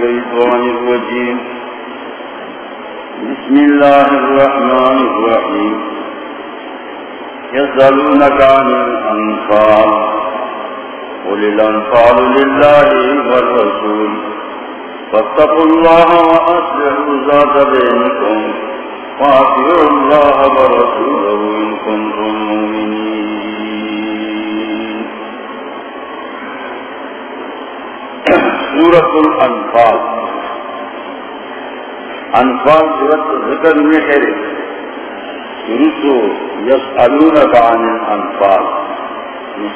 الشيطان الرجيم. بسم الله الرحمن الرحيم. يسألونك عن الأنفال. قل الأنفال لله والرسول. فاتقوا الله وأصلحوا ذات بينكم. وأطيعوا الله ورسوله. سورة الأنفال أنفال سورة ذكر محر سورة يسألونك عن الأنفال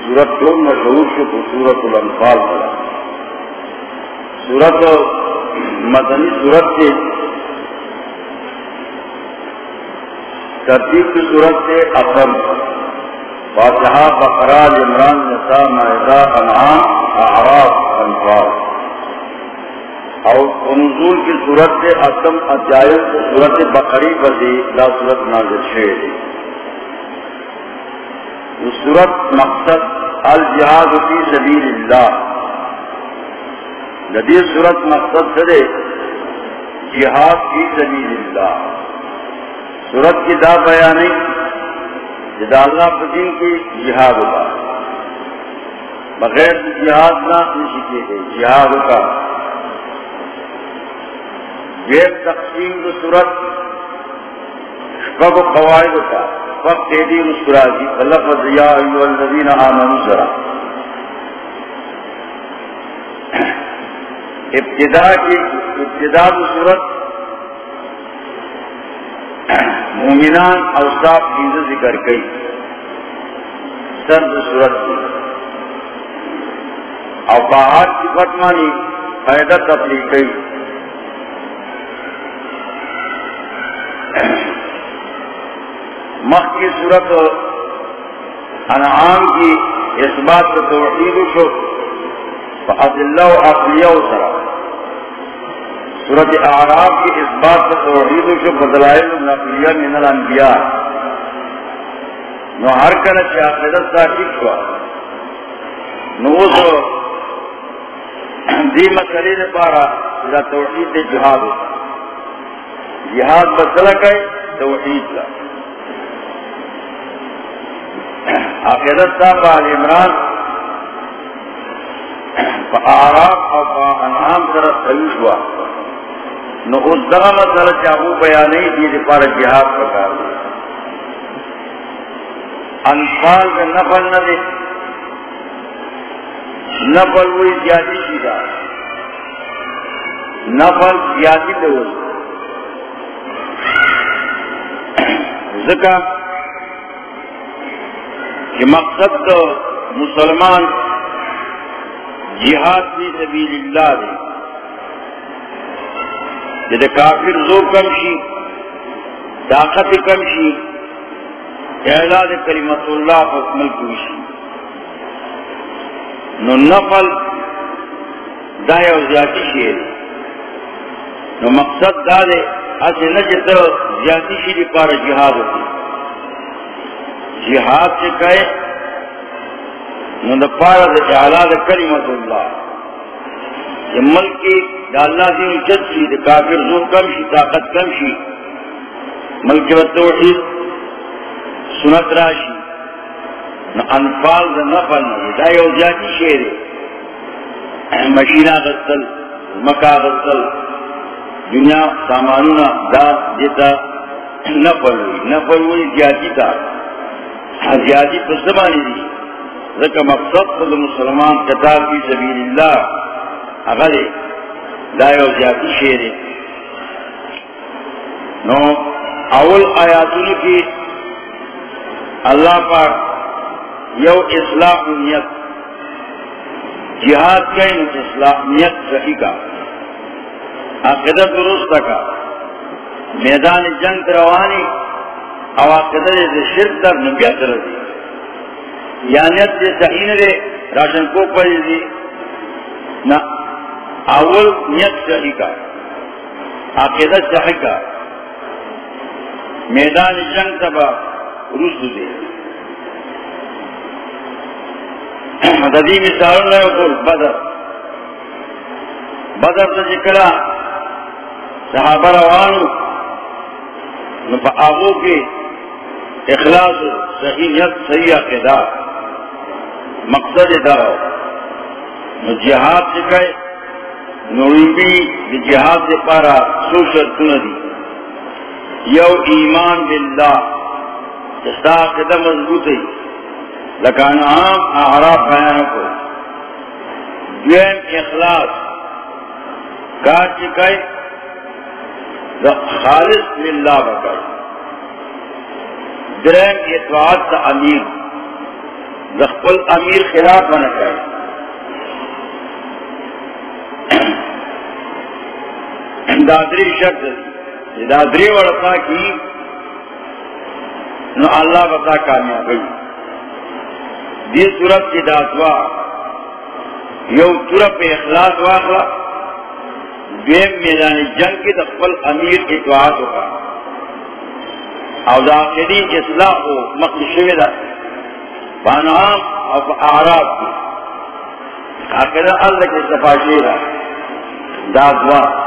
سورة كل مشهور شكو سورة الأنفال سورة مدنی سورت سے ترتیب کی صورت سے اقرم فاتحہ بقرال عمران، نساء معدہ انعام، اعراف، انفال. اور نزول کی صورت سے اقدم اجائب صورت بقری بزی لا صورت نازل شیر صورت مقصد الجہاد فی سبیل اللہ ندی صورت مقصد سے جہاد فی سبیل اللہ صورت کی دا بیانی جدا اللہ پدین کی جہاد کا بغیر جہاد نہ نشی کی گئی جہاد کا یہ تقسیم کی صورت شبب قواعد کا فق تیدی مسکرا جی لفظ یا ایو الذین آمنوا ذرا۔ ابتدا کی، ابتدا صورت مومنان اوصاف چیز ذکر گئی سرد صورت کی۔ اوقات کی فتمانی فائدہ تفریح گئی مخ کی صورت انعام کی اس بات کو توحید شو فعدلہ و عقلیہ و سرا صورت اعراف کی اس بات کو توحید شو بدلائل نقلیہ من الانبیاء. نو ہر کل چی عقیدت تاکیب شوا. نو اس دی مسئلے پارا جا توحید جہاد ہوتا جہاد بسلک ہے، توحید کا۔ عقیدت صاحب آل عمران فآراب اور فانعام سر خیوش ہوا۔ نو اس دغا مسئلہ چاہو بیانی دی پار جہاد پکار دی انفال کا نفل نہ دے۔ نفل وہی زیادی شیدہ نفل زیادی دے وہ ذکر کہ مقصد تو مسلمان جہاد فی سبیل اللہ دے جدے کافر زو کم شی طاقت کم شی اعلاد کلمت اللہ پر حکمل کوشی نو نفل دائے و زیادی شیر نو مقصد دا دے اسے نجد زیادی شیری پارا جہاد ہوتی۔ جہاد سے کہے، نو پارا دے اعلاد کلمت اللہ۔ یہ ملک کی دا اللہ دین اجت شی، دا کافر زور کم شی، طاقت کم شی۔ ملک و توحید سنت راشی۔ نو انفال دا نفل نو، دا یو زیادی شیر مشینہ غسل مکہ غسل دنیا سامانونا دا دیتا نفل ہوئی نفل ہوئی زیادی تا. زیادی پر زمانی دی. ذکر مقصد خود مسلمان کتاب کی سبیل اللہ. اگر دا یو زیادی شیر نو، اول آیاتون کی اللہ پاک یو اصلاح نیت. جہاد کا اصلاح نیت صحیح کا. عقیدت درست کا میدان جنگ روانی، او عقیدت شرک در نبیت رضی یا نیت سے صحیح نرے راشن کو پڑی دی. نا، اول نیت صحیح کا. عقیدت صحیح کا. میدان جنگ تبا رسو دے. مددی مثال نہ بدر. بدر سے جکڑا صحابہ روانو. نفا آغو کے اخلاص صحیحیت، صحیح عقیدہ. مقصد دارو نو جہاد سے کہے نویبی جہاد سے پارا سو شرطن دی. یو ایمان باللہ. جستا عقیدہ مضبوط ہے. لکان عام اعراف بیان کو. دویم اخلاص. کار چکائے خالص للہ بکائے درہم اطلاعات دا امیر۔ دخل امیر خلاف بنا کائے دادری شرط دادری وڑتا کی نو اللہ بتا کامیابی دی صورت کی داتوا یو طرف اخلاص واقعہ دویم میدان جنگ کی دخل امیر اطاعت ہوگا۔ او داخلی اصلاح کو مقشوی دا بانام او اعراب۔ کی آخر اللہ کے سفاشی دا دا دعا۔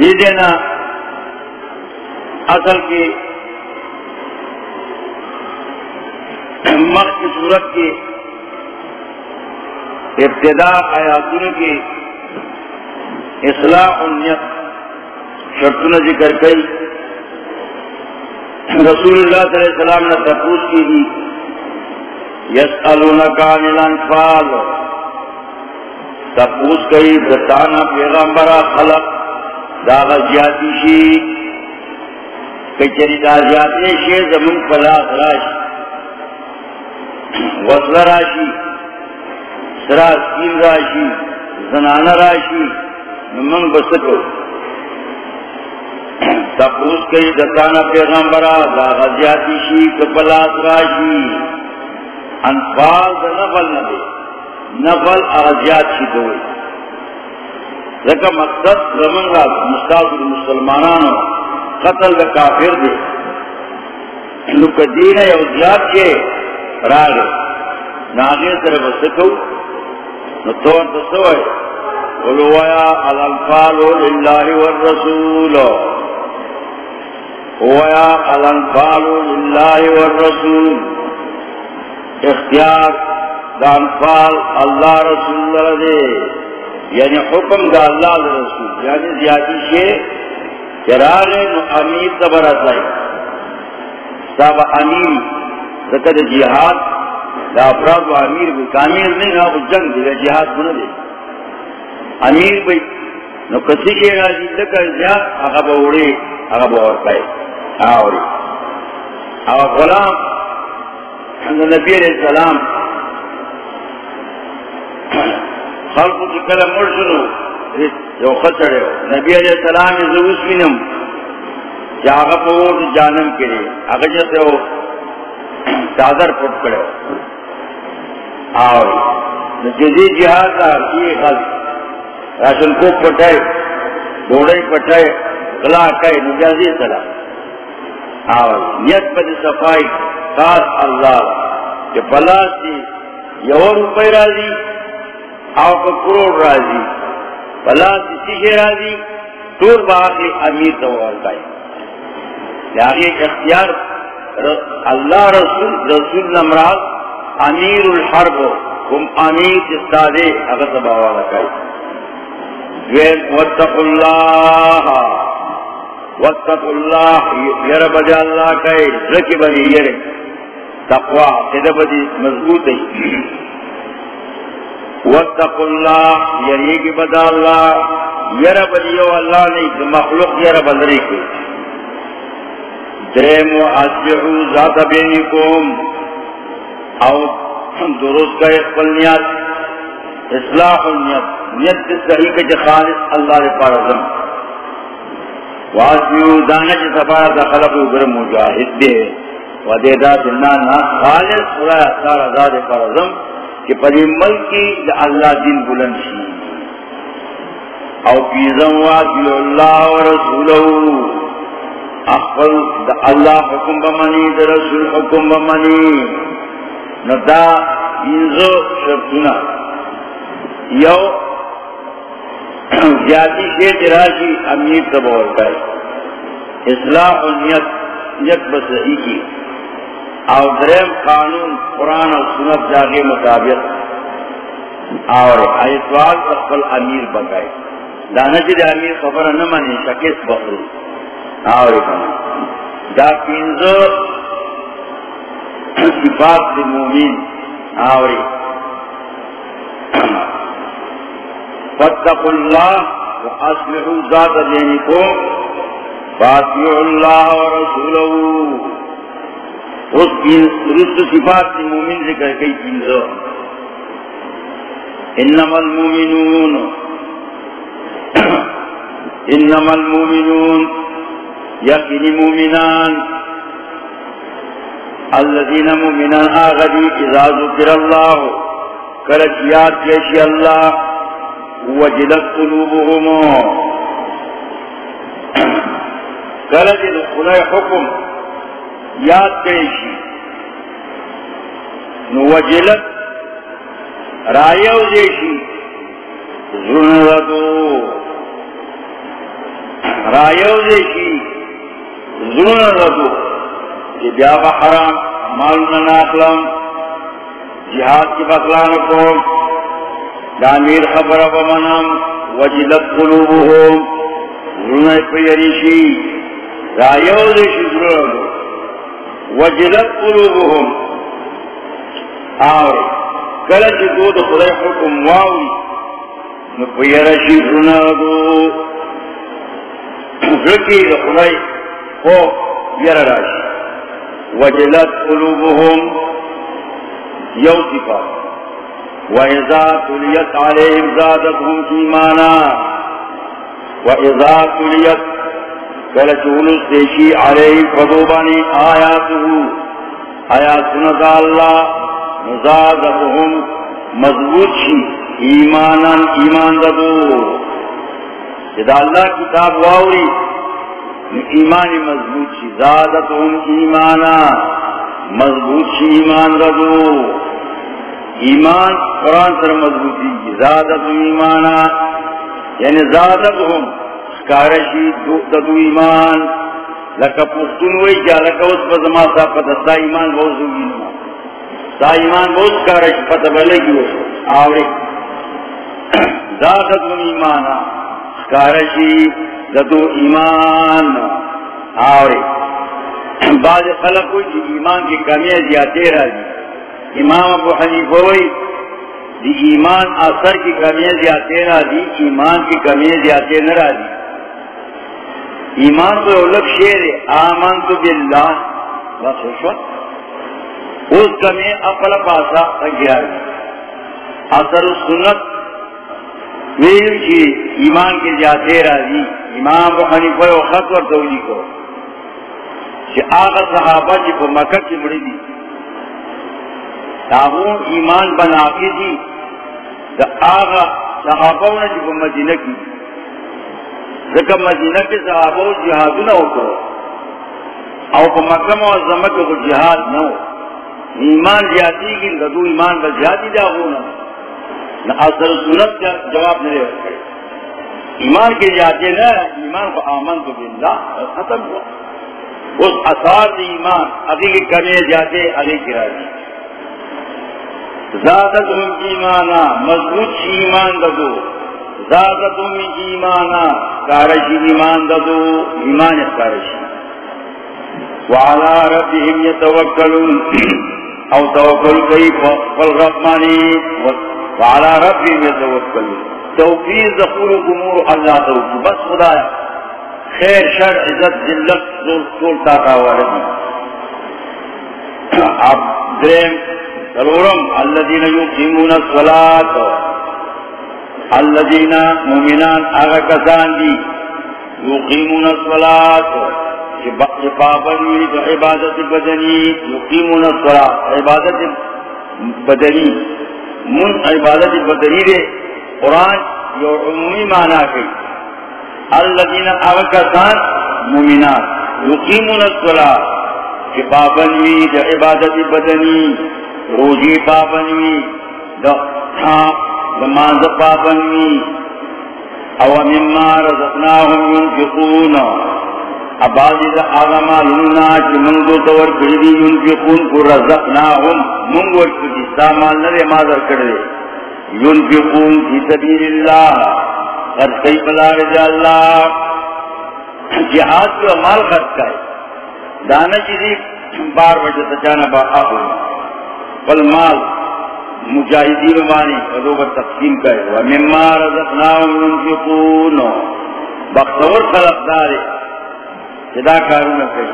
دی دینا۔ اصل کی مخ کی صورت کی ابتدا آیاتون کی اصلاح النیت شرطن ذکر کئی رسول اللہ صلی اللہ علیہ وسلم نے تپوس کی دی یسألونکا عن الانفال۔ تپوس کئی بتانا پیغمبرہ خلق۔ داغ زیادی شی۔ کچری دا زیادی شی زمین پلاس راشی۔ وصل راشی۔ سرا راشی زنان راشی، نمن بسکو. تپوس کئی دتانا پیغمبرا دا غزیاتی شی کپلاس راشی. انفال دا نفل ندے نفل اغزیات شی دوئی. لکہ مقصد زمن را مستاذ المسلمانانو، قتل دا کافر دے. لکہ دین یو زیاد کے راگے. ناغیر طرف سکو نتوان تسوئے قلوا یا الانفال للہ والرسول. ویا، الانفال للہ والرسول. اختیار دا انفال اللہ رسول اللہ دے یعنی حکم دا اللہ رسول. یعنی زیادی شے چراغے نو امیر تبرت لائے صاحب امیر ذکر جہاد دا افراد و امیر بھی کامیر نہیں نا وہ جنگ دے جہاد بنا دے امیر بھی نو کسی کے راجی لکر زیاد آگا با اوڑے آگا پائے آوری آگا غلام نبی علیہ السلام، خلقو کی کلم مرسنو جو خسرے نبی علیہ السلام زوز منم جا آگا با اوڑ جانم کرے آگا جاتے ہو چادر پٹ کرے اور جدی جہاز کا یہ راشن کو پٹائے ڈوڑے پٹائے گلا کہے نجازی سلا اور نیت پر صفائی خاص اللہ، کہ بلا سی یو روپے راضی آؤ کو کروڑ راضی۔ بلا سی سیشے راضی ٹور باقی امیر تو آگے یعنی اختیار اللہ رسول رسول نمراز امیر الحرب کم امیر استادے، اگر سباوا لکائی واتق اللہ واتق اللہ یر بجا اللہ کئی رکی بنی یر تقوی سید بجی مضبوط ہے۔ واتق اللہ یری کی بدا اللہ یر بجیو اللہ نہیں مخلوق یر بدری کی درم و اصلحو ذات بینکم۔ او درست کا اقبل نیت اصلاح نیت نیت جس صحیح کے خالص اللہ نے پارزم واسیو دانا جس سفارہ دا خلق اگر مجاہد دے ودیدہ دنانا خالص خدا اختار ازاد پارزم کہ پدی ملکی دا اللہ دین بلند شی۔ او پیزم واسیو اللہ و رسولہو اقبل دا اللہ حکم بمانی، دا رسول حکم بمانی۔ نو دا انزو شرطنا یو، زیادی شیط راشی، امیر تب تبور کئی اصلاح و نیت نیت بسعی کی. او درم قانون، قرآن و سنت جاگے مطابق اور ایتوال اقبل امیر بگائے دانا جد امیر خبر نمانی شکست بخرو. اور کنا. دا پینزو صفات دی مومین آوری. فاتقوا اللہ واسلحوا ذات دینکم فاتیعوا اللہ ورسولہو اس رست صفات دی مومین ذکر کئی پینزو انما المومنون انما المومنون یقین مومنان الذين مؤمنان آغدي إذا ذكر الله كرجيات جيش الله وجلت قلوبهم كرج الخلاء حكم يات جيشي نوجلت رائيو جيشي زنردو رائيو جيشي زنردو کہ بیا حرام مالنا ناخلم جہاد کی بطلان کو دامیر خبر بمنم وجلت قلوبهم رنہ پیریشی رایو دیشی ضرور وجلت قلوبهم آوری کلچ دود خدای حکم واوی نپیرشی رنہ دو ذکی خدای خوف یر راشی. وجلت قلوبهم يوسفا. وإذا تليت عليهم زادتهم إيمانا. وإذا تليت فلتول السيشي عليهم فضوباني آياته. آيات نزا الله نزادتهم مضبوط شي ایمانا ایمان ددو جدا اللہ کتاب واوری ایمان مضبوط شی زادت ان ایمانا، مضبوط شی ایمان ردو ایمان قرآن سر مضبوطی کی زادت ان ایمانا یعنی زادت ہم کارشی دو ایمان۔ لکا پختون وی کیا لکا اس پر زمان سا پتا سا ایمان بہت ہوگی نما سا ایمان بہت کارش پتا بلے کی ہو۔ آوری۔ زادت ان ایمانا کارشی ددو ایمان. آوری. بعض خلق ہوئی جی ایمان کی کمی زیادے رہا دی امام ابو حنیف ہوئی دی ایمان اثر کی کمی زیادے رہا دی ایمان کی کمی زیادے نہ رہا دی ایمان کو اولک شیر آمن تو باللہ. بس ہوشو اس کمی اپلا پاسا گیا اثر سنت ویلو چی ایمان کے زیادے رہا دی امام ابو حنیفہ و خط ور دولی کو. کہ آغا صحابہ جی کو مکہ کی مڑی دی. تاہون ایمان بنا کی دی دا آغا صحابہ نے جی کو مدینہ کی. ذکر مدینہ کے صحابہ جہاد نہ ہو تو او کو مکہ معظمہ کے جہاد نہ ہو. ایمان زیادی کی لدو ایمان کا زیادی دا ہونا نہ اثر سنت کا جواب نہیں رکھے ایمان کے جاتے نا، ایمان کو آمن تو بندہ ختم ہوا۔ اس اثار ایمان ابھی کی کمی جاتے، ابھی کی راجی زیادہ تم ایمانا، مضبوط ایمان دو زیادہ تم ایمانا، کارشی ایمان دو ایمان کارشی۔ وعلى ربهم يتوكلون او توکل توكل كيف فالرحمن وعلى ربهم يتوكلون توفیر ذکور گمور اللہ توفیر بس خدا خیر، شر، عزت، ذلت زول طاقہ والدی اب درم ضرورم الذین یقیمون الصلاة. الذین مومنان آغا کسان دی. یقیمون الصلاة. پابندی تو عبادت بدنی. یقیمون الصلاة. عبادت بدنی. من عبادت بدنی دے قرآن یو عمومی معنی کی الذین اوکسان مومنات یقیمون الصلاة کہ پابنوی دا عبادت بدنی روجی پابنوی دا تھاپ دا مانز پابنوی او مما رزقناهم ينفقون۔ ابادی دا آغما لنا چی منگو تور کردی ينفقون کو رزقناهم منگو چی سامان نرے مادر کردے۔ ينفقون فی سبیل اللہ قد کئی بلار جا اللہ۔ جہاد کو مال خرچ کا ہے دانا چیزی بار بجے سچانا با آخو۔ پل مال مجاہدین مانی ادو پر تقسیم کرے۔ ومما رزقناهم ينفقون بختور خلق دارے۔ جدا کارون کئی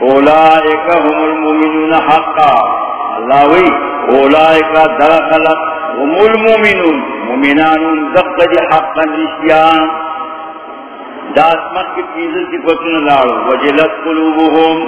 اولائک هم المؤمنون حقا. اللہ وی، اولائک در خلق هم المؤمنون. مؤمنان دقد حقا رشیان داسمت کی چیزیں کی پتن لاڑو وجلت قلوبهم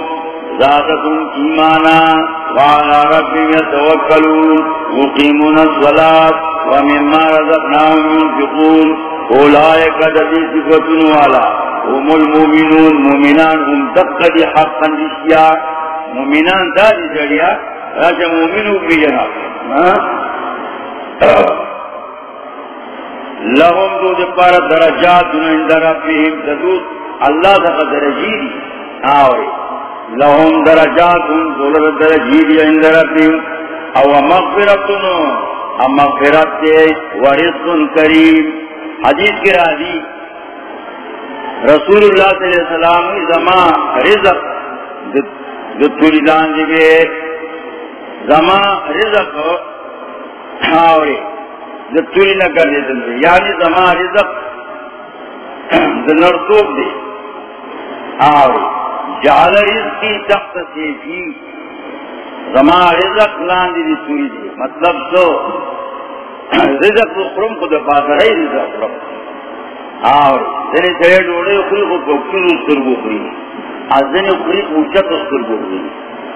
زادتهم ایمانا. وعلى ربهم يتوكلون مقيمون الصلاة. ومما رزقناهم ينفقون. أولئك الذين صفتون والا. هم المؤمنون، مؤمنان هم دقد حقا لشياء مؤمنان دادي جريا راجع مؤمنون في جناب لهم دو دپار درجات عند ربهم تدود اللہ دقا درجی جی آوئے لهم درجات دولر درجی عند ربهم او مغفرتن. او مغفرت ورزق کریم. حدیث کی راضی رسول اللہ صلی اللہ علیہ وسلم زمان رزق دتوری دان دی دیگے زمان رزق آوری دتوری نکر دیتن دی دن یعنی زمان رزق دنرسوک دی۔ آوری۔ جعل رزقی تخت سیفی۔ زما رزق لاندی دی سوری دی۔ مطلب سو رزق خرم خود پاسر ہے رزق خرم اور زنی چلے ڈوڑے اخری خود کبکن اسکر بخری از زنی اخری اوچت اسکر بخری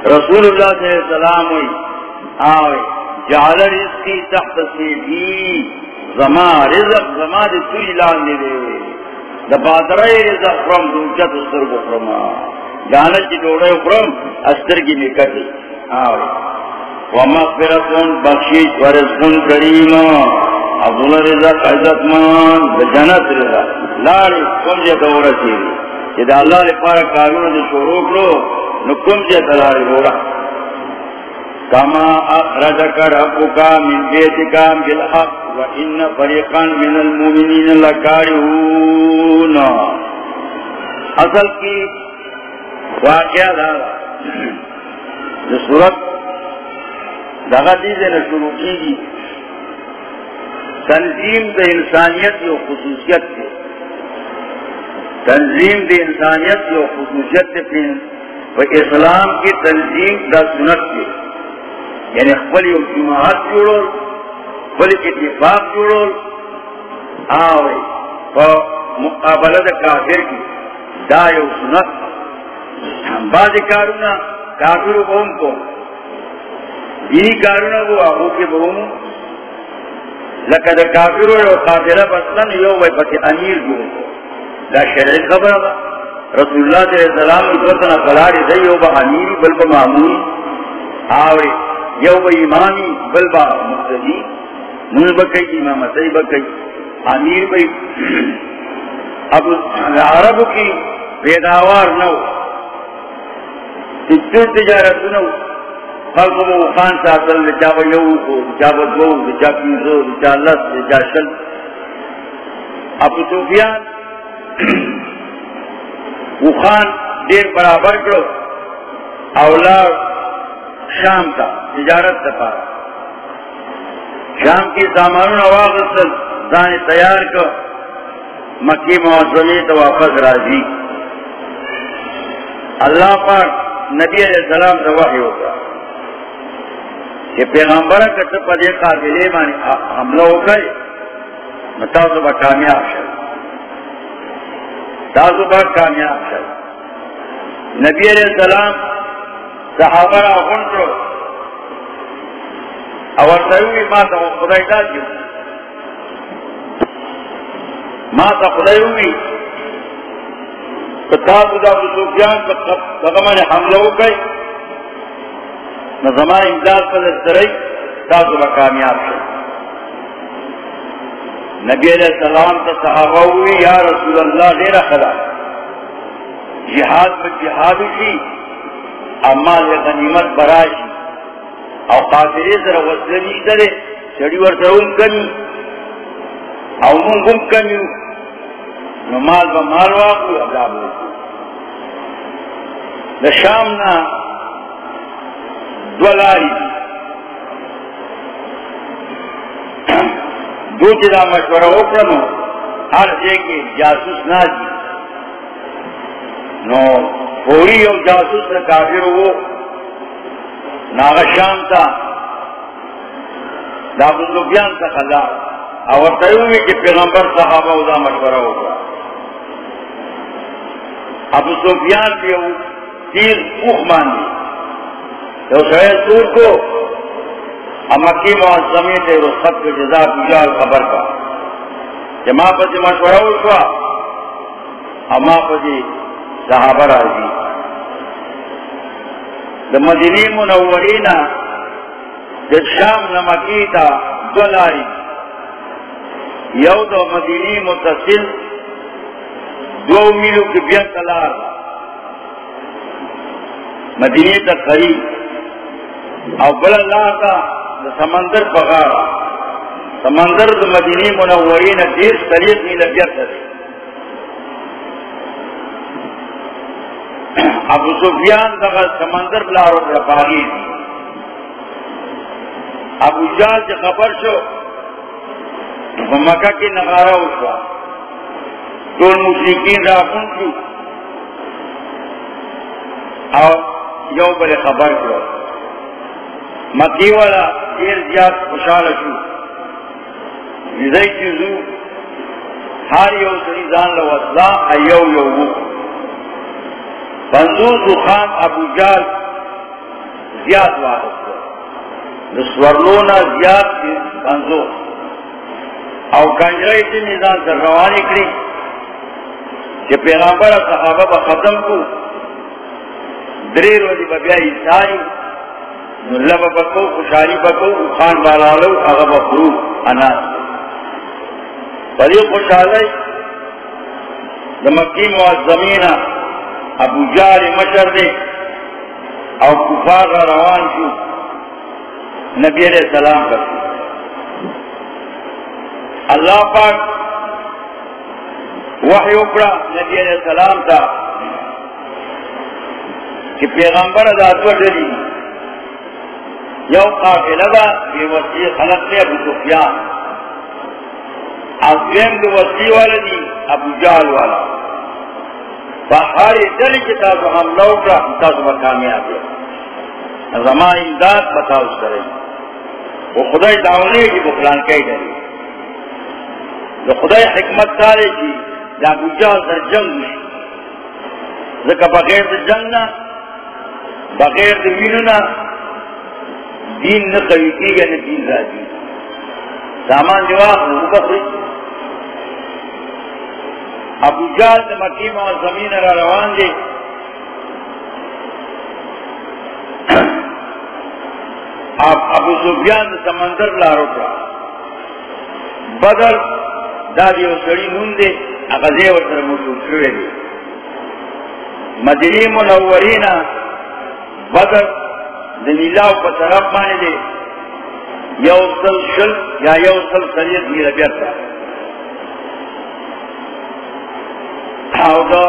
رسول اللہ صلی اللہ علیہ وسلم ہوئی آوے جعل رزقی تخت سیفی زما رزق زما دی سوری لاندی دی دا پاسر ہے رزق خرم دو اوچت اسکر بخرم جانت کی ڈوڑے اکرم استر کی نکتی آوری ومغفرتون بخشیش ورزقون کریم عبداللہ رزق عزت مان بجنت رزق لاری کم جے دورا تیری کہ دا اللہ لے پارا کارون دے شروع کرو نو کم جے دلاری دورا کما اخرجک ربکا من بیتکا بالحق و ان فریقان من المومنین لکارہون۔ اصل کی واقعہ دارا جو صورت دغا چیزیں نہ شروع کی گی تنظیم دے انسانیت کی خصوصیت تھے تنظیم دے انسانیت کی خصوصیت دے تھے اسلام کی تنظیم دا سنت تھے یعنی خپلی جماعت جوڑو خپلی اتفاق جوڑو آوے مقابلہ دا کافر کی دا یو سنت بعض کارونا کافر بہم کو دینی کارونا وہ آبو کے بہم لکہ کافر و قاتلہ بسلن یو وی پتی امیر جو دا شرعی خبر با رسول اللہ صلی اللہ علیہ وسلم اتوتنا قلاری دا یو با امیری بل با معمولی۔ آوری، یو با امامی بل با مقتدی۔ من بکی امامتی بکی امیر بی اب عرب کی پیداوار نو۔ تجارت نو۔ خلق مو خان ساتل لچا یو کو لچا دو لچا پیزو لچا لس لچا شل۔ ابو سوفیان وہ خان دیر برابر کرو۔ اولاد شام تا تجارت تا پارا۔ شام کی سامانون آواز اصل دانی تیار کر۔ مکی موزنی تو واپس راضی۔ اللہ پاک نبی علیہ السلام سے وحی ہوگا کہ پیغمبر کتے پر یہ قابلے مانی حملہ ہو گئے تاسو با کامیاب شد. تاسو با کامیاب شد. نبی علیہ السلام صحابہ را خون رو. اور سیوی ما تا خدای دا کیوں ما تا خدای ہوئی. کتاب دا سفیان کا غمان حملہ ہو گئی نظما امداد پر ذرعی تاسو با کامیاب شد نبی علیہ السلام تا صحابہ ہوئی یا رسول اللہ دیر خدا جہاد میں جہاد کی اما غنیمت براشی او قاتلی سر وصلنی کرے چڑی ور سر کنی او من گم کنی مال با مال واقعی عذاب ہوئی دا شامنا دولاری دو جدا مشورہ اکرمو ہر جے کے جاسوس نہ جی۔ نو، فوری اور جاسوس نے کافر ہو۔ ناغشام تھا دابو سفیان کا خلا اور تیومی کہ پیغمبر صحابہ ادا مشورہ ہوگا ابو سفیان پہ تیر اوخ مان دی تو سور کو امکی معظمی تے رخصت کے جزا پوجا خبر کا۔ جمع پتی مشورہ اٹھوا اما پتی جی صحابہ راضی جی۔ دا مدینی منورین دا شام نمکی تا دولاری یو دا مدینی متصل، دو میلو کی بیان تلار مدینی تا قریب۔ او بل اللہ کا سمندر پگارا سمندر تو مدینی منورین دیر شریعت نہیں لگیت ہے ابو سفیان دغا سمندر بلارو رفاقی دی. ابو جال جو خبر شو مکہ کی نغارہ اٹھوا دون مشرکین راکن شو. اور یو بلے خبر شو. مکی والا دیر زیاد خوشحال شو. وزائی چیزو ہر یو سری زان لو اصلا ایو یو وو پنزوز خان ابو جال زیاد واحد نسورلونا زیاد پنزوز او کنجرائی تی نظام در روانی کری کہ پیغمبر صحابہ با ختم کو دریر وزی ببیا عیسائی نلب بکو، خوشحالی بکو، خان بالالو اغب فرو اناس بلی خوشحالی دمکی معظمین، ابو جار مشر دے، او کفار روان شو، نبی علیہ السلام کر اللہ پاک وحی اکڑا نبی علیہ السلام تا، کہ پیغمبر ذات و ڈلی یو قافلہ دا یہ وسیع خلق نے ابو سفیان. ازویم دو وسیع والا دی ابو جال والا. بہاری دلی کتاب ہم لوگ را تاز کامیاب ہے زمان امداد بتاؤ کرے وہ خدای دعونے کی بخلان کئی ڈری جو خدای حکمت دارے کی یا ابو جال در جنگ ذکر بغیر در جنگ نا بغیر در وینو نا دین نہ قوی کی گئے نہ دین راجی سامان جواب نہ بخری ابو جال نے اور زمین را روان دے آپ ابو سفیان سمندر لا روکا بدر دادی و سڑی نون دے، اغزے و تر موجود شوئے دے مدنی منورین بدر دلیلاو پا طرف مانے دے یو سل شل یا یو سل سلیت میرا بیرتا او دا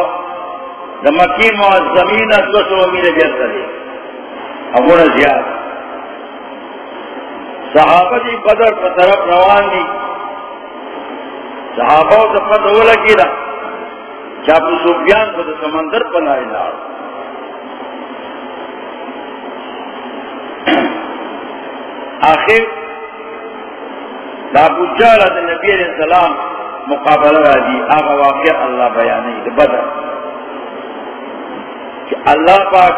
دا مکی معظمین دو سو میرا بیرتا دے امونا زیاد صحابہ دی بدر پا طرف روان دی صحابہ دا پتہ ہو لگی دا چاپو سوپیان پا دا سمندر پنائی لار آخر ابو جالا دا نبی علیہ السلام مقابلہ راجی آغا واقع اللہ بیانی دا بدر۔ کہ اللہ پاک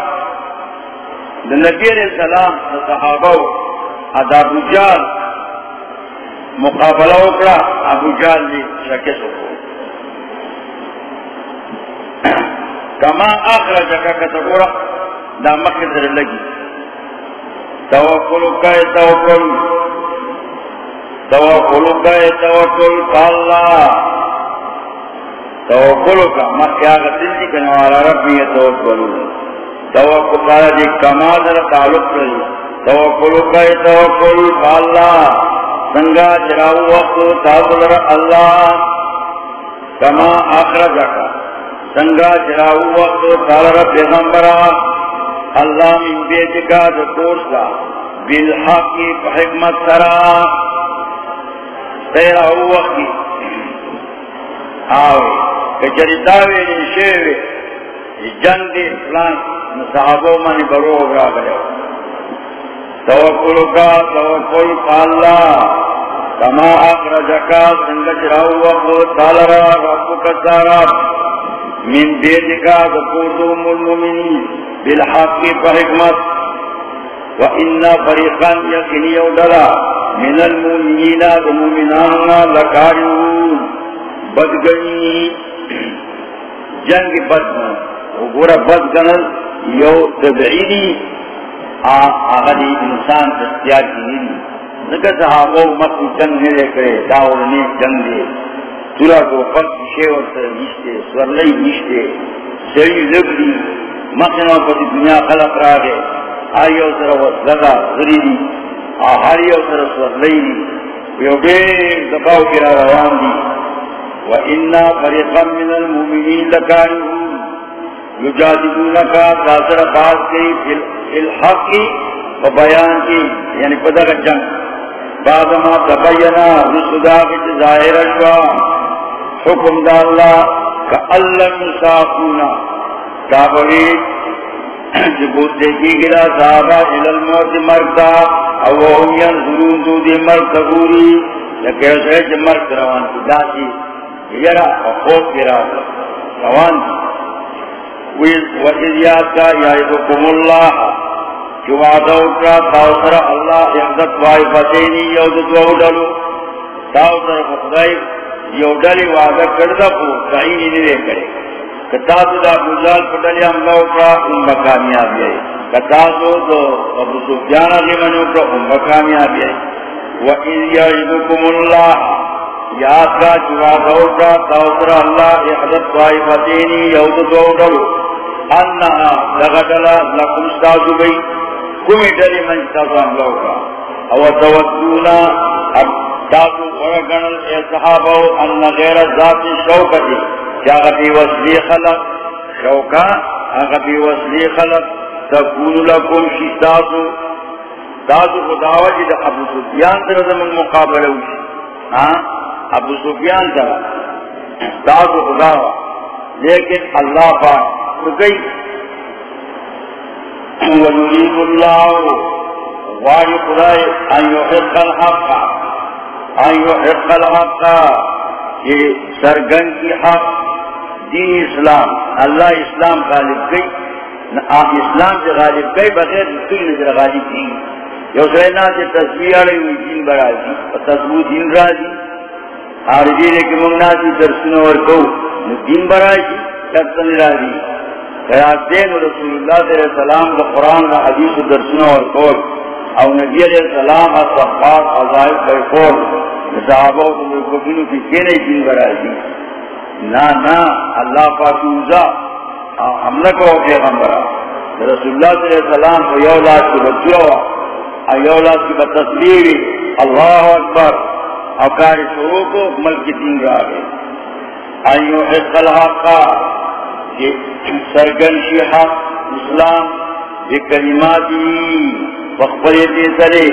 دا نبی علیہ السلام دا صحابہ دا ابو جال مقابلہ اکڑا، ابو جال لی شکس اکڑا۔ کما آخر جگہ کتگورا دا مقدر لگی۔ توکل کا توکل۔ توکل کا توکل اللہ۔ توکل کا مکیا کا زندگی کرنے والا رب یہ توکل۔ توکل کا جی کمال تعلق کر توکل کا توکل اللہ۔ سنگا جراؤ وقت تاثر اللہ۔ کما آخرجا کا سنگا جراؤ وقت تاثر پیغمبرہ۔ اللہ من بیت کا دکور کا بالحق حکمت سرا۔ تیرا ہوا کی۔ آوے کچری داوے نے شیوے جنگ دی فلان صحابوں منی برو اگرا گئے توکل کا توکل کا اللہ۔ کما اخرجکا، سنگچ راو وقت تالرا رب کا سارا۔ من بیت کا دکور دو ملمومنی بالحق فحکمت وإن فريقا يقني ودلا من المؤمنين المؤمنان لكارون بدگنی، جنگ بدگن وگورا بدگن یو تبعیدی آغدی انسان دستیار کی نیدی نکہ صحابو مکی جنگ نہیں کرے داور نیک جنگ دے تورا کو پک شیور سر نشتے سورلی نشتے، سری زبری مخنا پتی دنیا خلق را گئے۔ آئیو سر وصلگا غریدی آہاریو سر سورلیدی ویو بیر دباو کرا روان دی۔ وَإِنَّا فَرِقًا مِنَ الْمُؤْمِنِينَ لَكَارِهُونَ۔ يُجَادِلُونَكَ تاثر باز کی فی الحق کی و بیان کی یعنی پدہ کا جنگ۔ بعد ما تبینا رسدا کی ظاہر اشوا حکم دا اللہ کا اللہ مسافونا. کابوی جبوت دیکھی گلا صحابہ الالموت مرتا او وهم ینظرون دو دی مرد تبوری لکہ اسے جب مرد روان کی داتی یرا خوف کی راتا روان کی. وَإِذْ يَاتَا يَعِدُكُمُ اللَّهَ جو وعدہ اکرا تاؤسر اللہ احضت وائی فتینی یودت وعدلو تاؤسر خدای یودلی وعدہ کردہ پو تعینی نوے کرے۔ کتاسو دا بوزال پٹلی حملہ اکرا ان بکامیابی آئی کتاسو دو ابو سفیان آگے منی اکرا ان بکامیابی آئی وَإِذْ يَعِدُكُمُ اللَّهِ یاد کا جواب اکرا تاوسر اللہ احدت طائفتینی یود دوڑلو انہا لغدلا لکم ستاسو بئی کمی ڈلی من ستاسو حملہ اکرا او تودونا اب تاسو ورگنل اے صحابو، ان غیر ذات شوکتی اغبی وصلی خلق؟ شوکا؟ اغبی وصلی خلق. تکون لکم شیطاسو تاسو. خداوہ جی دا ابو سفیان تر زمن مقابلہ ہوشی ابو سفیان تر تاسو خداوہ لیکن اللہ پاک رکئی ونريد الله وعي قرائي أن يحق الحق. أن يحق الحق. یہ سرگن کی حق. دین اسلام. اللہ اسلام غالب گئی آپ اسلام سے غالب گئی بغیر دوسری نظر غالب کی. یو سینا سے تصویر آڑے ہوئی دین بڑھا دی. تصویر دین را دی. آرجی لے کے منگنا دی درسن اور کو دین بڑھا دی ترسن را دی. خیات دین رسول اللہ صلی اللہ علیہ وسلم کا قرآن کا حدیث درسن اور کو او نبی علیہ السلام اصحاب عزائب پر قول صحابہ کو کی کینے دین بڑھا دی نا نا اللہ پاکوزا حملہ کو پیغمبرہ رسول اللہ صلی اللہ علیہ وسلم کو یولاد کی بچیو یولاد کی بتصویری اللہ اکبر۔ اوکار شروع کو ملک کی دین را گئے۔ ایو حق الحقا سرگن شیحا اسلام بکلماتی وقبلیتی سرے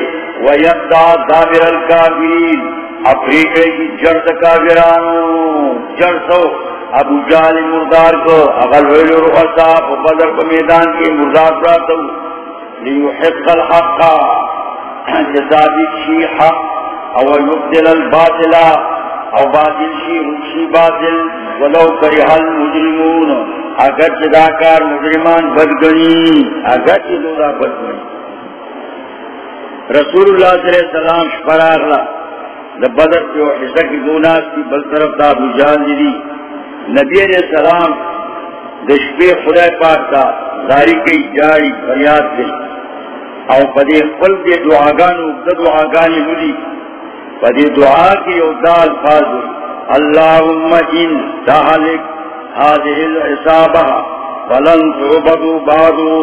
ویقضا دابر الكافرین افریقے کی جڑ کا گرانو جڑ سو. ابو جال مردار کو اگر ویلو روح رخصا بدر کو میدان کی مردار پرات لیحق الحق. جزادی شی حق. او یبدل الباطلا او باطل شی رکشی باطل. ولو کریہ المجرمون. اگر جداکار مجرمان بدگنی. اگر جدودا بدگنی. رسول اللہ صلی اللہ علیہ وسلم شپراغ اللہ دا بدر جو حصہ کی گوناس کی بل طرف دا ابو جان دی نبی علیہ السلام دشپے خدا پاک کا داری کی جاری فریاد دی او پدی خپل دی دعاگانو دا دعاگانی لدی پدی دعا کی او دا الفاظ اللہم ان تحلک هذه العصابہ فلن تعبدو بعدو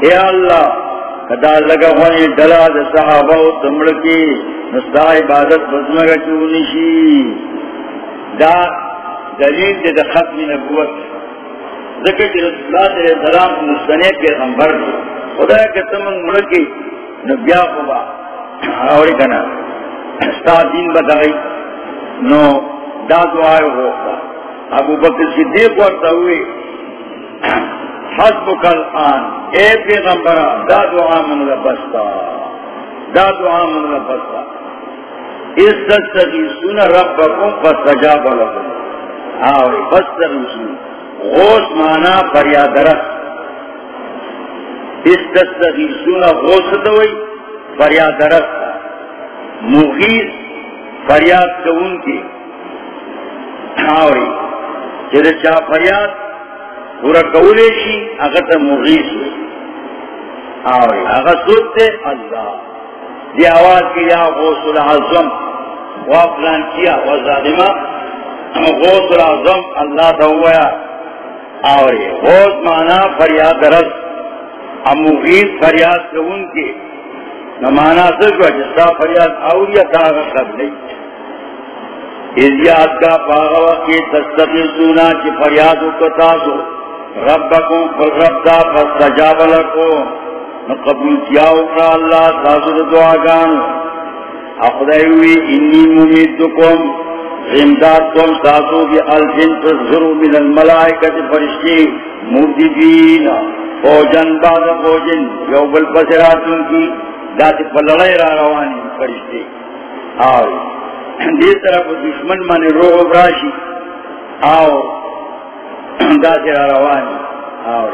اے اللہ کدا لگا ہوئی دلا دا صحابہ و تمڑکی نستا عبادت بزمگا چونشی دا دلیل دے دا ختم نبوت۔ ذکر کی رسول اللہ صلی اللہ علیہ وسلم مستنے پیغمبر۔ دو خدا کے تمن ملکی نبیا خوبا۔ اوری کنا۔ ستا دین بتائی نو دا دعائے ہوتا ابو بکر صدیق ورطا ہوئی حسبک الان اے پیغمبر دا دعا من لبستا دا. دعا من لبستا اس تستغی سن ربکم فستجاب لکم. آوری فستغی غوث مانا فریاد رست اس سونا غوث دوئی فریاد رست مغیث فریاد کون کی آوری جد چاہ فریاد پورا کولیشی اگر مغیث ہوئی۔ آوری اگر سوتے اللہ۔ دی آواز کی یا غوث العظم۔ وافلان کیا وزادمہ غوث العظم، اللہ تا ہوا آوری غوث مانا فریاد رست اموغیر فریاد سے ان کے نمانا سکو جسا فریاد آوریا تاغا کر لئی ازیاد کا پاغوا کی تستقی سونا کی فریادو کتا سو۔ ربکم پر رب دا فستجاب لکو نقبول کیا اکرا اللہ تاسو دعا گانو اخدائیوی انی ممیدکم۔ امداد تم تاسو کی الجن تصغرو من الملائکت فرشتی۔ مرددین فوجن بعد فوجن۔ یو بل پسراتون کی داتی پلڑائی را روانی فرشتے آو دی طرف دشمن مانی روح براشی۔ آو۔ داتی را روانی آو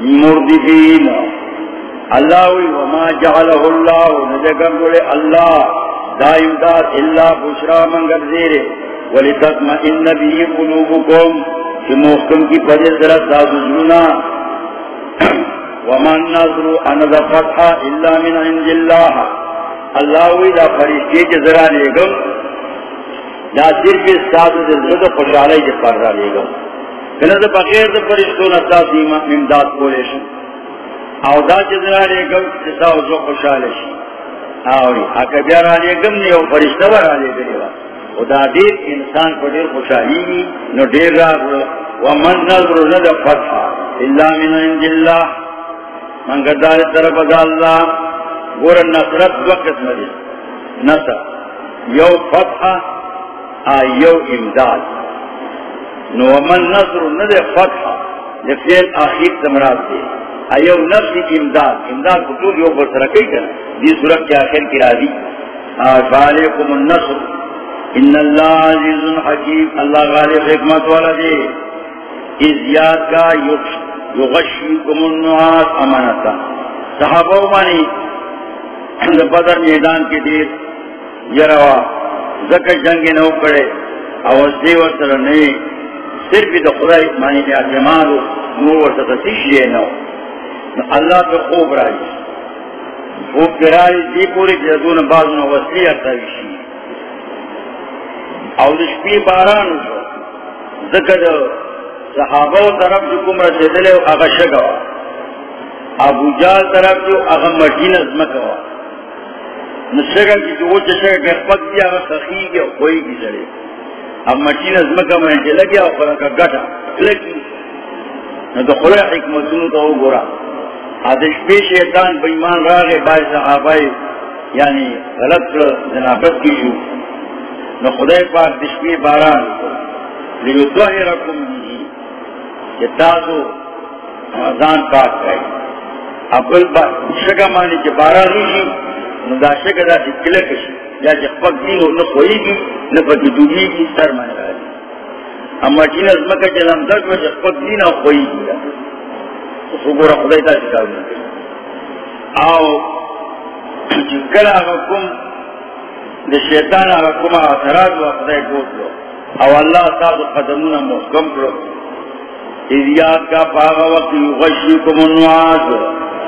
مردفین. اللہ وی وما جعلہ اللہ. نجگم بولے اللہ. دائم دات اللہ بشرا منگل زیرے. ولی تطمئن بھی قلوبکم. کہ محکم کی پدے ذرا سازو ومن نظر ان ذا فتح الا من عند الله الله اذا فرشتي کے ذرا لے گم. یا صرف استاد دے زد خوشالے کے پر را لے گم. کنا ذا بغیر ذا فرشتوں نہ تاسی امداد کولے او دا چ ذرا لے گم جسا او جو خوشالے ش او اکا بیا را لے گم نے او فرشتہ ورا لے گئے خدا دیر انسان کو دیر خوشحالی نو دیر را ومن نظر ندى فتح. الا من عند الله. من قدار طرف الله. غور النصرت وقت مدي نصر يو فتح يو امداد. نو ومن نظر ندى فتح لفعل اخير تمرات دي ایو نفس امداد امداد قطول یو برسرکی کرنا دی صورت کے آخر کی راضی۔ فعلیکم النصر، ان اللہ عزیز حکیم، اللہ غالب حکمت والا دے۔ ازیاد کا یغشیکم النعاس امانتا۔ صحابہ مانی بدر میدان کے دیر یروا زکر جنگ نو پڑے اور اوستی ورطر نئی صرف دا خدای مانی دے اعتماد نو ورطر تیشیے نو. اللہ تو خوب رائی خوب گرائی دی پوری جدون بازن وسلی ارتاویشی او دشپی باران ذکر صحابہ و طرف جو کم رسیدلے اگا شگوا ابو جال طرف جو اگا مٹین ازمکوا نشگا کی جو وہ چشگا گر پک دیا اگا سخی گیا کوئی کی سرے. اب مٹین ازمکا میں چلا گیا اور فرقا گٹا لکی نو تو خلق حکمتونو تو گورا۔ آدش پی شیطان بےمان بیمان راگے بائی صحابائی یعنی غلط جنابت کی جو نو خدای پاک دشپی باران۔ لیو دو دوہی رکم دی تاسو ازان پاک کئی اپل شکا مانی چی بارا روشی دا شکا دا چی کلکشی یا چی خفق دینو نخوئی گی نفتی دوبی گی سر مانی راجی اما چین از مکہ چی لمدک و چی خفق دینو خوئی گی سبورا خدای تا چکاو نکشی آو چی کلا حکم دا شیطان حکم اثرات و خدای گوت او اللہ تازو قدمونا محکم کرو اذیاد کا پاغا وقت یغشیکم النواز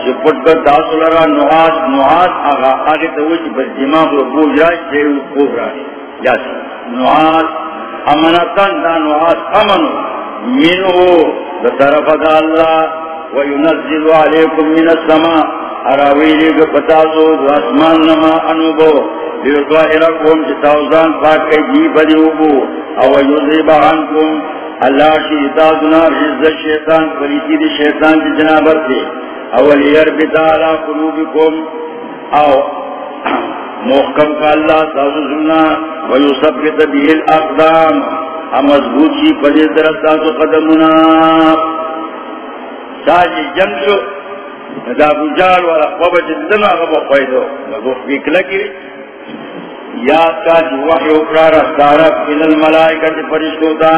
جو پٹ کر لرا آگے تو وہ بس دماغ بوجھ رہا ہے بوجھ رہا ہے۔ امنتن دا منو دا اللہ۔ وینزل علیکم من السماء۔ اراویلی نما پاک جی بدیوبو او عنکم اللہ دی شیطان کی جنابر اول یربت علا قلوبکم او محکم کا اللہ تاسو سننا ویثبت به الاقدام مضبوط شی پدی طرف تاسو قدمنا ساجی جنگ شو، دا بجال والا قوبت جی دماغ بخویدو مضبوط بیکلکی یاد کا جو وحی اکرار اختارت من الملائکت جی فرشتو تا۔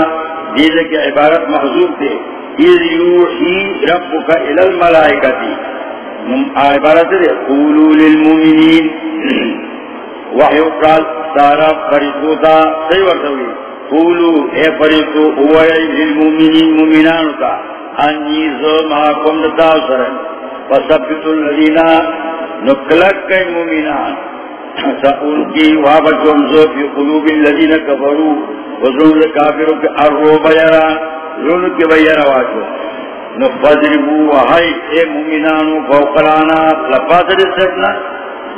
دیلے کی عبارت محضوب تھے۔ اذ یوحی ربک الى الملائکتی عبارت دے قولو للمومنین وحی اکرار اختارت فرشتو تا صحیح ورطوی قولو اے فرشتو اوہی للمومنین مومنانو تا انیزو محاکم دتا سرن فسبتو الذین نکلک کئی مومنان سألقي وابجوم في قلوب الذين كفروا وزنون الكافروا كأروا بيرا زنون كبيرا واجو نفضربوا وحي اے مؤمنانو فوقلانا لفاظر سٹنا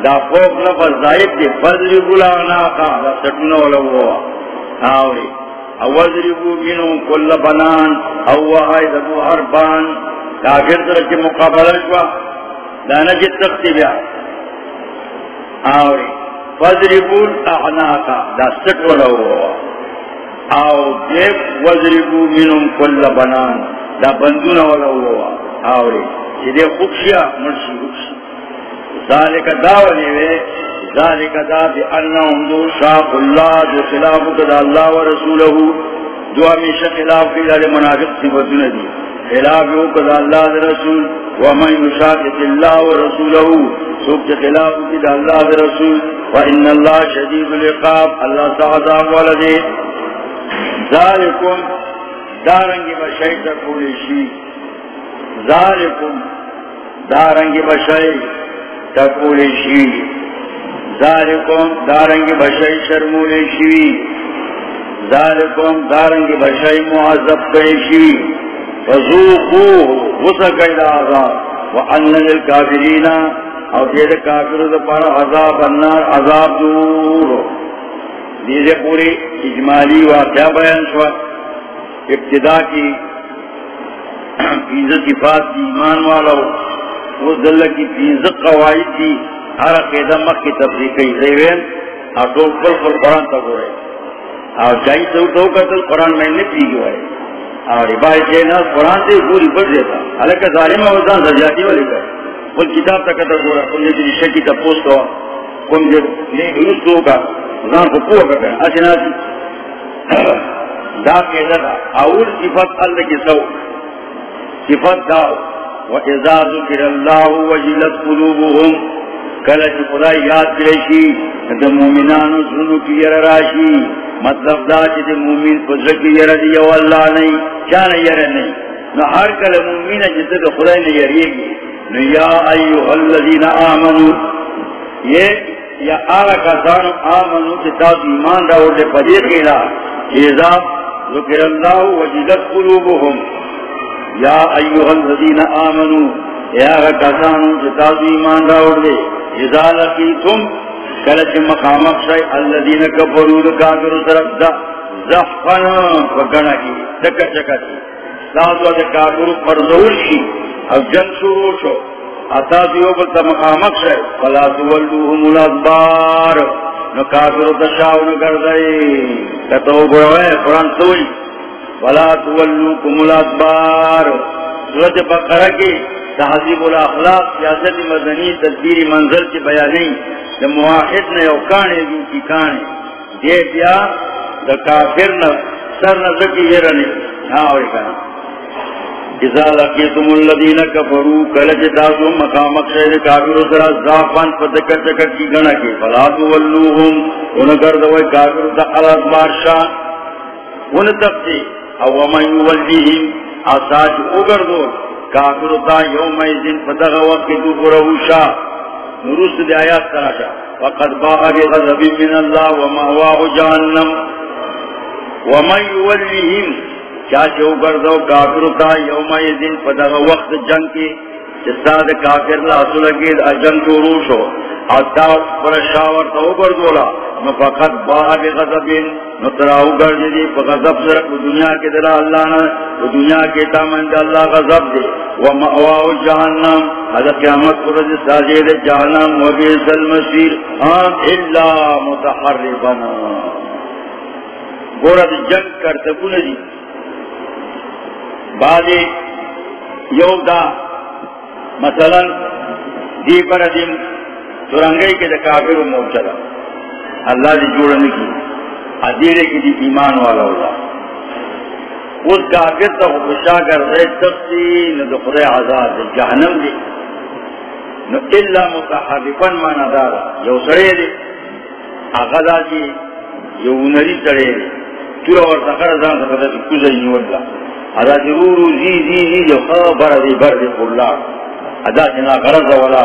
دا فوق لفظ زائد دے، فضربوا لانا دا سٹنا ولو آوری۔ اوضربوا منهم كل بنان، او وحي دبو حربان۔ کافر درج مقابلہ شوا۔ دا نجد جی تختی بیا۔ آوری فضربون اعناقا دا سٹو لو آو دیب وضربو منم کل بنان، دا بندون ولو آوری چی دے خوکشیا مرشی خوکشی ذالک داولی وے، ذالک دا بی انہم دو شاق اللہ، دو خلافو کدا اللہ و رسولہو جو ہمیشہ خلاف کی لالے منافق صفتون دی خلاف یو کدا اللہ دے رسول، ومن يشاقق الله ورسوله سوك خلاف كده الله برسول وإن الله شديد العقاب، اللہ الله تعذاب ولده ذلكم دارنگ بشئی تقول شی۔ ذلكم دارنگ بشئی تقول شی۔ ذلكم دارنگ بشئی شرمول شی۔ ذلكم دارنگ بشئی معذب کئی شی۔ فذوقوه وسق العذاب وان للكافرين او دې کافرو د پر عذاب النار، عذاب دور. دې پوری اجمالی واقعہ بیان شو ابتدا کی عزت صفات کی ایمان والو. وہ دل کی عزت قواعد کی ہر قدم کی تفریح کی زیوین. اور تو کل قرآن تک ہو رہے. اور جائی تو تو قتل قرآن میں نے پی گیا ہے اور عبادت جینا قرآن سے پوری پڑھ دیتا حالانکہ ظالم اوزان سجاتی والی کر کل کتاب تک کتا گورا کل نے شکی تا پوسٹ ہوا۔ کل نے درست ہوگا ظان کو پوہ کرتا ہے اچھنا سی دا کے لگا اول صفت اللہ کی سو۔ صفت داو وَإِذَا ذُكِرَ اللَّهُ وَجِلَتْ قُلُوبُهُمْ کلچ خدا یاد کرشی دا مومنانو سنو کی یر راشی مطلب دا چی دا مومن پزر کی یر دی، یو اللہ نہیں چان یر نہیں نو ہر کل مومن جس دا خدا نے یریے گی نو یا ایوہ الذین آمنو یہ یا آغا کسانو آمنو چی تاس ایمان دا ورد پدیر کیلا ایزا ذکر اللہ وجدت قلوبهم. یا ایوہ الذین آمنو یا آغا کسانو چی تاس ایمان دا ورد اذا لقیتم کلچ مقامک شای، الذین کفرود کافر طرف دا وگنا کی چکا کی. لازو کافر شی او جن شروع شو. اتا دیو فلا تولوهم الادبار. نو کافر کتو قرآن سوئی. تولوكم الادبار. سورت بقرہ کی تحذیب الاخلاق، سیاست مدنی، تدبیر منظر کی بیانی دا مواحد نے او کانے جو کی کانے دے بیا دا کافر نا سر نزکی یرنی ناوری ہاں، کانا اذا لقیتم الذین کفروا کلج تاسو مقامک شہر کافر سرا زافان پتکر چکر کی گنا کی۔ فلا تولوهم انگر دوئی کافر دا علات بارشاہ ان تفتی او من یولیهم آساج اگر دو کافر تا یوم ایزن فدغ وقت دو بروشا نرست دی آیات تراشا وقد باغ بغضب من اللہ ومہواہ جہنم ومن یولیہم چاچو گردو کافر تا یوم ایزن فدغ وقت جنگ کی جساد کافر لا سلگید اجن شروع شو. حتی پر شاور تو گردولا فقط باہ بغضبین نتراؤ گرد دی. غضب سر دنیا کے دلا اللہ نے دنیا کے تامن اللہ غضب دے ومأواؤ جہنم. حضرت قیامت قرد ساجد جہنم. وبیس المسیر. آم الا متحربنا گورد جنگ کرتے کنے دی. بعد یو دا مثلا، دی پر دیم ترنگئی کے دا کافر و موچرہ اللہ دی جوڑنے کی ادیرے کی دی ایمان والا ہوگا اس کافر تا خوشا کر رہے تفسی نو دو خدای عذاب دی جہنم دی۔ نو اللہ متحرفن مانا دارا یو سڑے دی۔ آغدا جی یو نری سڑے دی۔ تورا اور سخر زان سکتا دی، کزا نیولا ادا جی رو رو، زی زی زی جو خبر دی، بر دی قرلا ادا جنا غرز والا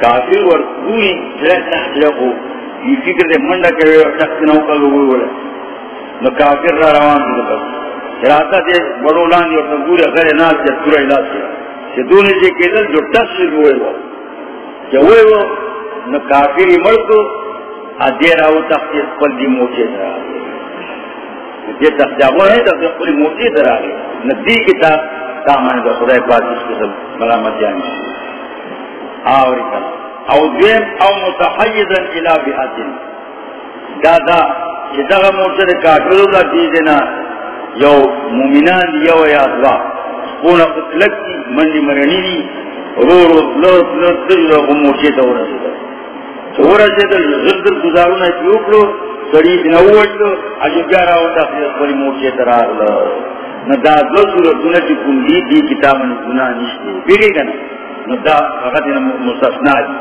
کافر ور پوری جلس تحلقو یہ فکر دے منڈا کے شخص نو کا لوگو بولے. نو کافر را روان دے بس راتا دے بڑو لاندی اور تنگوری غیر ناس دے سورہ علاج سے کہ دونے جے کے دل جو ٹس سے ہوئے وہ. کہ ہوئے وہ، نو کافر ہی ملکو آدھے راو تختی پل دی موچے در آگے. یہ تختی آگو ہے تختی پلی موچے در آگے. ندی کتاب تامان دا خدای پاس اس کے سب ملامت جانی آوری کنا او دویم، او متحیدن الى بیعتن۔ دادا چی دغا مرسل کافرو دا دیدنا یو مومنان یو یادوا سپونا قتلک دی، مندی مرنی دی، رو رو لوت لوت تجرو کو مرسی تا ورسی دا تو ورسی دا گزارونا چیوکلو سڑی دنووٹلو اجو گیارا ہوتا خیلی پلی مرسی تا راغلو نہ دا دو سورتونا چی کنگی دی کتاب کتابن گناہ نشتے بیگی گنا نہ دا فقط مستثناء دی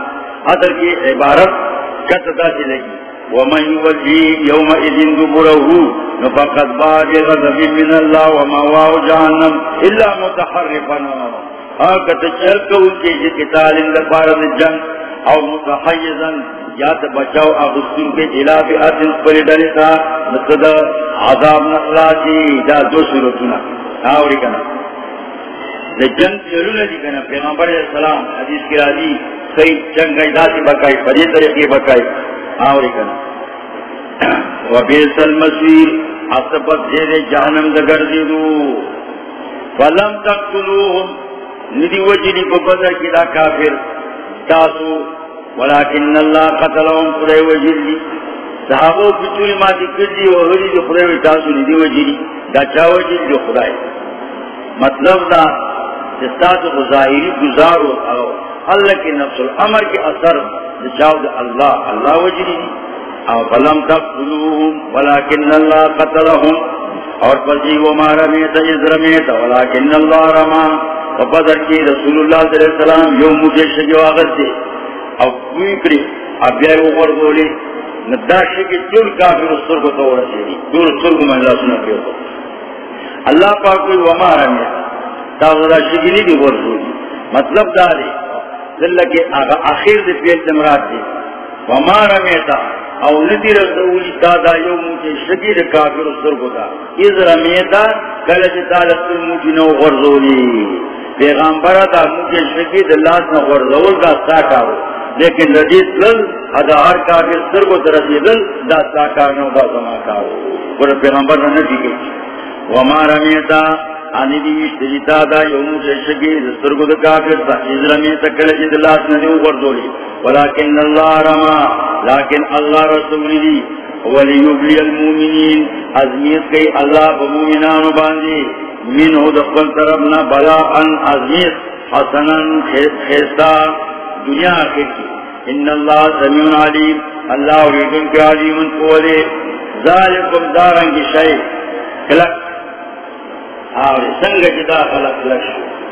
حضر کی عبارت کتتا سے لگی ومن یوجی یوم اذن دبرہو نفقد باغ غضب من اللہ ومواو جہنم، الا متحرفنا آکت چلکو کے جی جتال اندفارد جنگ. او متحیزا، یا تبچاو اغسطن کے جلاب اتن پر ڈلی ڈلتا نقد عذاب نقلاتی دا دو صورتنا آوری کنا جنگ چلو دی کنا پیغمبر السلام حدیث کی راضی صحیح جنگ گئی ذاتی بکائی پجی طریقے بکائی آوری کنا وبیس المسیر اصبت زیر جہنم دگر دیدو فلم تقتلوهم، ندی وجلی ببدر کی دا کافر. تاسو ولیکن اللہ قتلهم خدای وجلی صحابو کچوری ماتی کردی وغلی جو خدای تاسو ندی وجلی دا چا وجلی جو خدای. مطلب دا جستات ظاہری گزارو اللہ کے نفس العمر کے اثر جاؤ اللہ اللہ وجری او فلم تقتلوهم ولكن الله قتلهم. اور پسی وہ مارا میتا از رمیتا ولیکن اللہ رما. وقدر کی رسول اللہ صلی اللہ علیہ وسلم یوم مجھے شجو آغت دے او کوئی کری اب جائے وہ غرد بولی نداشی کی چول کافر استر کو تو رسی دی دور استر میں اللہ سنا کیا تو اللہ پاک کوئی وہ مارا میتا تاغذا شگلی بھی غرد بولی مطلب داری ذلہ کے آخر دے پیل تمرات دی وما رمیتا او ندی رسولی تا دا یو موچے شکیر کافر سرگو دا از رمی رمیتا کلچ تالت موچی نو غرزولی پیغامبر دا موچے شکی دلاس نو غرزول دا ساکارو لیکن ردیت لل ادا ہر کافی سر کو ترسی لل دا ساکار نو دا زمان کارو. پیغمبر نو ندی گئی وما رمیتا آنی دا دسترگو دا کافر تا تکل جد اللہ ولیکن اللہ رما، لیکن اللہ دی. المومنین کئی اللہ بمومنانو باندی. طرفنا بلا ان حسنا خیستا دنیا آخر کی. ان اللہ سمیون علیم. اللہ ریدن کے علیمن قولے ذالکم دارنگی شئی. کلک اور سنگ جدا خلق لش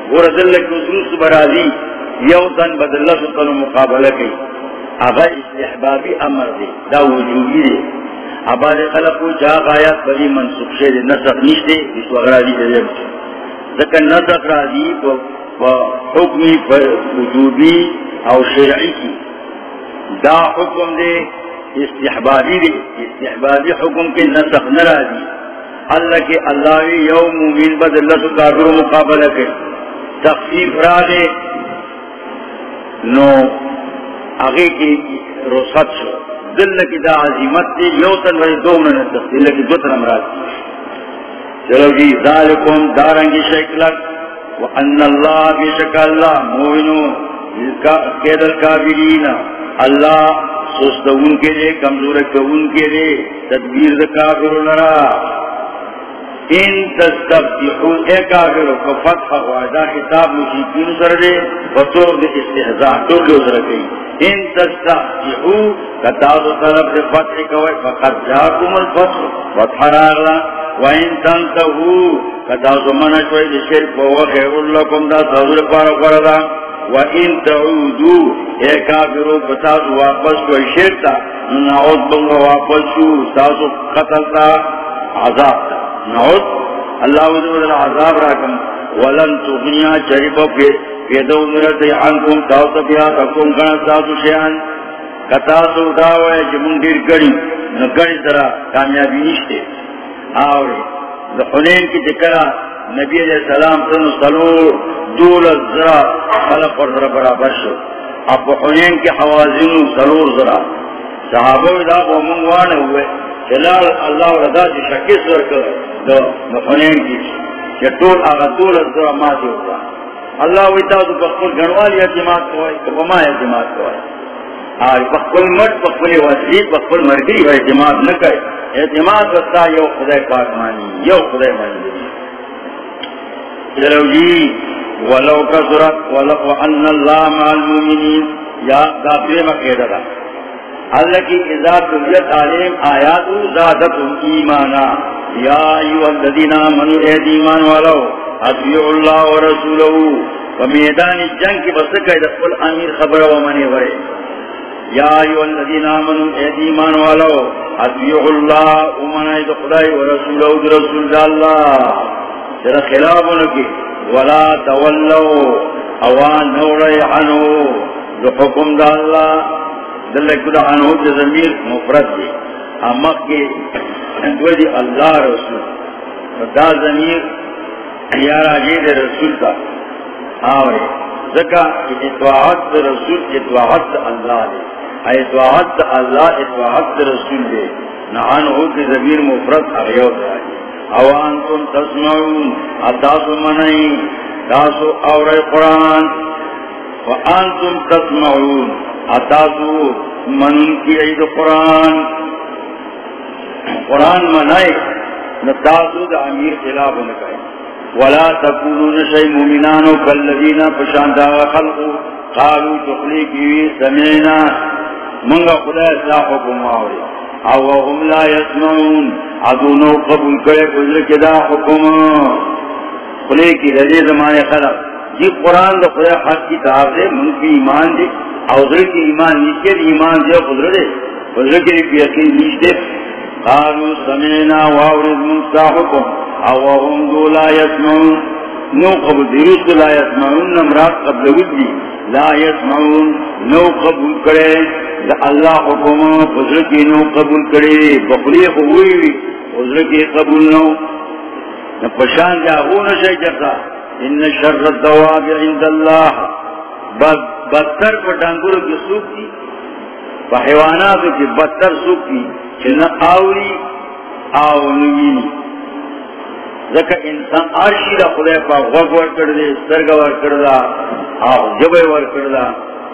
گور دل کی اسروس برازی یو دن بدل سکن مقابلہ کی ابا استحبابی امر دی، دا وجوبی دی. ابا دے خلق کو جا غایات بلی منسوخ شے نسخ نشتے اس وغیرہ دی دے ذکر نسخ راضی حکمی پر وجوبی او شرعی کی دا حکم دے استحبابی دے استحبابی حکم کے نسخ نرازی اللہ کے اللہ یوم مومین بد اللہ تو کافر مقابلہ کے تخفیف را دے۔ نو، آگے کی رخصت شو۔ دل کی دا عظیمت دے یو تن وی دو منت دل کی دو تن امراض چلو جی ذالکم دارنگی شکلک وان اللہ بشک اللہ مومنو قید الکافرین اللہ سست ان کے لیے کمزور ان کے لیے تدبیر کافر لرا ان تستفتحو، اے کافر کو فتح وعدہ خطاب مشیقین سر دے وطور دے استحضاء، تو لے سر گئی ان تستفتحو کتاز طلب دے فتح کوئی فقد جاکم الفتح، فتح راغلا، وَإِن تَنْتَهُوا كَتَاسُ مَنَشْوَئِ لِشِرْكُ وَهُوَ خَيْرٌ لَكُمْ دَا تَعُودُ پَارَ قَرَدَا وَإِن تَعُودُوا، اے کافروں کتاسو واپس کوئی شرکتا نعود بلغا واپس شو، تاسو قتل تا، عذاب تا. نعود اللہ وزر العذاب راکم. وَلَن تُغْنِيَا چَرِبَ پیدو مرد عنکم تاسو بیاتکم کنت تاسو شیان. کتاسو داوئے جمون دیر گڑی نگڑی طرح کامیابی نشتے آوری. دا حنین کی ذکرہ نبی علیہ السلام سنو سلور دول الزرا. خلق اور ذرا برابر شو. اب حنین کی حوازن سلور ذرا صحابہ دا وہ منگوانے ہوئے. چلال اللہ رضا جی شکیس ورکر دا حنین کی کہ طول آغا طول دول الزرا ماتی جی ہوتا۔ اللہ ویتا تو بخبر گنوالی اعتماد کوئی کہ بما اعتماد کوئی۔ آج بخبر مٹ بخبر وسیع بخبر مرگی و اعتماد نہ کرے اعتماد بستا یو خدای پاک مانی، یو خدای مانی۔ چلو جی ولو کا کسرت ولو ان اللہ مع المومنین۔ یا دافر مقیدہ دا۔ اللہ کی اذا تلیت علیم آیات زادتم ایمانا۔ یا ایوہ الذین آمنوا اید ایمان ولو اتبیع اللہ ورسولہ ومیدان جنگ کی بسکہ دفل امیر خبر ومنی ورے۔ یا ایوہ الذین آمنوا اید ایمان ولو اتبیع اللہ ومنی دخلائی ورسولہ رسول اللہ۔ تیرا خلاف نکی ولا تولو اوان نوڑی عنو دو حکم دا اللہ۔ دلک دا عنو دا زمیر مفرد دی۔ امک کی دو دی اللہ رسول۔ دا زمیر یا راجی دی رسول دا۔ آوری ذکا اتواعت دا رسول اتواعت دا اللہ دی اتواعت دا اللہ اتواعت دا رسول دی نعنو دا زمیر مفرد اغیوت راجی اوان تم تسمعون اتاسو منئی تاسو اور قرآن۔ وانتم تسمعون۔ اتاسو منن کی عید قرآن. قرآن منئی نتاسو دا امیر خلاف نکائی ولا تکونون شئی مومنانو کالذین پشانتا خلقو، قالو تخلی کیوی سمینا. منگا خدا اصلاح حکم آوری. او هم لا يسمعون ادونو قبول کرے گزر کے دا حکم. خلے کی رضی زمانے خلق. جی قرآن دا خدا حق کی کتاب دے من کی ایمان دے. او در کی ایمان نیچے ایمان دے خدر دے خدر کے لیے یقین نیچ دے قالوا سمعنا واورد منسا حکم. او هم دو لا يسمعون نو قبول دیروس لا يسمعون نمرات قبل ودی لا يسمعون نو قبول کرے دا اللہ حکم فضل کی نو قبول کرے بخلی خوئی فضل کی قبول نو پشان جا ہو نشے جتا ان شر الدواب عند اللہ بدتر پر ڈانگورو کی سوک کی حیواناتو کی بدتر سوک کی چن آوری آو نوینی ذکر انسان آرشی دا خدای پا غوگ ور کردے، سرگ ور کردہ آو جب ور کردہ۔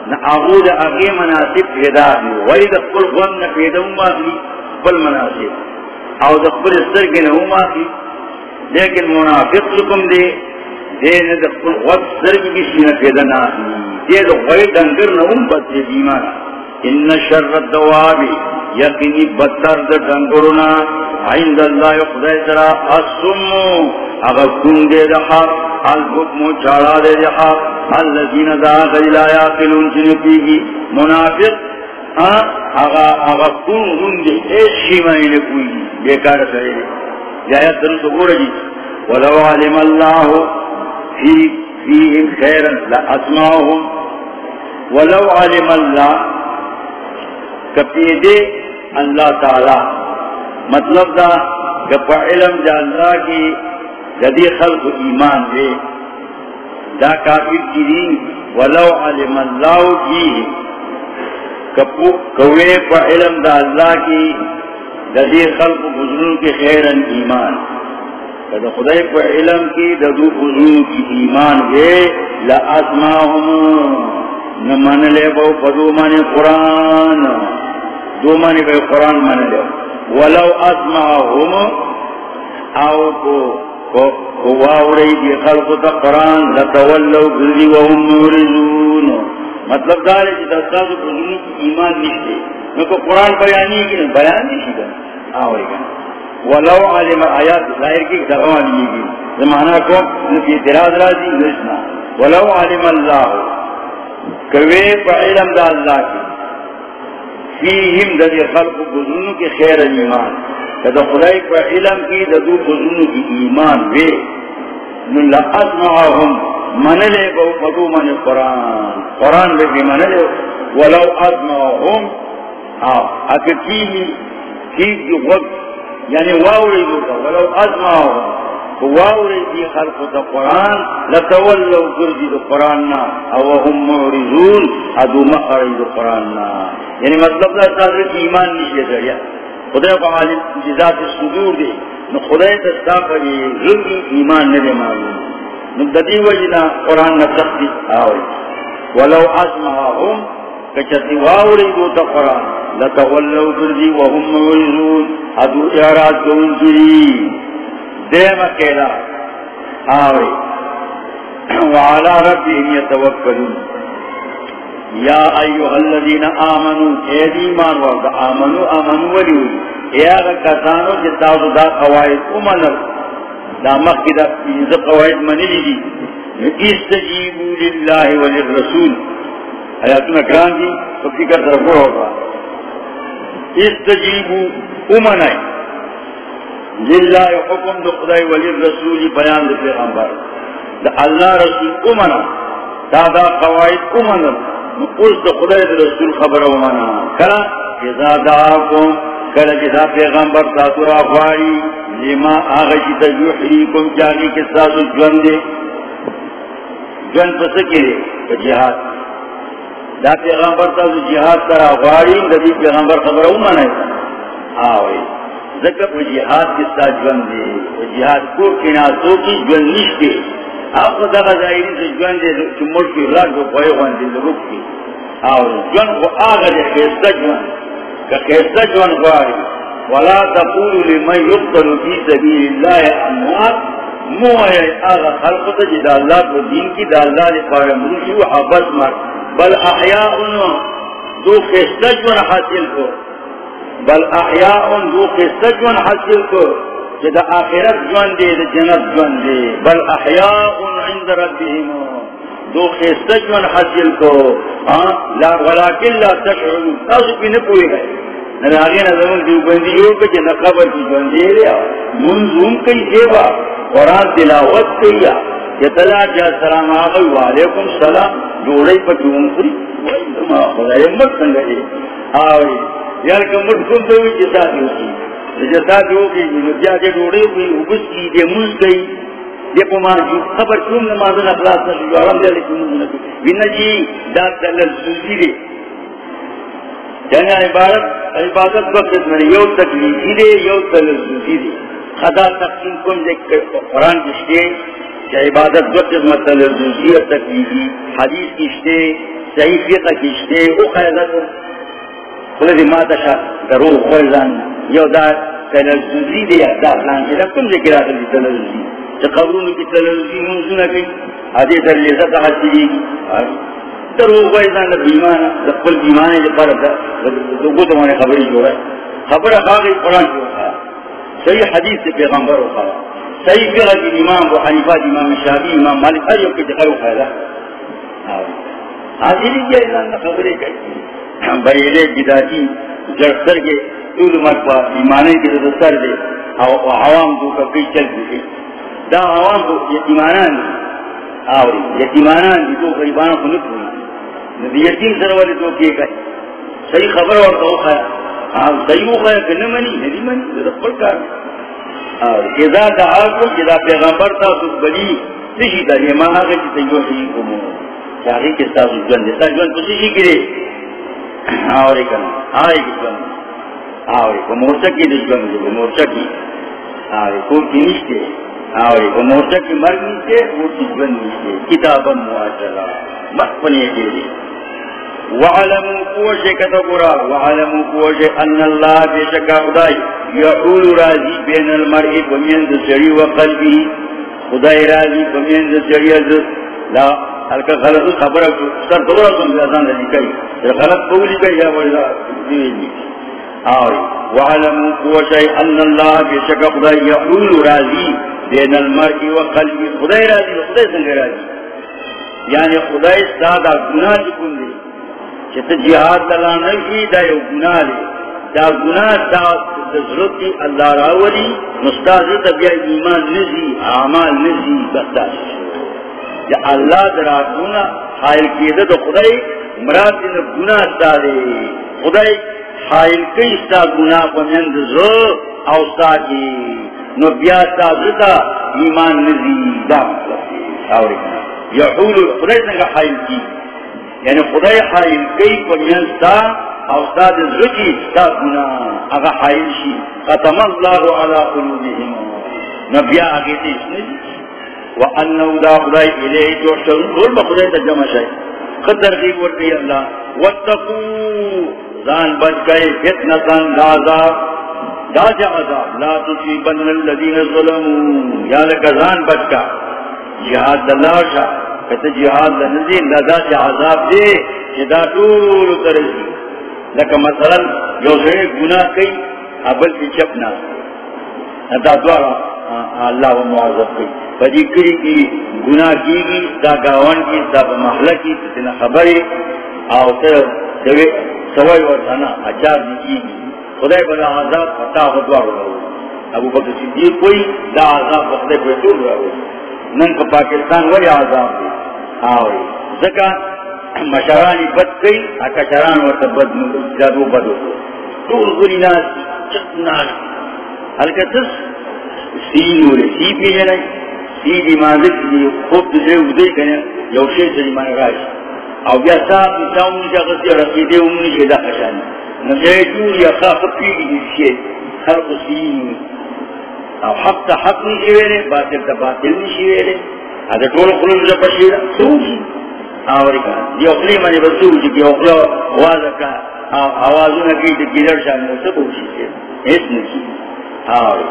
نہ آغود آگے مناسب پیدا دی وی دا قل غم نہ پیدا ہوں ماتی قل مناسب۔ او دا قل سرگ نہ ہوں ماتی لیکن منافق لکم دے۔ دے نے دا قل غم سرگ کسی نہ پیدا نہ دے دا غوی دنگر نہ ہوں، بس دے ان شر الدوابی یقینی بدتر دا دنگرنا عند اللہ خدای سرا السمو اگر کن دے دا حق، الحکم چاڑا دے دے حق۔ الذین دا غیلا یاقلون چنپیگی منافق اگا اگا کن کن دے ایس شیمائی نکوئی بیکار کرے دے۔ جایت دن تو گوڑا جی ولو علم اللہ في فيهم خيرا لأسمعهم ولو علم الله كبيدي الله تعالى مطلب دا کہ علم دا اللہ کی جدی خلق ایمان دے دا کافر کی دین ولو علم اللہ کی کوئے پا علم دا اللہ کی جدی خلق بزرگ کی خیرن ایمان دا خدای پا علم کی ددو بزرگ کی ایمان دے لأسماهم نمان لے باو پدو مانی قرآن، دو مانی بے قرآن مان لے ولو اسمعهم او کو کو واوری دی خلق تا قرآن، لتولو گردی وهم مورزون مطلب دارے جی دستازو قرآن کی ایمان نشتے۔ نکو قرآن بیانی کی بیان نشی گا آوری گا۔ ولو علم آیات ظاہر کی دغوان لیگی زمانہ کو نفی اعتراض رازی نشنا ولو علم اللہ کوئے پا علم دا اللہ کی. فیہم دا دی خلق بزنو کی خیر ایمان. کدا خدای پر علم کی دا دو بزنو کی ایمان وے. من لأسمعهم من لے بو قدو من قرآن. قرآن بے بھی من لے ولو اسمعهم اکر کیلی کیل دی وقت یعنی واوری دو ولو اسمعهم واوری دی خلق دا قرآن، لتولو کردی دا قرآن نا. او هم معرضون، ادو مخری دا قرآن نا. یعنی مطلب دا تاثر کی ایمان نیشے دریا خدای کو عالم جزات صدور دے نو خدای تستا پر ظلم ایمان ندے معلوم. نو ددی وجنا قرآن نتختی آوری. ولو اسمعهم کچتی واوری دو تا قرآن. لتولو کردی وهم معرضون. ادو اعراض کون کری دیم اکیلا. آوری. وعلا ربهم يتوکلون یا ایوہ الذین آمنوا اے دیمان ورد آمنوا آمنوا ولیوی اے آگا کسانو جتاو دا قوائد امنر دا مخی دا انزا قوائد منی لی دی. استجیبو للہ وللرسول حیاتنا کران دی تو فکر طرف ہوگا۔ استجیبو امنائی للہ حکم دا خدای وللرسول بیان دا پیغمبر۔ دا اللہ رسول امنا دا دا قوائد امنر اس دا خدای دا رسول خبر ومانا کلا جزا دعاکم، کلا جزا پیغمبر تاثر آفاری لما آغا جی جتا یحریکم چاہی کس تاسو جون دے۔ جون پسکی دے۔ جہاد۔ دا پیغمبر تاسو جہاد تر آفاری دا دی پیغمبر خبر ومانا آوئی ذکر پا جہاد کس تا جون دے جہاد کو کناسو کی جون نشتے آپ کو دغا ظاہری سے جوان دے چو ملکی راک کو پوئے خوان دے لرک کی اور جوان کو آگا دے خیستہ جوان کہ خیستہ جوان کو آگا ولا تقولوا لمن يقتل في سبيل الله اموات. مو ہے آغا خلق تا جی اللہ کو دین کی، دا اللہ نے پارا مروشی و مر. بل احیاء دو خیستہ جوان حاصل کو. بل احیاء دو خیستہ جوان حاصل کو. جی جدا آخرت جوان دے، دا جنت جوان دے. بل احیاء عند ربهم دو خیستہ جوان حاصل کو. لا ولیکن لا تشعرون. تاسو پی نپوئی گئے نراغی نظرون دیو بندی یو کچھ نقبر کی جوان لیا منظوم کئی سیوا قرآن تلاوت کئی یتلا جا سلام آگئی وعلیکم سلام جوڑی پا کیون کری خدای مت سنگا آوئی یار کمت کن تو بھی جتا دیو کی جتا جو کی بیا کے ڈوڑے ہوئی ابس کی دے مز گئی یہ پمان جو خبر کیوں نماز اخلاص نہ جو عالم دے لیکن نہ بنا جی داد دلل سوزی دے۔ یعنی عبادت عبادت وقت میں یو تکلیفی دے، یو دلل دے۔ خدا تقسیم کن دے قرآن کشتے، کہ عبادت وقت میں دلل سوزی اور تکلیفی حدیث کشتے صحیح فقہ کشتے، او قیدت خلدی ما تشا درو خوزان you the تلزوزی the the plan چیزا جی، کم ذکر آخر دی تلزوزی۔ چا قبرون کی تلزوزی منزونا کئی آدھے در لیزت حسی دی درو خوزان دا بیمانا دا قل بیمانا دی پر دو گو تمہنے خبری جو رہا خبر خاقی قرآن جو رہا صحیح حدیث سے پیغمبر رکھا صحیح فقہ کی امام و حنیفہ، امام شابی امام مالک، ہر یو کی دخل خیرہ ہاں۔ حاضری کیا اللہ خبری کئی بریلے، بداتی جڑ جرسر کے طول مرکبہ ایمانے کے دستر دے ہاں، او عوام دو کا کئی چل دی دا عوام ہاں، کو ایمانان آوری یتیمانا دی تو غریبانا کو نکونا دی یتیم سروالی تو کیے گئے۔ صحیح خبر اور تو خیا ہاں، آو صحیح ہو خیا کہ نمانی ندی منی دی پل کار آوری اذا دعاکم جدا پیغمبر تا تو بلی، تشی تا یہ ماں آگے چی تیو حیی کمو چاہی کس تا سو جن دیتا جن تو تشی کرے آوری کنا آوری کس جن۔ آوری کو مورچا کی دی جن دی مورچا کی۔ آوری کو کی نشتے آوری کو مورچا کی مرگ نیچے وہ کی جن نیچے۔ کتابا معاشرہ مرگ پنی کے دی وعلموا قوشي كتبرا وعلموا قوشي أن الله بشكا خداي يحول رازي بين المرء ومن ذسري وقلبه. خدای راضی کمین سے چڑیا لا، ہلکا غلط خبر سر دورا سن بیازان رہی کئی. در غلط قولی کئی یا وجہ دیوی آوری وعلمو قوشای ان اللہ بشک خدای یحول راضی بین المرئی و قلبی خدای راضی خدای سنگ راضی یعنی خدای سادا گناہ چکن دی چھتا جہاد دلانا کی، دا یو گناہ دی دا گناہ، دا ضرورتی اللہ راولی مستازی تبیع ایمان نزی اعمال نزی بستاز یا اللہ درا گناہ، حائل کیدہ دا خدای مراد دن گناہ دا دے۔ خدای حائل کئی ستا گناہ پمیند زو او ستا کی جی۔ نو بیا ستا زتا ایمان نزی دا مطلب یحول خدای سنگا حائل کی۔ یعنی خدای حائل کئی پمیند ستا اوستاد زکی تا گنا اگا حائل شی. ختم اللہ علا قلوبهم نبیا آگے تے اس نے وانہو دا خدای الیہ جو شروع دول بخدای تا جمع شای خدر غیب ورکی اللہ. واتقو. زان بچ گئے فتنة لازاب دا جا عذاب. لا تصیبن الذین ظلمون یا لکا زان بچ گا. جہاد دلار شا کہتا جہاد لنزین دا دا عذاب دے جدا دول ترزی لکہ مثلا جو سے گناہ کئی ابل کی چپنا دا دوارا اللہ و معذب کئی۔ فجی کری کی گناہ کی گی، دا گاوان کی، دا محلہ کی تینا خبری آو تر دوے سوائی ورزانا اجار دی گی۔ خدای بلا عذاب فتا خدوار رو ابو بکر صدیق کوئی، دا عذاب خدای پر رو نن کا پاکستان ولی عذاب دی آوری. زکا مشرانی بد کئی اکشران ورطا بد جادو بدو طول غری ناس، چت ناس. حلکہ تس، سی نوری، سی پی جنائی سی دی مانزک دی خوب تسرے ادھے کنے، یو شیر سری مان راش او بیا صاحب نسا امنی جا غزی رقیدے امنی شیدہ خشانی نسای جور یا خاق پیگی دی شیر خلق سی نوری. او حق تا حق نیشی ویرے باطل تا باطل نیشی ویرے اگر طول خلوز جا پشیرہ سوچی آوری کا یہ اخلی منی بسو جی کی اخلی آواز کا شانی سب اوشی سے اس نکی آوری.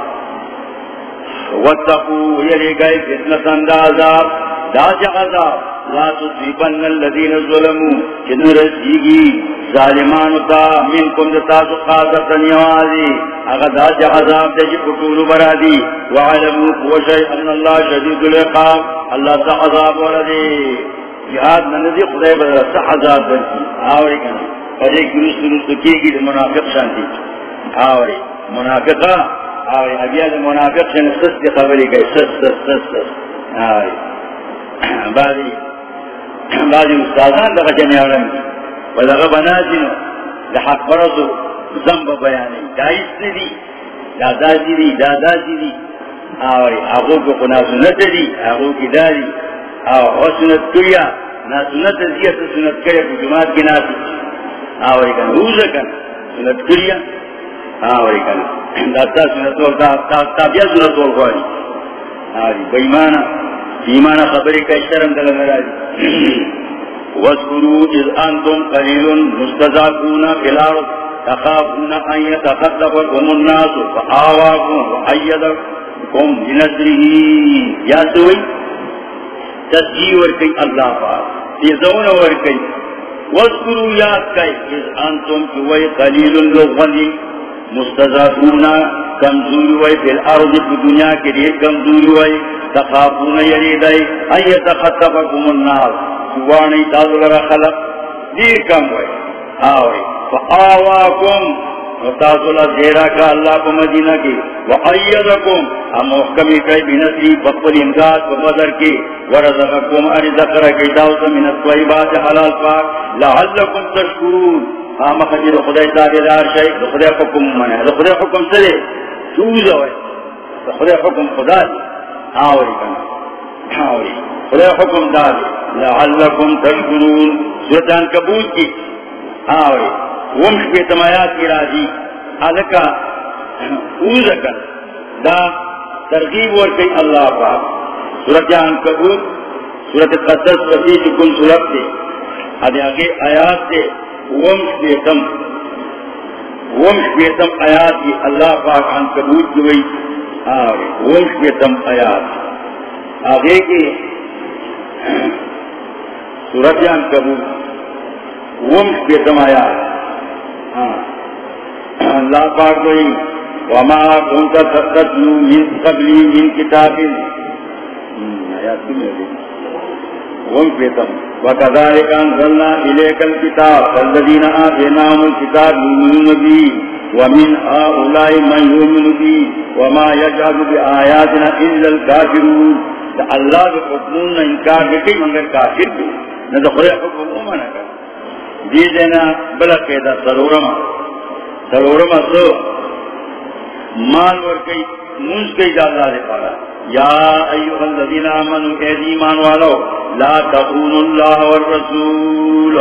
واتقو یلی گئی فتنة دا عذاب لا تصیبن الذین ظلمو. چن رسیگی ظالمانو تا من کم دتاسو خاصتا نیوازی اگا دا جا عذاب دا جی پتولو برا دی۔ وعلمو قوشی ان اللہ شدید العقاب۔ اللہ تا عذاب وردی جہاد نندی خدای بدر سا عذاب درکی آوری کنی پدے گروس درست کی گی دی منافق شانتی۔ آوری۔ منافقا آوری۔ ابیا دی منافق شن سس دی خبری گئی۔ سس سس سس سس۔ آوری۔ بعدی بعدی استازان دقا جمعی علم ودقا بنازینو لحق برسو زنب بیانی دائیس ندی دادازی دی دادازی دی آوری آغو کو قناسنت دی آغو کی داری اور سنت کریا نہ سنت زیت سنت کرے کو جماعت کی ناسی آوری کن روز کن سنت کریا آوری کن داتا سنت اور تابیا سنت اور خواری آوری بیمانا ایمانا خبری کا اشترم دل مراجی وَذْكُرُوا إِذْ أَنْتُمْ قَلِيلٌ مُسْتَضَعْفُونَ فِي الْأَرْضِ، تَخَافُونَ أَنْ يَتَخَطَّفَكُمُ النَّاسُ، فَآوَاكُمْ وَأَيَّدَكُمْ بِنَصْرِهِ یا سوئی تسجیح ورکی اللہ پاک تیزون ورکی وذکرو یاد کئی از انتم چوئی قلیل لغنی مستضافونا کمزوری وئی فی الارض پی دنیا کے لیے کمزوری وئی تخافون یریدائی ای خطفکم النار. چوانی تازل را خلق، دیر کم وئی آوئی فآواکم وتاصل زیرا کا اللہ کو مدینہ کی۔ وایدکم ہم محکمی کئی بنصری بقبل امداد و بدر کی ورزقکم ارزق رکی داوت من الطیبات حلال پاک۔ لعلکم تشکرون۔ ہاں، ہم خجر خدای تابدار شئی خدای حکم منہ خدای حکم سلے۔ چوز ہوئے خدای حکم خدا دی۔ ہاں آوری کنا ہاں آوری خدای حکم دادی لعلکم تشکرون۔ سورتان کبوت کی۔ آوری ومش بیتمایات کی راضی. علکا اوزکا، دا ترغیب ورکی اللہ پاک. سورتان کبوت سورت قصص وسیج کن سورت دے ادھے آگے آیات دے ومش بیتم ومش بیتم آیات کی اللہ پاک عن کبوت دوئی آوری ومش بیتم آیات. آگے کی سورت سورتان کبوت ومش بیتم آیات. اللہ پاک گئی وما كنت تتلو من قبلی من کتاب آیات کی میں وم پیتم وكذلك انزلنا اليك الكتاب فالذين آتيناهم الكتاب يؤمنون به ومن هؤلاء من يؤمن به۔ وما يجعل بآياتنا إلا الكافرون۔ اللہ کے حکمون نے انکار کرتے مگر کافر بھی نہ تو خدا حکم امانا کر دی دینا بلا قیدہ سرورما. سرورما سو. مال ورکی منز کئی جازا دے پارا. یا ایوہ الذین آمنوا اید ایمان والو، لا تقون اللہ والرسول.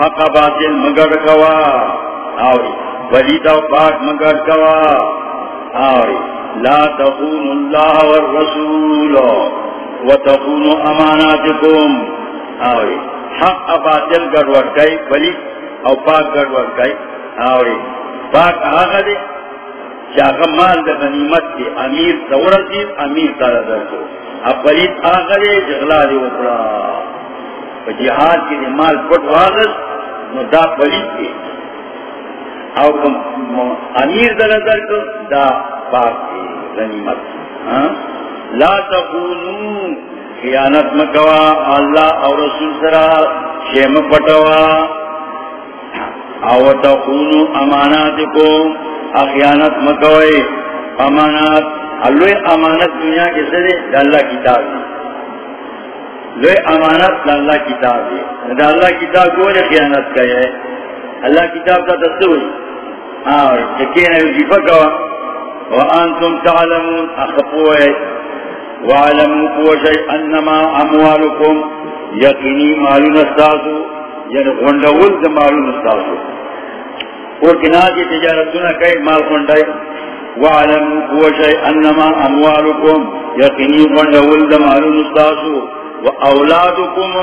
حق باطل مگر کوا. آوری. ولیتا و پاک مگر کوا. آوری. لا تقون اللہ والرسول. وتقون اماناتکم. آوری. حق باطل گڑوڑ گئی، بلی او پاک گڑوڑ گئی اور پاک آگا دے چاہا مال دا غنیمت کے امیر دورتی امیر تارا در کو۔ اب بلیت آگا دے، جغلا دے اپڑا جہاد کے دے مال پٹ واغس، نو دا بلیت کے۔ او امیر در در کو، دا پاک کے غنیمت۔ لا تقولون خیانت مکوا، اللہ اور رسول سرا شیم پٹوا۔ او تخونو امانات کو اخیانت مکوئے۔ امانات اللوی امانت دنیا کے سرے اللہ کتاب دی۔ لوی امانت اللہ کتاب دی۔ اللہ کتاب کو نے خیانت کہے اللہ کتاب کا دستوئی اور چکین وزیفہ کوا۔ وانتم تعلمون اخفوئے وعلموا قوشي انما اموالكم يقيني مالو نستاسو یعنی غنڈول دا مالو نستاسو اور کنات یہ تجارتنا کئی مال غنڈائی۔ وعلموا قوشي انما اموالكم يقيني غنڈول دا مالو نستاسو واولادكم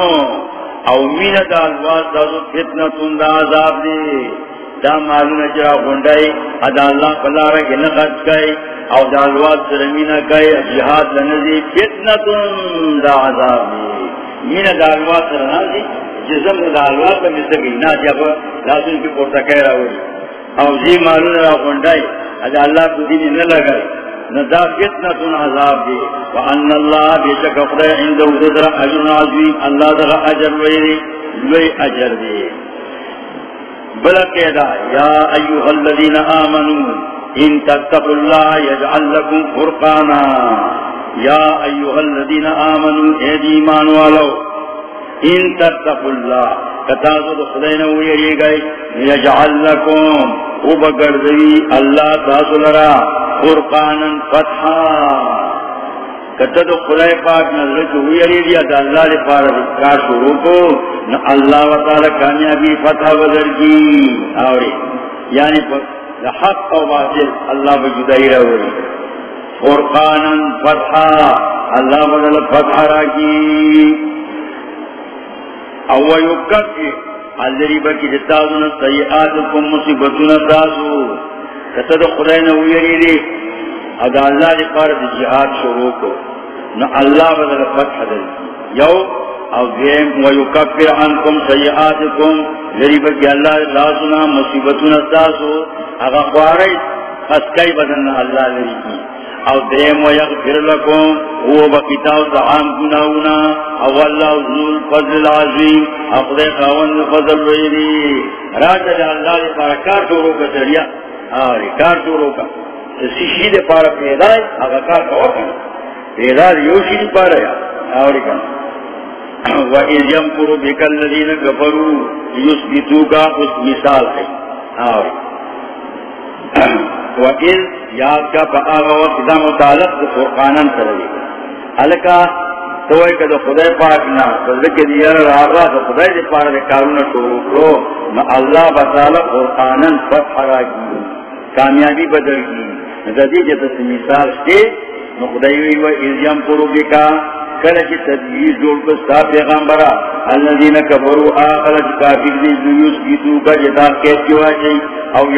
او من دا الواز دا فتنة دا عذاب۔ دی دا مالو نجرا غنڈائی ادا اللہ پلارا کی نخط کئی، او دالوات سرمینہ کئی، جہاد لنزی، فتنتن دا عذاب دی مین دالوات سرنازی جزم دالوات پر مثل گئی نا جب لازم کی پورتا کہہ رہا ہوئی او زی معلوم را خونڈائی ادا اللہ کو دینی نہ لگائی ندا فتنتن عذاب دی وان اللہ بیشک افضل عند وزر اجر عظیم اللہ در اجر ویری، لوی اجر دی۔ بلکہ یا ایوہ الذین آمنون ان تتقوا الله يجعل لكم فرقانا. يا ايها الذين امنوا ايمان والو، ان تتقوا الله كتازو خدينا ويري گئے يجعل لكم وبغرزي الله تعالى فرقانا فتحا. کتد خدای پاک نظر کو ویری دیا دا اللہ لے پارا کا شروع کو نہ اللہ و تعالی کامیابی فتح بدر کی اور یعنی حق و باطل اللہ بجدائی رہوری فرقانا فتحا. اللہ بدل فتح راکی او یکفی حضری بکی جتازونا سیئاتکم مصیبتونا تازو کتد خداینا ویری دی اگا اللہ دی پارد جہاد شروع کو نا اللہ بدل فتح دل یو، او دیم و یکفر عنکم سیئاتکم۔ یعنی لری بکی اللہ لازنا مصیبتنا تاسو اگا خواری خسکائی بدن اللہ لری کی او درم و یغفر لکم۔ هو بکتاو دعام گناونا او اللہ ذول فضل عظیم اقضی خاون فضل ویدی راجہ دا اللہ دی پارا کار چورو کا چڑیا آری کار چورو کا۔ سیشی دی پارا پیدا ہے اگا کار کا وقت پیدا دی یوشی دی پارا یا. آری کن وَإِذْ يَمْكُرُ بِكَ الَّذِينَ كَفَرُوا يُثْبِتُوكَ اس مثال ہے آری وَإِذْ یاد کا پآغا وقت دا متعلق دا فرقانن کرلی حلکا توئی که دا خدای پاکنا فضلک دیر راغا دا خدای دی پارا دی کارونا شروع کرو نا اللہ بطالا فرقانن فتح را کی کامیابی بدل کی۔ نزدی جتا سمیسال شتے نا خدایوی و ازیم کرو بکا جوڑ پیغمبرا کا کیوا او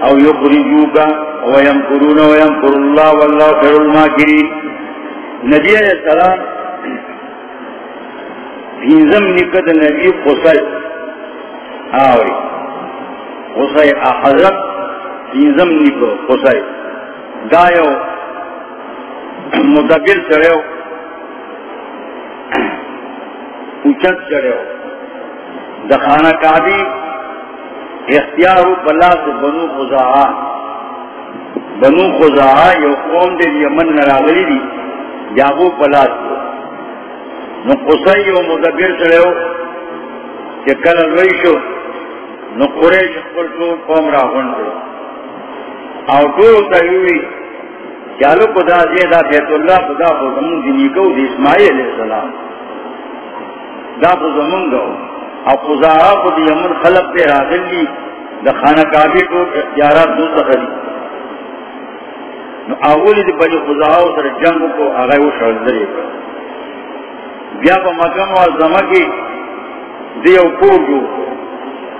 او یخرجو کا اللہ خیر الماکرین. نبی علیہ السلام نبی آوری. خسائی حضرت فینزم نکت خسائی دایو مدبر چڑھے ہو اچت چڑھے ہو۔ دخانہ کابی اختیار بلا سے بنو خزا بنو خزا یو قوم دے یمن نراغلی دی یابو بلا سے نو قصی و مدبر چڑھے ہو کہ کل روی نو قریش قل تو قوم راغن دے او تو تیوی چالو خدا دے دا بیت اللہ خدا کو زمون دینی کو دی اسماعیل علیہ السلام. دا کو زمون گو او خدا کو دی امن خلق دے راغل دی دا خانہ کعبے کو اختیارات دو سخری نو اولی دی بلی خدا سر جنگ کو آگئے وہ شرد بیا پا مکم و زمکی دی یو پوگو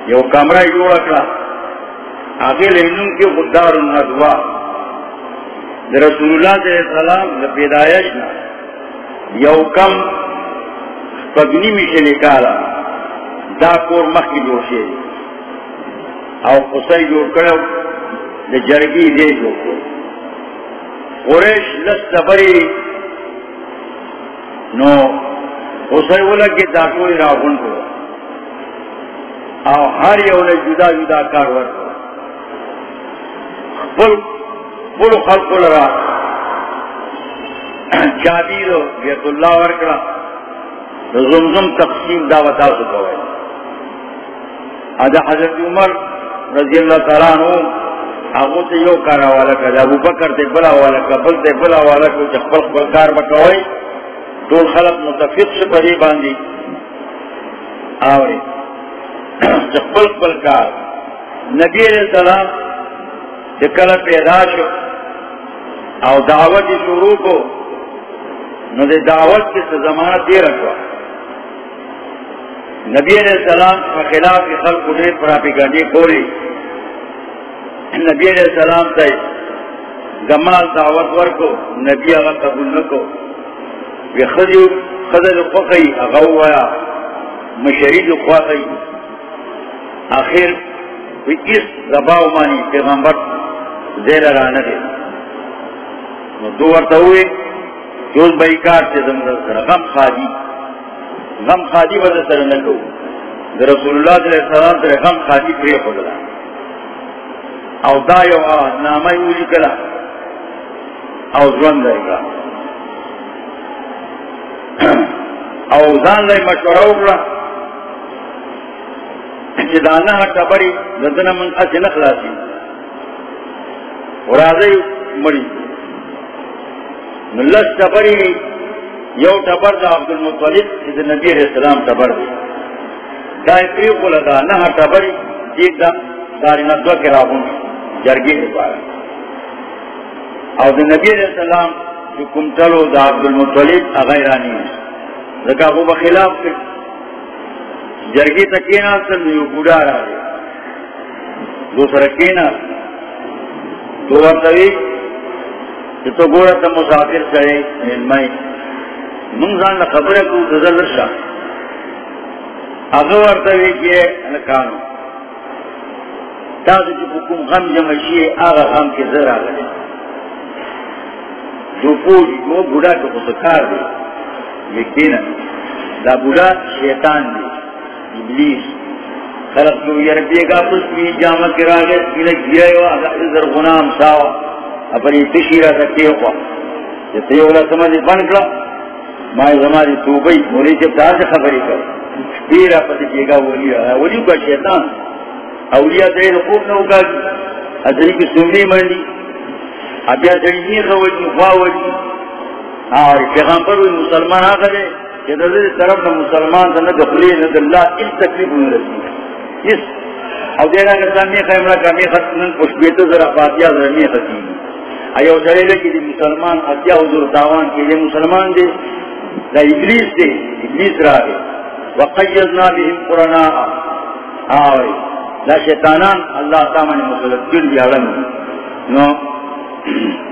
یو کمرہ جوڑا کرا آگے لینوں کی خدار الندوہ. رسول اللہ علیہ السلام پیدائش نا. یو کم پگنی میں سے نکالا. دا کور مخ کی جوشے او قصی جوڑ کرو دا جرگی دے جو قریش لست بری. نو قصی والا کے دا کوئی راغن کو او ہر یو نے جدا جدا کار ورکو بڑو خلق لرا جابیر بیت اللہ ورکڑا زمزم تقسیم دعوتا سکوئے ادا حضرت عمر رضی اللہ تعالیٰ عنہ آگو تے یو کارا والا کر ابو بکر تے بلا والا کر بل تے بلا والا کر چپل خبر کار بکوئے دو خلق متفق سے پڑی باندی آوری چپل خبر کار نبی علیہ السلام کل پیدا شو او دعوت شروع کو، نو دے دعوت کے زمانہ دے رکھوا۔ نبی علیہ السلام کے خلاف کی خلق دیر پراپی گاڑی کوری۔ نبی علیہ السلام تے گمال دعوت ور کو نبی اگر قبول نکو۔ وی خدیو خدل قوقی اغوایا مشہید قوقی آخر اس رباو مانی پیغمبر زیر رانا دے دو ورطا ہوئے، جوز بھائی کار سے زمدر سر غم خادی۔ غم خادی ورطا سر نکو۔ در رسول اللہ صلی اللہ علیہ وسلم سر غم خادی پری خودلا۔ او دا یو آه نامی اولی کلا او زون دائی گا۔ او زان دائی مشورہ اکلا چی دانا حتا بری زدنا من اسی نخلاسی ورازی مری نلس تبری یو تبر دا عبد عبدالمطلب چیز نبی علیہ السلام تبر دی دا اپری قول دا نها تبری دیکھ دا، داری ندوہ کے راہون جرگی دبارا او دا نبی علیہ السلام، جو کمتلو دا عبد عبدالمطلب اغیرانی ذکا وہ بخلاف کر جرگی تکینا سن یو بودا را دی دوسرا کینا. تو ورطوی. کہ تو گورا تا مسافر کرے علمائی منزان خبر کو تزلر شا اگر ورطوی کیے لکانو تاسو چې حکم غم جمع شي هغه غم کې زرا غلي پوجی وہ بوڑھا کو خسکار دے. یقینا دا بوڑھا شیطان دے. ابلیس. خلق جو یربیے گا پس بھی جامع کرا گئے سیلہ گیا ہوا ازر غنام ساوا اپنی تشیرہ سکتے ہوا جتے اولا سمجھ بن کلا. مائی زمانی توبئی مولی جب دا سے خبری کر. دیرہ پتی کیے گا، ولی ولی کا شیطان. اولیاء دیر خوب نہ ہوگا ادری کی سنی مندی ابیا جڑی روی خواوی اور پیغمبر مسلمان آگا دے. کہ طرف نہ مسلمان نہ دخلی نہ اللہ اس تکلیف میں رسی اس۔ او دینا کہ سامی خیمرہ کمی ختم پشبیتو ذرا فاتحہ ذرا می ختم ایو جڑے لگی دی مسلمان اتیا حضور تاوان کے لیے مسلمان دے دا ابلیس دے، ابلیس را دے۔ وقیدنا بهم قرناء۔ آوری لا شیطانان اللہ تعالی مسلط جن بھی علم نو،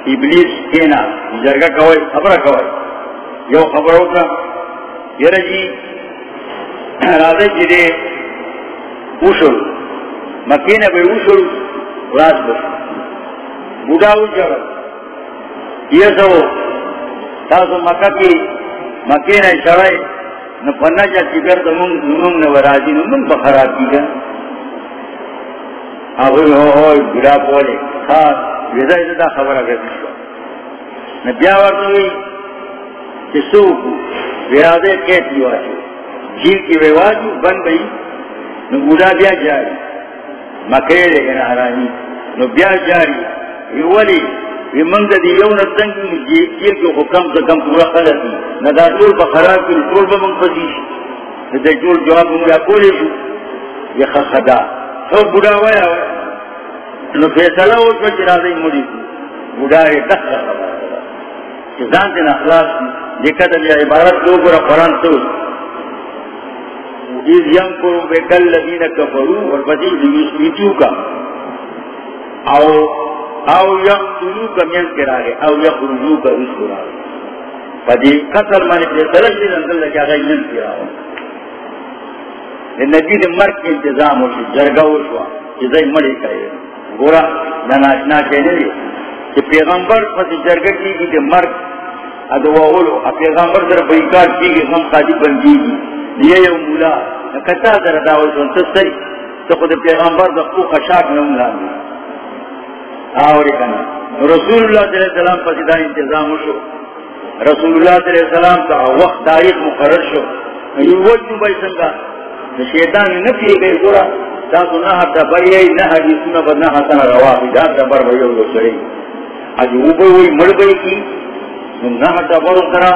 ابلیس کینا جرگا کوئی خبر کوئی یو خبر ہوتا یہ جی راضی جی دے اوشل مکینا بے اوشل راز بس. بودا اوشل یہ سو تاسو مکہ کی مکینا شرائی نو پنہ جا چکر دا من نمون نو راجی نمون بخراب کی گا آبوی ہوئی بڑا پولے خاص ویزا دا خبر اگر نشو نبیا ورنوی جسو کو ویادے کیتی واجو جیل کی ویواجو بن بئی، نو بودا بیا جاری. مکرے لے گنا حرانی نو بیا جاری. ویولی وی منگ دی یو نتنگ جی- جیل کی حکم سے کم پورا خلطی ندا طول پا خراب کی طول پا منگ پسیش ندا طول جواب منگا کولی شو. یہ خدا. سو بودا ویا ویا. نو فیصلہ ہو تو چرازی مڑی کو بڑھائے دخل خبر. کہ زانتے نا اخلاص دیکھا تا عبارت لوگ را قرآن تو۔ ایز یم کرو بے کل لبین کفرو اور کا او او یقتلو کا مین کرا گئے او یخرجو کا اس کرا گئے قتل مانی فیصلہ شدید اندر لکیا گئی مین کرا گئے نبی نے مرک انتظام ہو شد جرگا ہو شوا جزائی مڑی کہے گورا ناشنا کہنے لی کہ پیغمبر پس جرگہ کی گی مرگ ادوالو پیغمبر در بیکار کی گی ہم قادی بن کی گی یہ یو مولا کتا در داول سنت سی تو خود پیغمبر در خو خشاک نم لانگی آوری کنا رسول اللہ صلی اللہ علیہ وسلم پس دا انتظام شو. رسول اللہ صلی اللہ علیہ وسلم کا وقت تاریخ مقرر شو. یہ وجہ بھائی سنگا. شیطان نے نفی گئی گورا. تاسو نه حتا بایې نه حدیثونه به نه حتا روا دي دا خبر به یو سړی اجو وبو وی مړ به کی نه حتا ورو کرا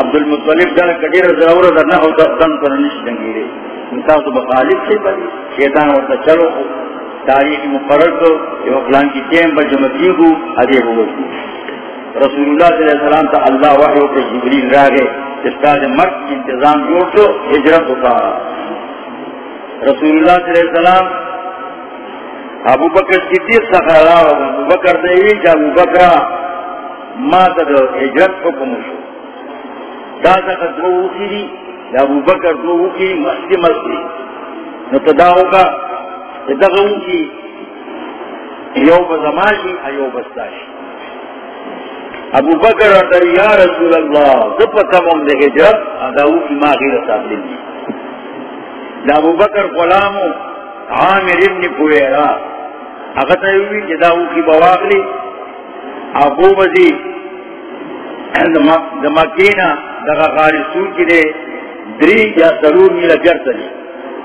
عبد المطلب دا کډیر زاور دا نه هوتا تن پر نشي دنګیره تاسو به غالب شي په شیطان ورته چلو تاریخ مقرر کو یو پلان کی ٹیم پر جمعیو کو ادے وہ رسول اللہ صلی اللہ علیہ وسلم تا اللہ وحی پر جبریل راگے اس کا مرد انتظام جوڑ تو ہجرت ہوتا رسول اللہ صلی اللہ علیہ وسلم ابو بکر صدیق سخرا ابو بکر دیوی جا ابو بکر ما تد اجرت حکم شو دا تک دو اخیری دا ابو بکر دو اخیری مستی مستی نو تدا ہوگا تدغو کی یو بزماشی ایو بستاشی ابو بکر اور یا رسول اللہ دپتا مم دے ہجرت اداو کی ما غیر صاحب لی دا ابو بکر غلامو عامر ابن پویرا اگتا ہوئی جداو کی بواغلی ابو بزی. دا مکینا دا غاری سو کی دے، دری یا ضرور میلا جرتا لی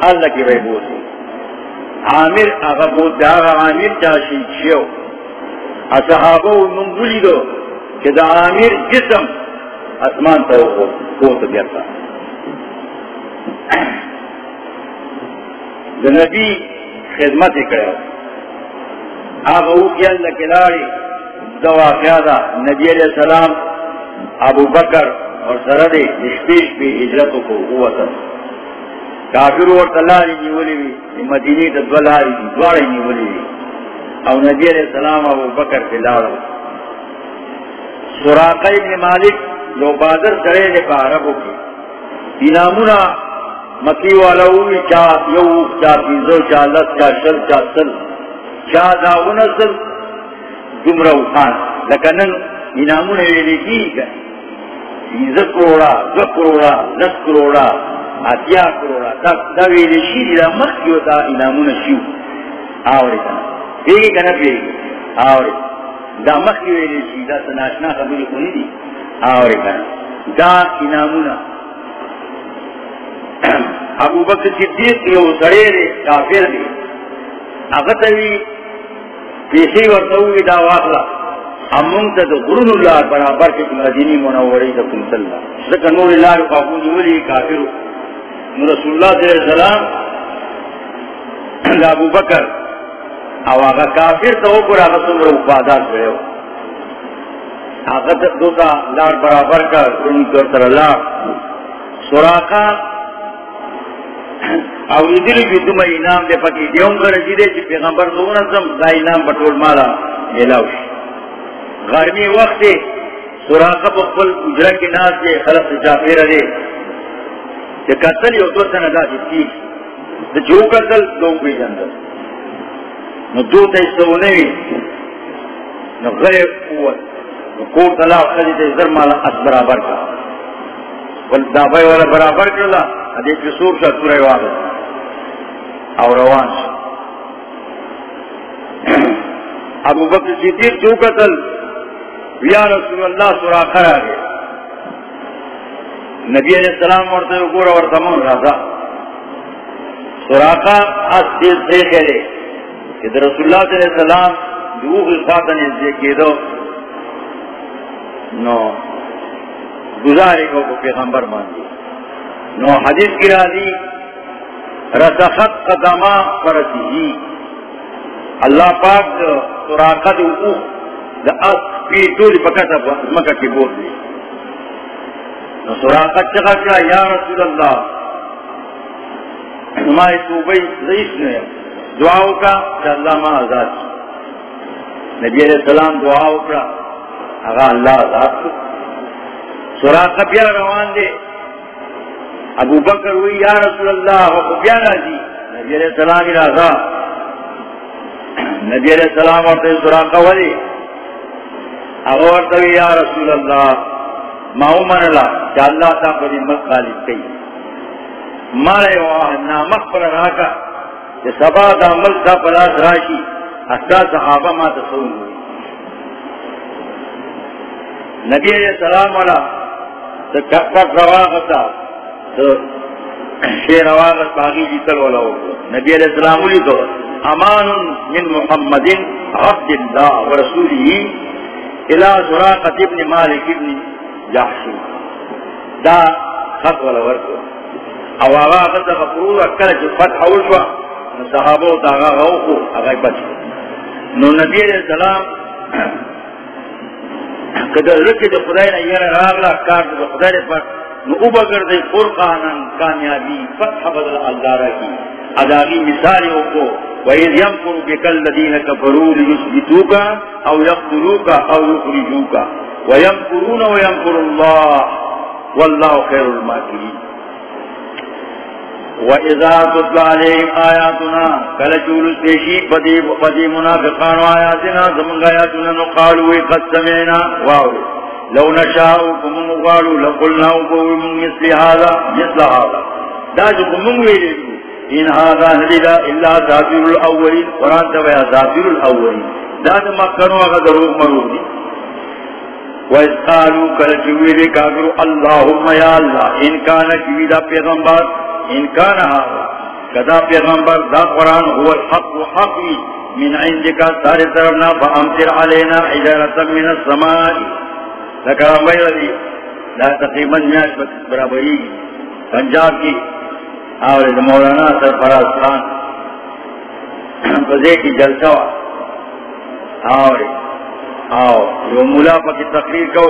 اللہ کی بھائی بوسی عامر اگا بود دا عامر چاشی شیو. اصحابو منگولی دو کہ دا عامر جسم اسمان تا کوت بیرتا نبی خدمت کرے آپ او کی اللہ کلاری دوا قیادہ نبی علیہ السلام ابو بکر اور سردے نشپیش پی ہجرتوں کو قوتا کافر اور تلاری نیولی بھی مدینی تدولاری دواری نیولی بھی۔ او نبی علیہ السلام ابو بکر کے لارو۔ سراقہ ابن مالک لو بادر کرے لے پا عربوں کی۔ دینامونا مکی والا ہوئی چا، یو چا پیزو چا، لس چا، شل چا، سل چا داون سل۔ گمرو خان لیکنن انعامون ویلے کی گا ایزا کروڑا دو کروڑا لس کروڑا اتیا کروڑا دا دا ویلے شی دا مخیو تا انعامون شیو. آوری کنا پیگی کنا پیگی آوری. دا مخیو ویلے شی دا سناشنا خبری خونی دی آوری کنا دا انعامون ابو بکر صدیق یو سڑے دے کافر دے اغتوی پیسی ورطوی دا واقلا امون تا دا قرون اللہ برابر کے مدینی منوری دا کم صلی اللہ ذکر نور اللہ رفاقونی ولی کافر رسول اللہ صلی اللہ علیہ وسلم دا ابو بکر او آغا کافر تا اوپر آغا سمر افادار کرے ہو آغا دو تا لار برابر کر قرون کرتر اللہ سراقہ او ادری کی تم انعام دے پکی دیون کر جی دے پیغمبر دو نظم دا انعام بطول مالا ملاوش غرمی وقت سراقہ بقبل اجرہ کی ناس دے، خلق جافیر دے. کہ قتل یو دو سنہ دا جتی دا جو قتل دو پی جندر. نو دو تا اس تو نوی. نو غیر قوت. نو کور تلا خلی تا ازر مالا اس برابر کا دا والا برابر کرلا ادے پہ سور شا سورہ والا اور روان شا ابو بکر صدیق جو قتل۔ یا رسول اللہ سورا خرا گئے نبی علیہ السلام ورتے گورا ورتا من رازا سوراخا اس تیز سے کہے کہ رسول اللہ علیہ السلام دوغ الفاتن ازدے کی دو۔ نو، گزارے کو پیغمبر مان دی نو حدیث کی راضی، رسخت قدما فرسی اللہ پاک سراقت او دا اس پی تولی پکتا مکہ کی بول دی. نو سراقت چکا کیا؟ یا رسول اللہ ہماری توبی ضعیف نے دعاو کا کہ اللہ ما آزاد نبی علیہ السلام دعاو کا اگا اللہ آزاد کو. سراقہ بیا روان دے. ابو بکر ہوئی یا رسول اللہ وقو بیا راجی نبی علیہ السلام رازا نبی علیہ السلام ورطے سراقہ ولی اگو ورطوی یا رسول اللہ، ما امن اللہ کہ اللہ تا قدی ملک غالب کئی مارے واہنا مخبر راکا کہ سبا دا ملک تا پلاس راشی حتی صحابہ ما تصور ہوئی نبی علیہ السلام والا رواغتا شیر رواغت باغی جیتل والا ہوگا نبی علیہ السلام علی تو، امان من محمد عبد اللہ ورسولی الى سراقت ابن مالک ابن جحشی. دا خط والا ورکو۔ او آغا غزا فقرور اکل جو فتح وشوا صحابو تا آغا غوکو آغای بچ نو نبی علیہ السلام کدر رکی دے خدای نا یر راغلا کار دے خدای پر نو اوبا کردے فرقانا کامیابی فتح بدل اللہ رکی اداغی مثالی اوکو، وَإِذْ يَمْكُرُ بِكَ الَّذِينَ كَفَرُوا لِيُثْبِتُوكَ أَوْ يَقْتُلُوكَ أَوْ يُخْرِجُوكَ وَيَمْكُرُونَ وَيَمْكُرُ اللَّهُ۔ وَاللَّهُ خَيْرُ الْمَاكِرِينَ۔ وَإِذَا تُتْلَى عَلَيْهِمْ آيَاتُنَا كَلَّجُولُ السَّيْشِي فَدِي فَدِي مُنَافِقَانُ آيَاتِنَا زَمَنْ آيَاتُنَا نُقَالُوا قَدْ سَمِعْنَا، واو۔ لو نشاء كمن قالوا لقلنا وقوم مثل هذا مثل هذا. دا جو كمن ویلے ان هذا هدلا الا ذاتر الاولين قران تبع ذاتر الاولين دا مكنوا غدروا مرودي وَإِذْ قَالُوا كَلَجُوِيرِ كَافِرُ، اللَّهُمَّ يَا اللَّهِ، إِنْ كَانَ كِوِيدَ پیغمبر ان كان هذا. كذا پیغمبر دا قرآن هو الحق حقی، من عندك سارے طرفنا فامتر علينا حجارة من السماء. لکرم بھائی رضی لا تقریباً برابری پنجاب کی اور مولانا سرفراز خان. فضے کی جلسہ اور آؤ جو مولا پا کی تقریر کو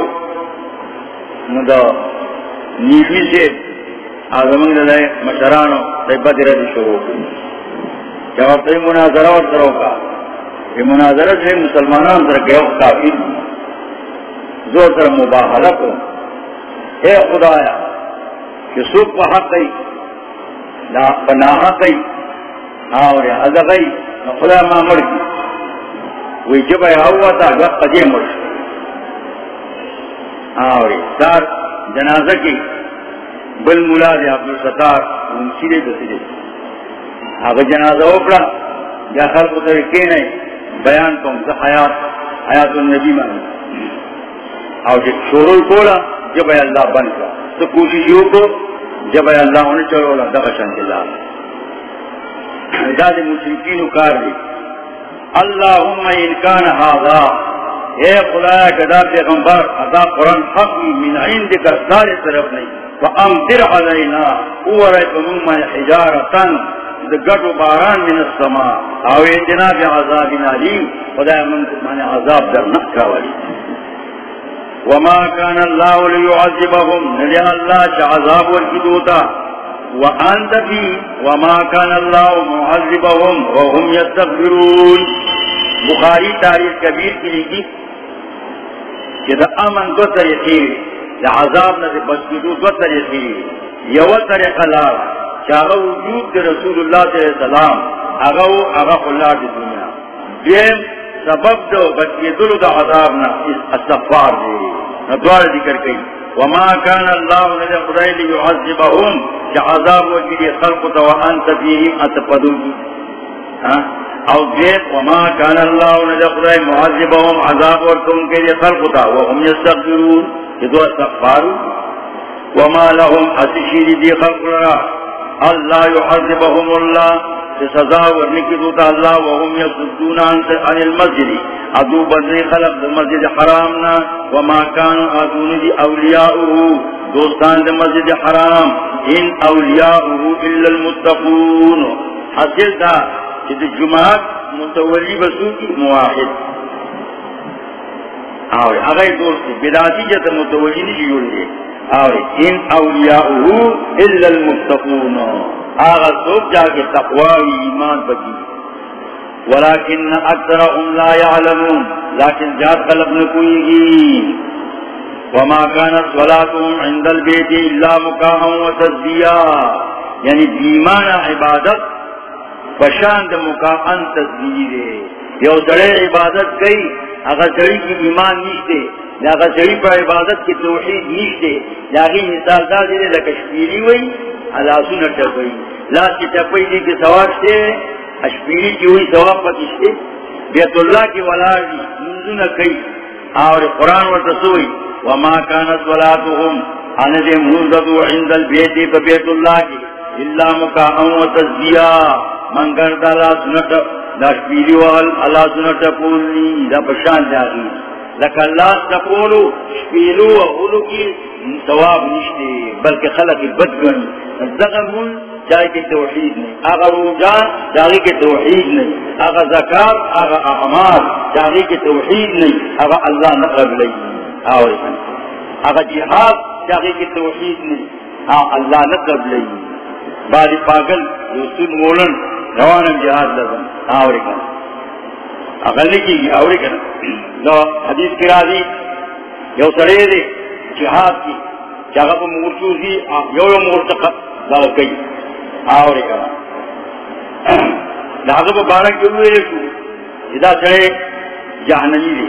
مدہ نیفی سے آزمان لیے مشرانو تی بدی ردی شروع کی جواب تی مناظرہ اور سروں کا یہ مناظرہ سے مسلمانان در کے وقت کافی زور سر مباحلہ کو اے خدایا، کہ سوک پا حق گئی پناہ گئی اور حضا گئی خدا ما مر کی وہی جب ہے ہوا تھا گفت قدیم مر آوری سار جنازہ کی بل ملا دے عبد الستار سیدے تو سیدے آگا جنازہ اوپڑا، یا خلق طریقے نہیں بیان کون سا حیات حیات النبی مانا اور جب شورول کولا جب اللہ بن کا تو کوشش یوں کو جب اللہ انہیں چلو اللہ دغشن اللہ داد مشرقین کار دی۔ اللہم انکان حاضا۔ اے خدایا کدا پیغمبر ادا قرآن حق من عندک سارے طرف نہیں۔ فامتر علینا اورت من حجارتن گٹو باران من السماء۔ او اندنا بی عذاب علیم، خدایا من عذاب در نکا ولی وما كان الله ليعذبهم. نجا الله عذاب والكدوتا وانت في وما كان الله معذبهم وهم يستغفرون بخاری تاریخ کبیر کی لکھی کہ دا امن دو طریقے دا عذاب نہ بچکدو دو طریقے یو طریقہ لا چاہا وجود رسول اللہ صلی اللہ علیہ وسلم اگو اگا خلا دی دنیا۔ دیم سبب دو بچکدو دا عذاب نہ استغفار دے۔ ندوار ذکر کئی۔ وما كان الله نجا خدای ليعذبهم عذاب وجدي خلق وانت فيهم اتفدون ہاں؟ او جيب وما كان الله نجا خدای معذبهم عذاب ورکم کے لیے خلق وهم يستغفرون جدو استغفاروا وما لهم اتشير دي خلق لرا۔ الله يعذبهم الله سزا ورنی کی دوتا اللہ وهم یصدون عن المسجد. ادو بدری خلق دو مسجد حرامنا وما کانو ادون دی اولیاؤه دوستان دی مسجد حرام. ان اولیاؤه الا المتقون. حاصل دا کہ دی جماعت متولی بسو کی مواحد. آوری اگر دوستی بداتی جتا متولی نہیں جوڑ دے آوری، ان اولیاؤه الا المتقون. آغا سوک جا کے تقوی ایمان بکی ولیکن اکثرهم لا يعلمون لیکن جات قلب نکوئی گی وما كانت صلاتهم عند البيت الا مكاها وتسبيا یعنی ایمان عبادت بشاند مکاہن تسبیح یو سڑے عبادت کئی، اگر سڑی کی ایمان نیشتے، یا اگر سڑی پر عبادت کی توحید نیشتے لاغی مثال دا دیلے لکشپیری ہوئی اللہ ٹپئی. لاس کی ٹپئی دی کے ثواب سے اشپیری کی ہوئی ثواب پتشتے بیت اللہ کی ولار دی، منزو نہ کئی. اور قرآن و تسوئی وما کانت ولاتهم اند منزدو عند البیت بیت اللہ کی. اللہ مکاہم و تزبیہ منگر دا لا سنٹ دا شپیری وال اللہ سنٹ پولنی دا پشان جاگی. لکہ تقولو شپیلو و اولو کی ثواب نشتے بلکہ خلق بد گنی زغمون جائے کے توحید نہیں آغا روجان جاگی کے توحید نہیں آغا زکاة آغا اعمال جاگی کے توحید نہیں آغا اللہ نقرب لئی آوری آغا جہاد جاگی کے توحید نہیں آغا اللہ نقرب لئی باری پاگل رسول مولن، روانم جہاد لزم آوری اقل لکی گی آوری کنا حدیث کی راضی، یو سڑے دے، جہاد کی جگہ پہ مورچوزی یو یو مورتقا داو کئی آوری کنا لہذا پہ بارا کیوں ہوئے شو جدا سڑے جہنمی دے۔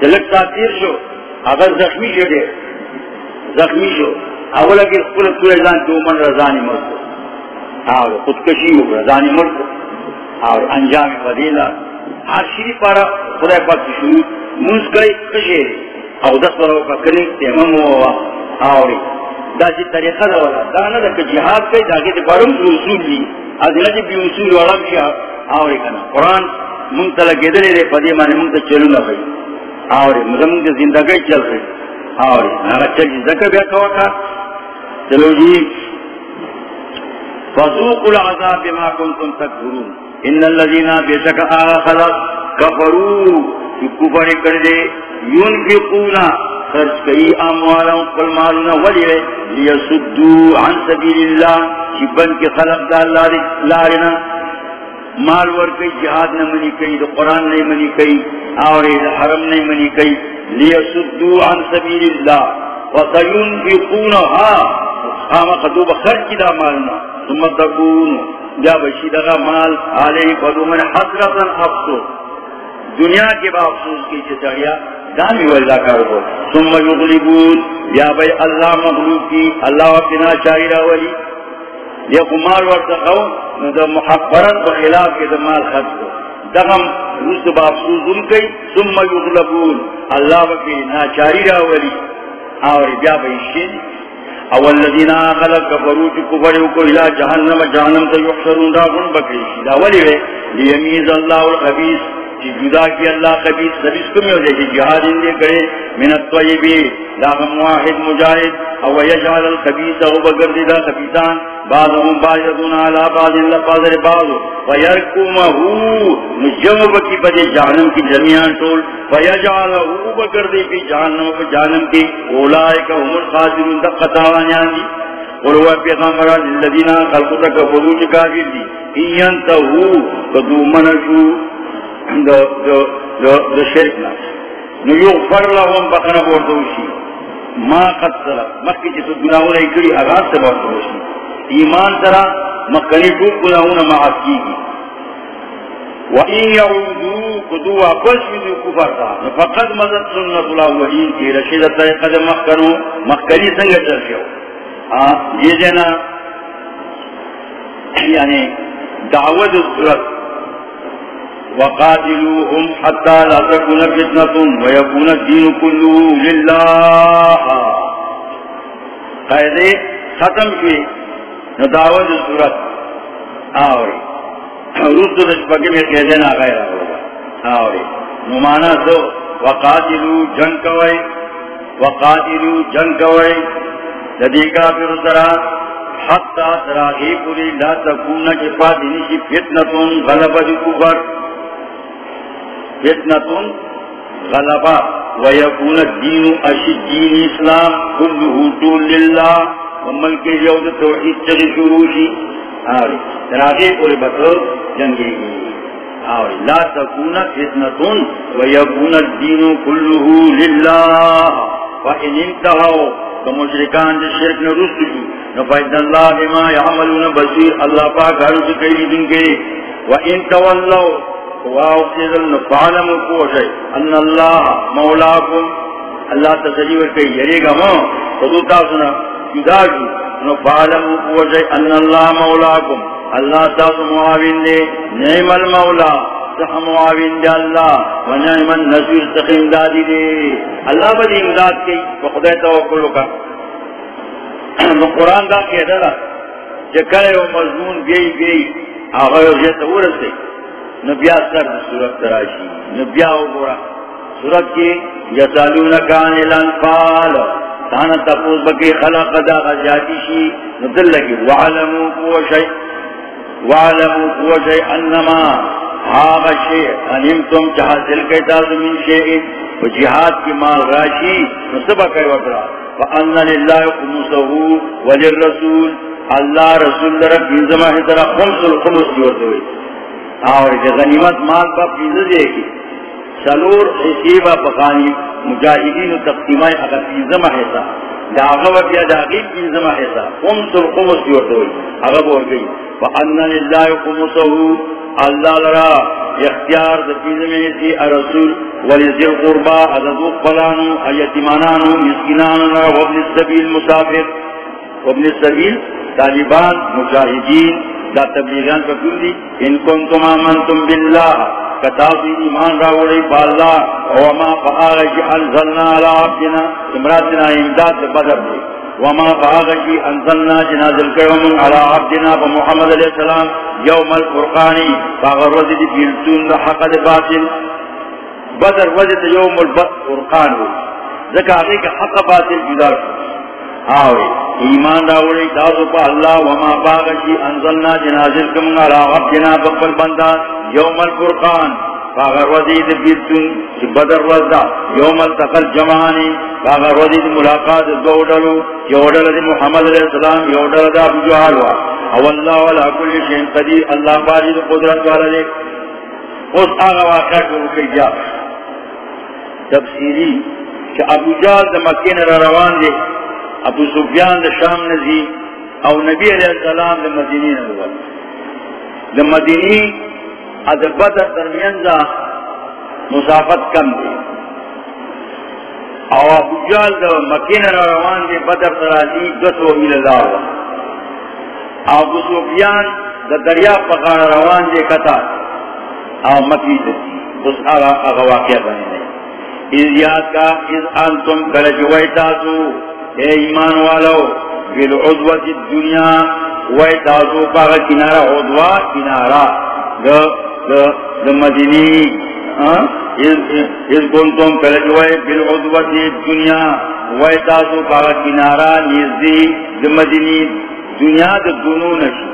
جلک تاثیر شو، اگر زخمی شو دے۔ زخمی شو۔ اولا کی خلق کوئی ازان دو من رضانی مرد۔ اور خودکشی ہو، رضانی مرد۔ اور انجام فضیلہ ہر پارا خدا پاک کی شروع منز کئی کشے او دس پر اوکا کلی، تیمم ہوا آوری. دا جی طریقہ دا والا دا نا دا کہ جہاد کئی دا کہ بارم اصول لی از نجی بی اصول والا بھی آوری کنا. قرآن منتلا گدلے دے پدی مانے منتلا چلو نا بھئی آوری. مزمون کے زندگی چل رہی آوری. نارا چل جی ذکر بیا کوا کا چلو جی. فذوق العذاب بما كنتم تكفرون. ان الذين بشكا خلق كفروا. كفر کردے، ينفقون. خرج کئی اموالهم قل مالنا ولی ليسدوا عن سبيل الله. شبن کے خلق دا اللہ لارنا مال ور کئی، جہاد نہ منی کئی تو قرآن نہیں منی کئی، اور حرم نہیں منی کئی. ليسدوا عن سبيل الله. وسينفقونها خام خطوب خرج دا مالنا. ثم تکون جا بشید اگا مال آلے فدو من حسرتا افسوس. دنیا کے با افسوس کی چسڑیا دامی واللہ کارو ثم یغلبون. یا بھئی اللہ مغلوب کی، اللہ وقتنا چاہیرہ ولی. یا کمال ورطقو دا محفرن تو خلاف کے دمال خط کو. دغم روز بافسوز ان کئی، ثم یغلبون. اللہ وقتنا چاہیرہ ولی. اور بیا بھئی شین اول الذين خلق كفروا كفروا کو الى جهنم جهنم تو يحشرون دا بن بکری دا ولی لیمیز اللہ الخبیث. چی جدا کی اللہ خبیث خبیث کمی ہو جائے کہ جہاد اندے کرے۔ من الطیبی لاغم واحد مجاہد۔ او یجعل الخبیث او بگردی دا خبیثان۔ بعضهم باجدون علا بعض اللہ بعضر بعض ویرکومہو نجم بکی بدے جہنم کی جمعیان طول ویجعلہو بگردی پی جہنم پی جہنم کی۔ اولائک هم الخاسرون دا قطاوانیان دی یعنی۔ قلوا پیغمبران الذین خلقوا کفروا کافر دی۔ این تہو قدومنشو قدو منشو شرکنا نو یغفر لهم بخنا ما قد سرا. سے ایمان سرا مخنی توب معاف کی گی. وَإِن يَعُودُوا قُدُوا كُفَرْتَا فَقَدْ سُنَّةُ کی، رشید طریقہ سنگ یہ یعنی دعوت وقاتلوهم حتى لا تكون فتنة ويكون الدين كله لله. قائدے ختم کی نداوت صورت آوری. روز تو نشپکی میں قیدے نا غیر ہوگا. آوری. نمانا دو، وقاتلو جنگ کوئی، وقاتلو جنگ کوئی. لدیکا پھر سرا، حتی تراغی پوری لا تکون چپا دینی کی فتنتون غلبت کفر. فتنة غلبا ويكون الدين أشي الدين إسلام كله دون لله وملك اليوم توحيد تغي شروشي آوري تراغي قولي بطل جنگي آوري لا تكون فتنة ويكون الدين كله لله وإن انتهوا فمشركان دي شرك نرسلوا نفايد الله بما يعملون بصير الله پاک هر سكي دنگي وإن تولوا فعلم کوشے ان اللہ مولاکم. اللہ تسلیور کئی یری گا مو خدوتا سنا. جدا جو نو فعلم کوشے ان اللہ مولاکم. اللہ تاس معاون دے. نعم المولا. سح معاون دے اللہ. و نعم النسویر سخیم دادی دے. اللہ بدی امداد کی. وقدے توقلو کا قرآن دا کہہ دارا جکرے و مضمون بیئی بیئی. آغای و جیتا ورسے. نبیا سر سورت تراشی. نبیا گورا. سورت کی یسالون کان الانفال. تانا تپوز بکی خلق دا غزیاتی شی. ندل لگی. وعلمو قوة وعلمو قوة انما حاغ شئی انمتم چحاصل کئی تازو من شئی و جہاد کی مال راشی. نصبہ کئی وقرا فان للہ قمسہو وللرسول. اللہ رسول رب انزمہ حضر خمس الخمس جورتے ہوئی اور غنیمت مال کا فیض دے گی۔ سلور حسیبہ پکانی مجاہدین تقسیمہ اگر فیضم حصہ۔ داغب یا داغی فیضم حصہ۔ قم سر قمس کی ہوئی اگر بول گئی۔ فَأَنَّ لِلَّهِ قُمُسَهُ اللہ لرا اختیار دفیضم حصی الرسول وَلِذِرْ قُرْبَا عَدَدُ قَلَانُ اَيَتِمَانَانُ مِسْكِنَانُ وَابْنِ السَّبِيلِ مُسَافِرِ وَابْنِ السَّبِيلِ طالبان، مجاہدین دا تبلیغان پر کیوں دی، ان کنتم آمنتم باللہ کتابی ایمان راوڑی با اللہ، وما فآغی انزلنا علا عبدنا، امراتنا امداد بدر دی. وما فآغی انزلنا جنازل کرمن علا عبدنا بمحمد علیہ السلام یوم الفرقانی. فاغر وزد بیلتون دا حق دا باطل. بدر وزد یوم الفرقان. ذکر آگئی کہ حق باطل جدا شد. آوے ایمان راوڑی تازو پا اللہ، وما باغ باغشی انزلنا جنازل کمنا راغب جنا بقبل بندہ، یوم الفرقان. فاغر وزید بیرتون چی بدر وزدہ یوم التقل جمعانی. فاغر وزید ملاقات دوڑلو، یوڑل دی محمد علیہ السلام، یوڑل دا ابو جوالوا او اللہ والا کل شین قدیر، اللہ باری دی قدرت والا دے. اس آغا واقع کو رکی جا. تفسیری کہ ابو جال دا مکین را روان دے. ابو سفیان دا شام نزی او نبی علیہ السلام دا مدینی نبوت دا مدینی دا, دا بدر درمین دا مسافت کم دی. او ابو جال دا مکین روان دے بدر سرالی دسو میل لار ابو سفیان دا دریا پکار روان دے کتا او مکی دسی اس آغا واقعہ بنے دے از یاد کا از انتم کلج ویتاسو اے ایمان والو بالعدوت الدنیا ویتاسو پاگا کنارا عدوہ کنارا. دا دا دا مدینی ہاں؟ اس گنتم کلجوئے بالعدوت دنیا وی تاسو پاگا کنارا نیزدی دمدنی دنیا دا دنو نشی.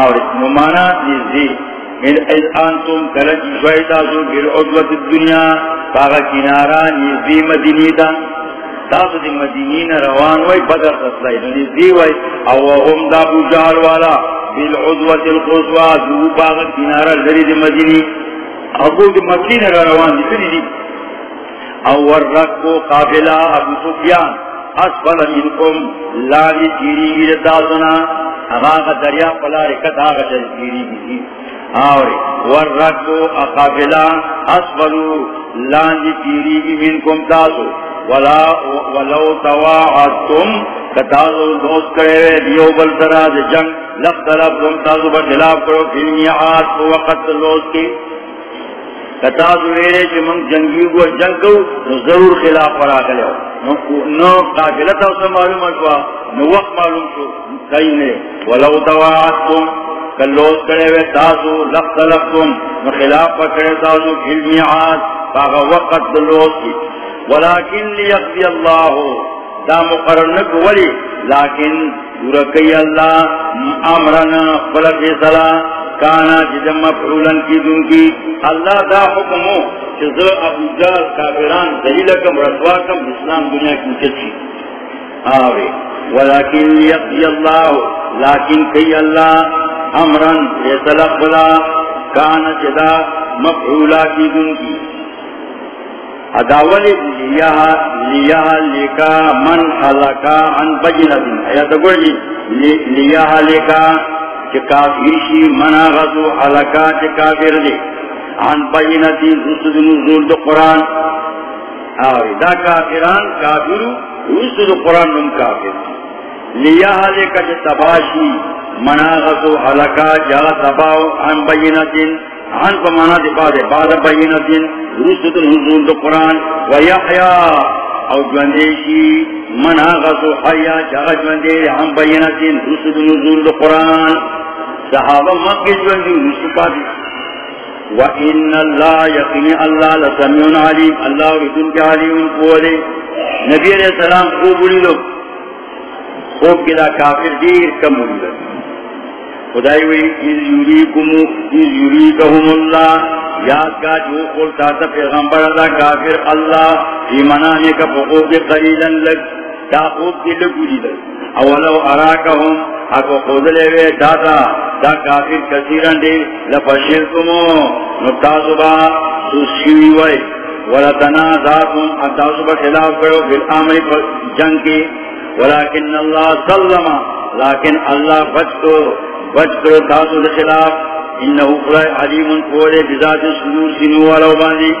اور نمانا نیزدی از انتم کلجوئے تاسو بالعدوت دنیا پاگا کنارا نیزدی مدنی دا. تاسو دی مدینین روان وی بدر تسلائی نیزدی وی او هم دا بجال والا بالعدوت القصوى دو پاگا کنارا لری دی مدینی ابو کی مکین روان دی کلی دی اور رکو قابلہ ابو سفیان. اسفل منکم لالی تیری گیر دازنا اغاق دریا پلا رکت آغا چل تیری گی اور ورکو قابلہ اسفلو لالی تیری گی منکم تاسو. ولا ولو تواعدتم دوست کرے دیو بل سرا جنگ لفتلب تم کرو میعاد وقت لوز کی۔ کتا دویرے من جنگی کو جنگ کو ضرور خلاف پرا کرے نو معلوم نو وقت معلوم شو کئی نے ولو تواعدتم کلوز کرے وے تاسو لفت لفتم نو خلاف کرے تاسو فی المیعاد وقت دلوز کی۔ ولیکن لیقضی اللہ دا مقرنک ولی لیکن ورکی اللہ امرنا فلقی صلاح کانا جدم مفعولن کی دن کی اللہ دا حکم ہو ابو جال کافران دلیل کم، رسوا کم اسلام دنیا کی چچی آوے ولیکن یقضی اللہ لیکن کئی اللہ امرن فیصلہ خلا کانا جدا مفعولا کی دن کی اداول لیا لکا من حلقا عن بجنة ایت گوڑی لیا لکا چکا چکافیشی منا غزو حلقا چکافر دے عن بینتی رسد نزول دو قرآن۔ آوی، دا کافران کافرو رسد قرآن نم کافر لیا حلقا چتباشی منا غزو حلقا جا تباو عن بینتی عن فمانا دے بعد بعد بینتی رسد نزول دو قرآن ویحیا او جوندیشی من آغازو حیا جاگا جوندی ہم بینتین رسد نزول دو قرآن۔ صحابہ مکی جوندی رسد پاتی وَإِنَّ اللَّهَ يَقِنِ اللَّهَ لَسَمِعٌ عَلِيمٌ۔ اللہ ردن کے علیم قولے نبی علیہ السلام خوب بلی لو خوب کلا کافر دیر کم بلی لو خدای وی، اذ یریکم اذ یریکہم اللہ یاد کا جو قول تاتا پیغمبر اللہ کافر، اللہ ایمانانے کا فقوب دے قلیلا لگ تا خوب دے لگو دی لگ اولو اراکہم اکو خود لے وے داتا دا کافر کثیران دے لفشرکمو نتازبا سوشیوی وے۔ ولتنا ذاتم اتازبا خلاف کرو بالعمل جنگ کی۔ ولیکن اللہ سلم لیکن اللہ بچ بچ کرو تازو دے خلاف انہو قرآن علیم قولے بذات صدور سنو والاو باندی۔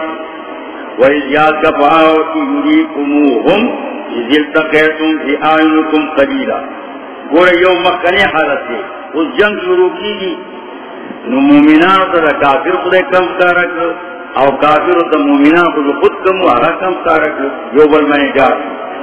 وَإِذْ يَادْ كَفَاوَتِ يُرِيكُمُوهُمْ اِذْ يَلْتَقَيْتُمْ فِي آئِنُكُمْ قَلِيلًا گوڑے یو مکنے حالت دے، اس جنگ شروع کی گی۔ نو مومنان تا کافر خودے کم کارک او کافر تا مومنان خود خود کم وارا کم کارک یو بل میں جا۔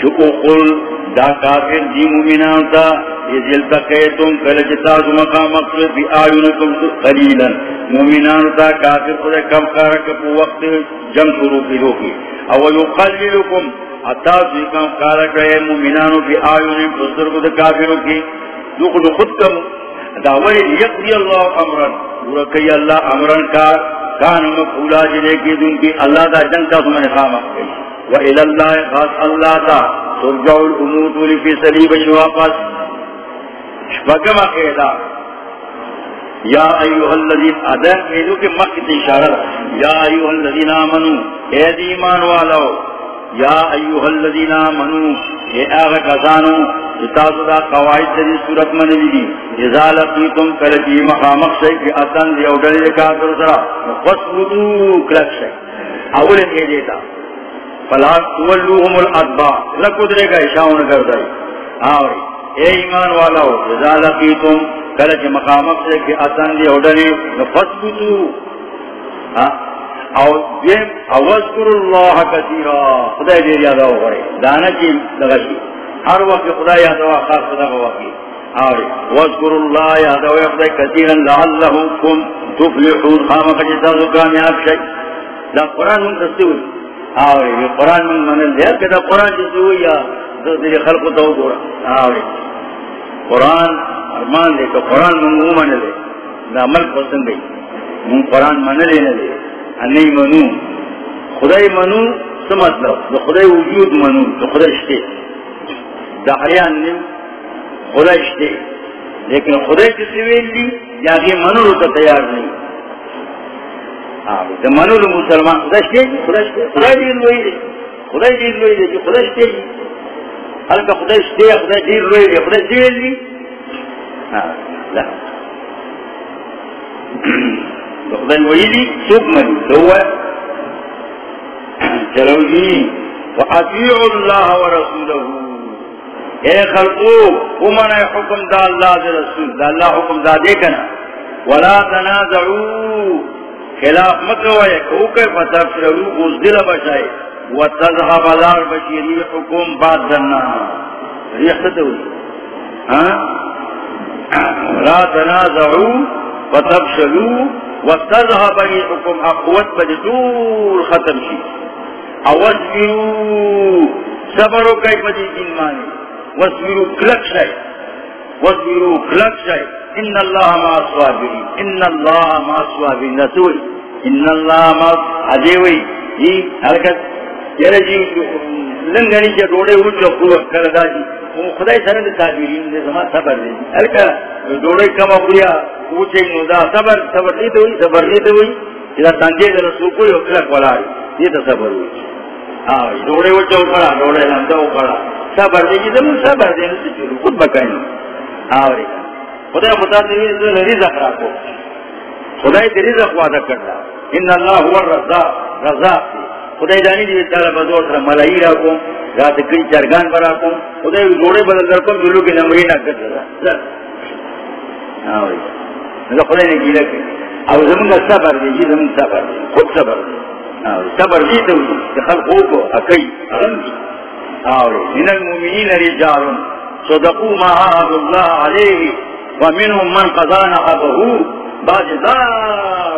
چکو قل، دا کافر دی مومنان تا اذ التقیتم کل جتا مقام مقصد بی آیونکم قلیلا. مومنان تا کافر خود کم کارک پو وقت جنگ شروع کی روکی. او یقللکم اتا اتاسی کم کارا کرے مومنانو کی آیونی بزرگ دا کافروں کی. دو خود خود کم، دا داوری یقضی اللہ امرن ورکی اللہ امرن کا، کان مقولا جلے کی دن کی اللہ دا جنگ تا سمن خامق گئی و الاللہ خاص اللہ تا ترجع الاموت ولی فی سلیب شواپس شفقم اقیدا یا ایوہ الذین ادن میدو کے مقت اشارہ یا ایوہ الذین آمنو، اے دیمان والو یا ایوہ الذین آمنو، اے آغا کسانو جتازو دا قواعد تری صورت من لیدی ازا لقیتم کلکی مقامق شئی کی اتن دی او ڈلی کافر سرا. فسبتو کلک شئی. اول اے دیتا فلا تولوهم الادبا کا اشاون کردائی ہاں آوری اے ایمان والاو ازا لقیتم کلچ جی مقامت سے کہ دی اوڈنی ہاں. او دیم اوذکر اللہ کثیرا. دیر یاد آو گئے دانا چی لگشی ہر وقت خدای یاد آو، خاص خدا کو وقی ہاں آوری وذکر اللہ یاد آو خدای کثیرا لعلہم تفلحون. خامق جتا جی کامیاب شئی دا قرآن دستی ہوئی. آوری، یہ قرآن من منل دیا کہ دا قرآن جسی ہوئی یا دیر خلق تو گورا۔ آوری۔ قرآن ارمان دے کہ قرآن منگو من لے۔ دا عمل پسند گئی۔ من قرآن من لے نہ لے۔ نہیں منو۔ خدای منو سمجھ لو تو خدای وجود منو تو خدای اشتے دا حریان نیم خدای اشتے لیکن خدای کسی ویل لی یا منو رو تو تیار نہیں۔ تو منو رو مسلمان. خدای اشتے دیر لوئی دے خدای دیر لوئی دے حلقہ دیر لوئی دے دیر لی منی چلو جی. وَأَتِيعُ اللَّهَ وَرَسُولَهُ. اے خلقو امن حکم دا اللہ دا رسول. دا اللہ حکم دا دے کنا. وَلَا خلاف مکوائے کوکے مکوئے کوکر فتفشروا بزدل بشائے وَتَذْهَبَ لَارْ بَشِيرِ حکم بعد ذنہ ریختہ ہوئی ہاں لا تنازعوا فتبشلوا وتذهب ريحكم اقوت بدور ختم شي. اوذروا صبروا كيف دي ایمان واصبروا كلك شيء واصبروا كلك شيء ان الله مع الصابرين. ان الله مع الصابرين. نسوي ان الله مع اديوي هي حرکت يرجي لنگنی کے ڈوڑے اچھو قوت کردہ جی وہ خدای سره د تعبیرین دې زما صبر دې الکه ډوړې کما پوریا اوچې نو دا صبر صبر دې ته وي صبر دې ته وي دا څنګه د رسول کو یو کله کولای دې ته صبر وي ها ډوړې وچو کړه ډوړې لنده وکړه صبر دې دې زمو صبر دې نو څه خود بکاین اوري خدای متا دې رزق راکو خدای دې رزق وعده کړه ان الله هو الرزاق، رزاق. خدای دانی دی تعالی بزور سره ملائکه راکو رات کئی چرگان پر آکو خدای گوڑے بدل در کم جلو کے نمبری نہ کر دیا خدای نے گیلا کہ او زمین صبر دی جی زمین صبر دی. خود صبر دی. صبر دی تو خلقو کو اکی اغم دی من المؤمنین رجال صدقوا ما عهد الله عليه ومنهم من قضى نحبه بعد ذا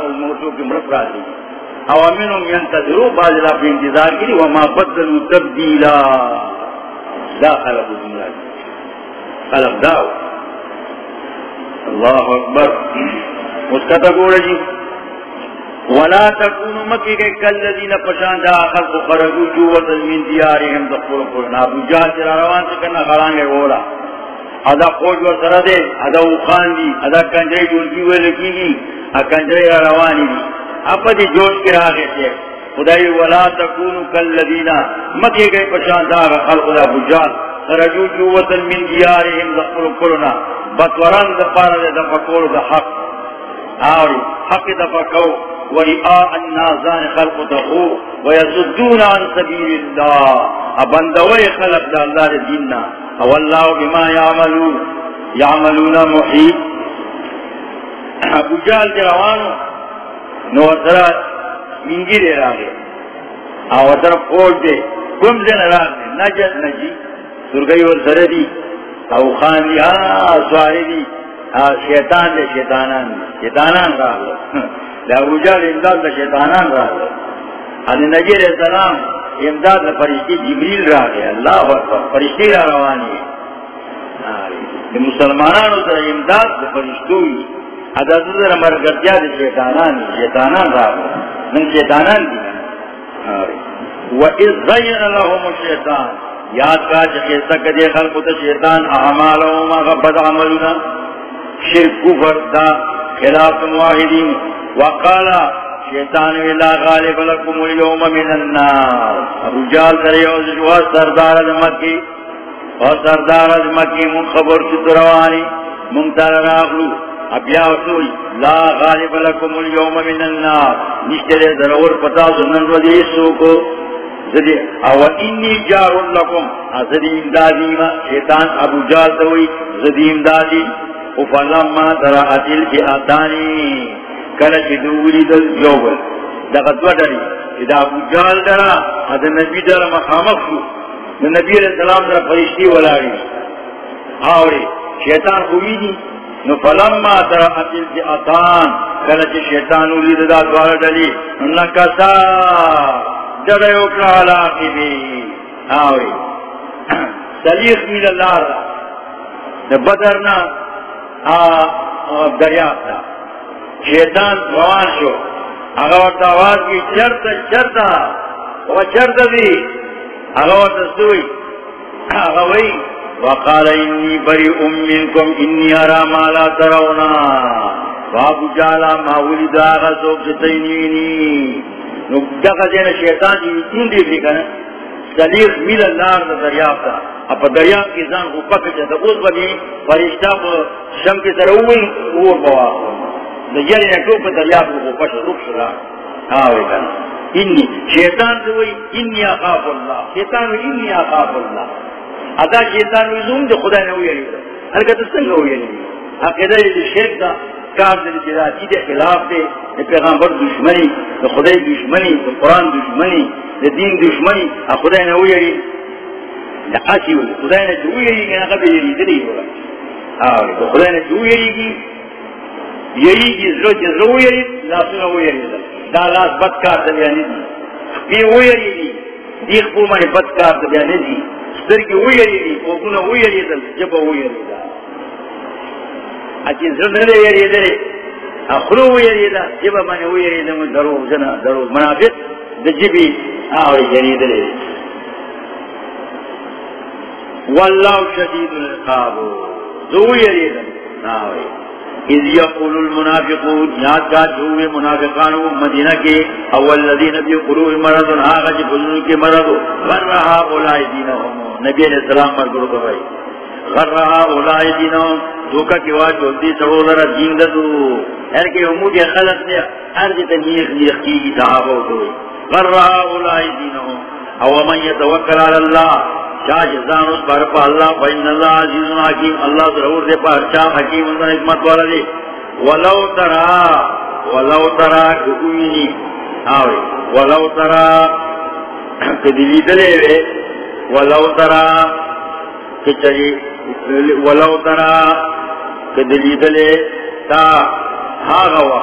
الموضوع کی مرفرہ دی اوامنهم ينتظروا، بعض لا في انتظار کری وما بدلوا تبدیلا لا خلق دنیا خلق داو. اللہ اکبر اس کا تقول جی ولا تكونوا مكي كالذين پشان دا خلق خرجوا جوة من ديارهم دخول قرنا ابو جهل جرا روان سکنا غرانگے وولا. ادا خوش و سردے ادا اوخان دی، ادا کنجری جولکی ہوئے لکی گی اکنجری روانی دی اپدی جوش کی راگے تھے خدای ولا تکونو کاللذین مکی گئی پشان داغ خلق دا بجال خرجو جووتا من دیارهم دخلو کرنا بطوران دا پارا دا دفکور دا حق. آوری، حق دفع دفکو ورئاء النازان خلق دخو ویسدون عن سبیل اللہ ابندوی خلق دا اللہ دیننا او اللہ بما یعملون یعملون محیب ابو جال دی روانو نو اترا منگی دے راگے. او اترا پوٹ دے. کم دے نراگ دے نجد نجی. سرگئی اور سردی او خان دی. آہ سواری دی. شیطان دے، شیطانان دے. شیطانان راگ لے لابو جال امداد دے، شیطانان راگ لے ادھے نجی علیہ السلام امداد دے فرشتی جبریل راگ لے اللہ اکبر. فرشتی را روانی ہے مسلمانانو تا امداد دے فرشتوی حضرت در مرگتیا دی شیطانان شیطانان را من شیطانان دی و از زین لهم الشیطان یاد کا چکیستا کدی خلقو تا شیطان اعمالهم غبت عملنا. شرک، کفر، دا خلاف مواحدین وقالا شیطان ویلا غالب لکم اليوم من الناس ابو جال دریوز جو سردار از مکی، اور سردار از مکی من خبر ستروانی منتر راغلو. ابیا وصوی لا غالب لکم اليوم من الناس نشتر ضرور پتا سنن رضی سوکو زدی، او انی جار لکم. زدی امدادی ما شیطان ابو جال دوئی زدی امدادی. فلما ترى اتل في کله چې دوی دل یو دغه دوه ډلې. دا ابو جال درا د نبی در مخامخ شو. د نبی رسول الله در فرشتي ولاړي اوري شیطان کوي دي نو فلما ترى اتل في اتان کله چې شیطان ولید دا دوه ډلې، نو کسا دغه یو کړه علاقه اوري سلیخ من الله د بدرنا دریاب تھا شیطان روان شو. اگر آواز کی چرت چرتا وہ چرت دی؟ اگر سوئی اگوئی وقال انی بری امینکم انی ارا مالا ترونا بابو جالا ماولی داغا سوک ستینینی نو دقا دینا شیطان جی تون دی بھی کنا سلیخ میل اللہ دریاب تھا اپا دریاب کی زان کو پک جاتا اس بنی فرشتہ شم کی طرح اوئی اور بوا یعنی نکو پا دریاب کو پش رک شرا آوے کنا انی. شیطان تو انی آقاف اللہ شیطان انی آقاف اللہ ادا شیطان وی زون دے خدا نے ہوئی علی حرکت سنگ ہوئی علی عقیدہ یہ شرک دا کار دے جراتی دے خلاف دے پیغمبر دشمنی دے خدا دشمنی دے قرآن دشمنی دے دین دشمنی خدا نے ہوئی علی خدای خدای نه نه یری یری هغه به دی یری کی زړه چې زړه یری لاسونه یری دا. لاس بد کار دی. یعنی دی یری دی. دی خو باندې بد کار دی. یعنی دی سترګې یری دی. او ګونه یری دی. جب یری دا. اچھا، اچې زړه نه یری دی اخرو یری دا. جب باندې یری دی درو جنا، درو منافق د جبی او یری دی واللہ شدید القابو العقاب ذو یرید ناوی اذ یقول المنافقون، یاد کا جوے منافقان مدینہ کے اول الذین فی قلوب مرض، آغا جی کے مرض غر رہا اولائی دینہم۔ نبی علیہ السلام پر گرو کو بھائی غر رہا اولائی دینہم۔ دھوکا کی واج ہوتی سڑو لرا دین ددو ہر کے امود خلق نے ہر جتا نیخ نیخ کی صحابہ ہوئی۔ غر رہا اولائی دینہم۔ او من یتوکل علی اللہ چا جزان اس پر پا اللہ، فإن اللہ عزیز حکیم، اللہ ضرور دے پا چا حکیم اندر حکمت والا دے۔ ولو ترا ولو ترا ککوینی۔ آوے، ولو ترا کدلی دلے وے۔ ولو ترا، کچری، ولو ترا کدلی دلے تا آغوا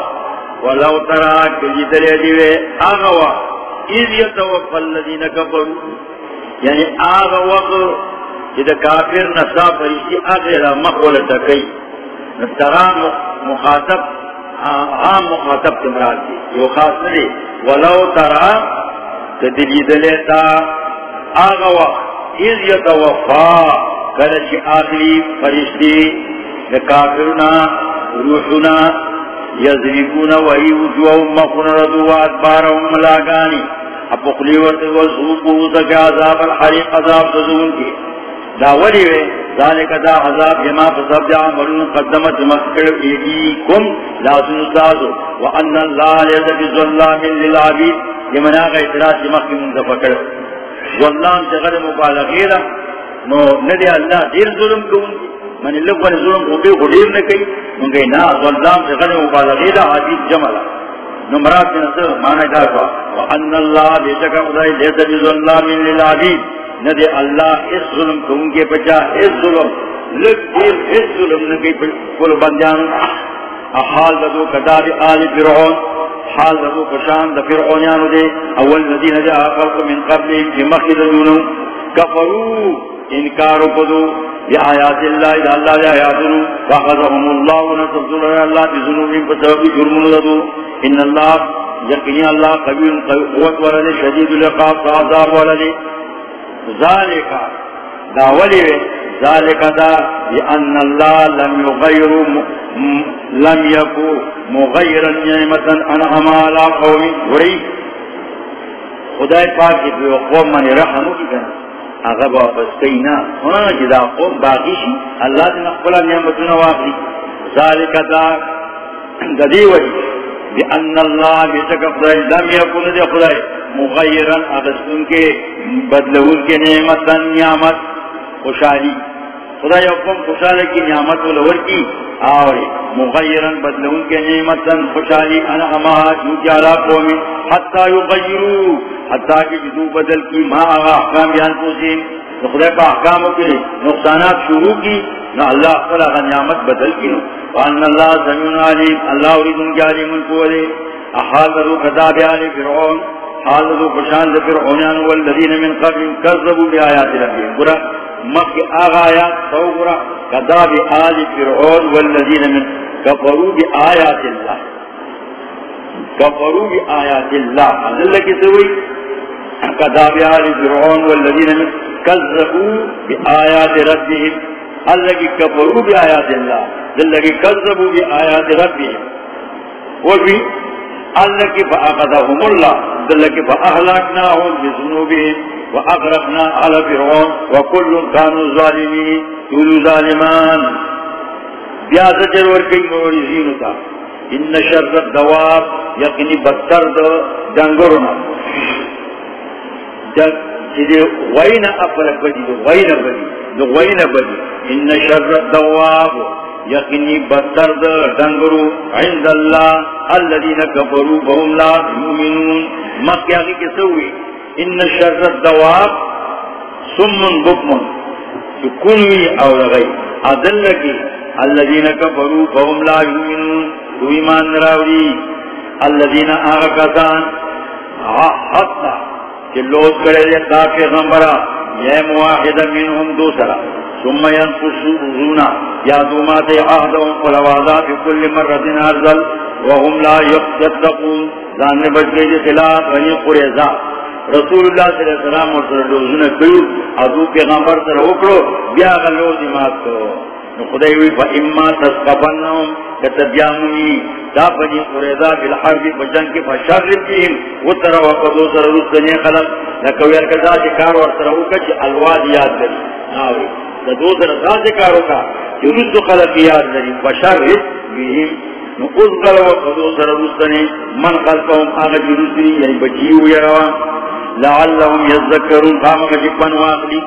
ولو ترا کدلی دلے دیوے آغوا اذ یتوفى الذین کفروا یعنی آغا وقت جدا کافر نسا فرشتی آغا را تکی. نستران مخاطب، عام مخاطب تمراد دی. یو خاص ندی. ولو ترا تدلی دلیتا آغا وقت. اذ یتوفا کلچی آخری فرشتی کافرنا، روحنا یذریبون وحی وجوہم مخون ردو وادبارهم ملاگانی اپخلی ورد وزوکو تکا عذاب الحریق عذاب تزون کی. دا ولی وے، ذالک دا عذاب جما فصب جا مرون قدمت مخکر ایدیکم لا سنستازو وان اللہ لیتا ظلام للعبید یہ مناغ اعتراض جمع کی منتفکر ظلام سے غد مبالغیرہ نو ندی اللہ دیر ظلم کون من اللہ کو ظلم کو بے خدیر نکی منگئی نا ظلام سے غد مبالغیرہ عبید جمع لگا نمرات من اصر مانا کافا وان اللہ بیشکا خدای لیتا جز اللہ من للعبید ندے اللہ اس ظلم کو ان کے پچا اس ظلم۔ لگ دیر اس ظلم نکی پل بندیان۔ حال دو کتاب آل فرعون، حال دو کشان دا فرعونیانو دے۔ اول ندین جا خلق من قبل کی مخید دونو۔ کفرو انکارو پدو بی آیات اللہ اذا اللہ جا آیاتنو فاقضهم اللہ ونصر اللہ بزنوبین پسبب جرمون لدو. ان اللہ یقینی اللہ قبیل قوت والدے شدید العقاب، عذاب والدے ذالکا داولی ذالک دا بأن اللہ لم یغیر لم یکو مغیرا نعمتا انعما لا قومی وری، خدای پاک کی قوم من رحمو کی کنا اگر واپس کئی کئینا ہاں جدا قوم باقی شی اللہ دن اقبلا نعمتنا واقعی ذالک دا ددی وری بأن اللہ بیتک خدای لم یکو دی خدای مغیرا اغسطن کے بدلون کے نعمتا نعمت خوشحالی. خدا یو قوم خوشحال کی نعمت ولور کی. آوری، مغیرن بدلون کے نعمتن خوشحالی، انا اما جو جارا قومی. حتی یغیرو، حتی کی جدو بدل کی ما آغا احکام بیان پوزین خدا پا احکاموں کے نقصانات شروع کی، نا اللہ خلا نعمت بدل کی نو. وان اللہ سمیون علیم، اللہ اوریدن کی علیم قولے احال رو خدا بیان فرعون، حال رو پشان فرعونیان والذین من قبل کذبوا بی آیات ربی برا مکی آغا آیات سوگرا قداب آل فرعون والذین من کفروا بی آیات اللہ. کفروا بی آیات اللہ. حضر لکی سوئی. قداب آل فرعون والذین من کذبوا بی آیات ربهم. اللہ کی کفروا بی آیات اللہ. دل لکی کذبوا بی آیات ربهم. وفی اللہ کی فاقدہم اللہ. دل لکی فاہلاکناہم بزنوبهم وأغرقنا على فرعون وكل كانوا ظالمين كل ظالمان. بيازة جرور كي مورزين تا. إن شر الدواب يقني بدتر دو دنگرنا جدي وين أفرق بدي دو وين بدي دو وين بدي. إن شر الدواب يقني بدتر دو دنگرو عند الله الذين كفروا فهم لا يؤمنون. مكياغي كسوي. ان شر الدواب سمن بکمن سکنوی او لغی عدل لکی الذین کفروا فهم لا یؤمنون تو ایمان نراوری الذین آغا کسان حتی کہ لوگ کرے لیے دا پیغمبرا. یہ مواحد منہم دوسرا. ثم ينفسونا یا دومات عہدهم قلوازا فی کل مرد ارزل وهم لا يقتدقون ذان بچ گئی خلاف غنی قریضا. رسول اللہ صلی اللہ علیہ وسلم اور صلی اللہ علیہ کیو ادو پیغمبر سر اکڑو، بیا غلو دیمات کو خدای وی، فا اما تسقفنهم کتبیامنی دا بنی قریضا بالحرب بجن کی فشرب بیم وطر وقضو سر روز رسدنی خلق۔ لکوی ارکزا چی کار ورسر اوکا چی الواد یاد دری آوی دا دو سر دا چی کارو کا چی رسد خلق یاد دری فشرب بیم نو اوز غلو وقضو سر رسدنی من خلقهم آغا جی رسدنی یعنی بچیو یروان لعلهم يذكرون. قامك جبن واقلي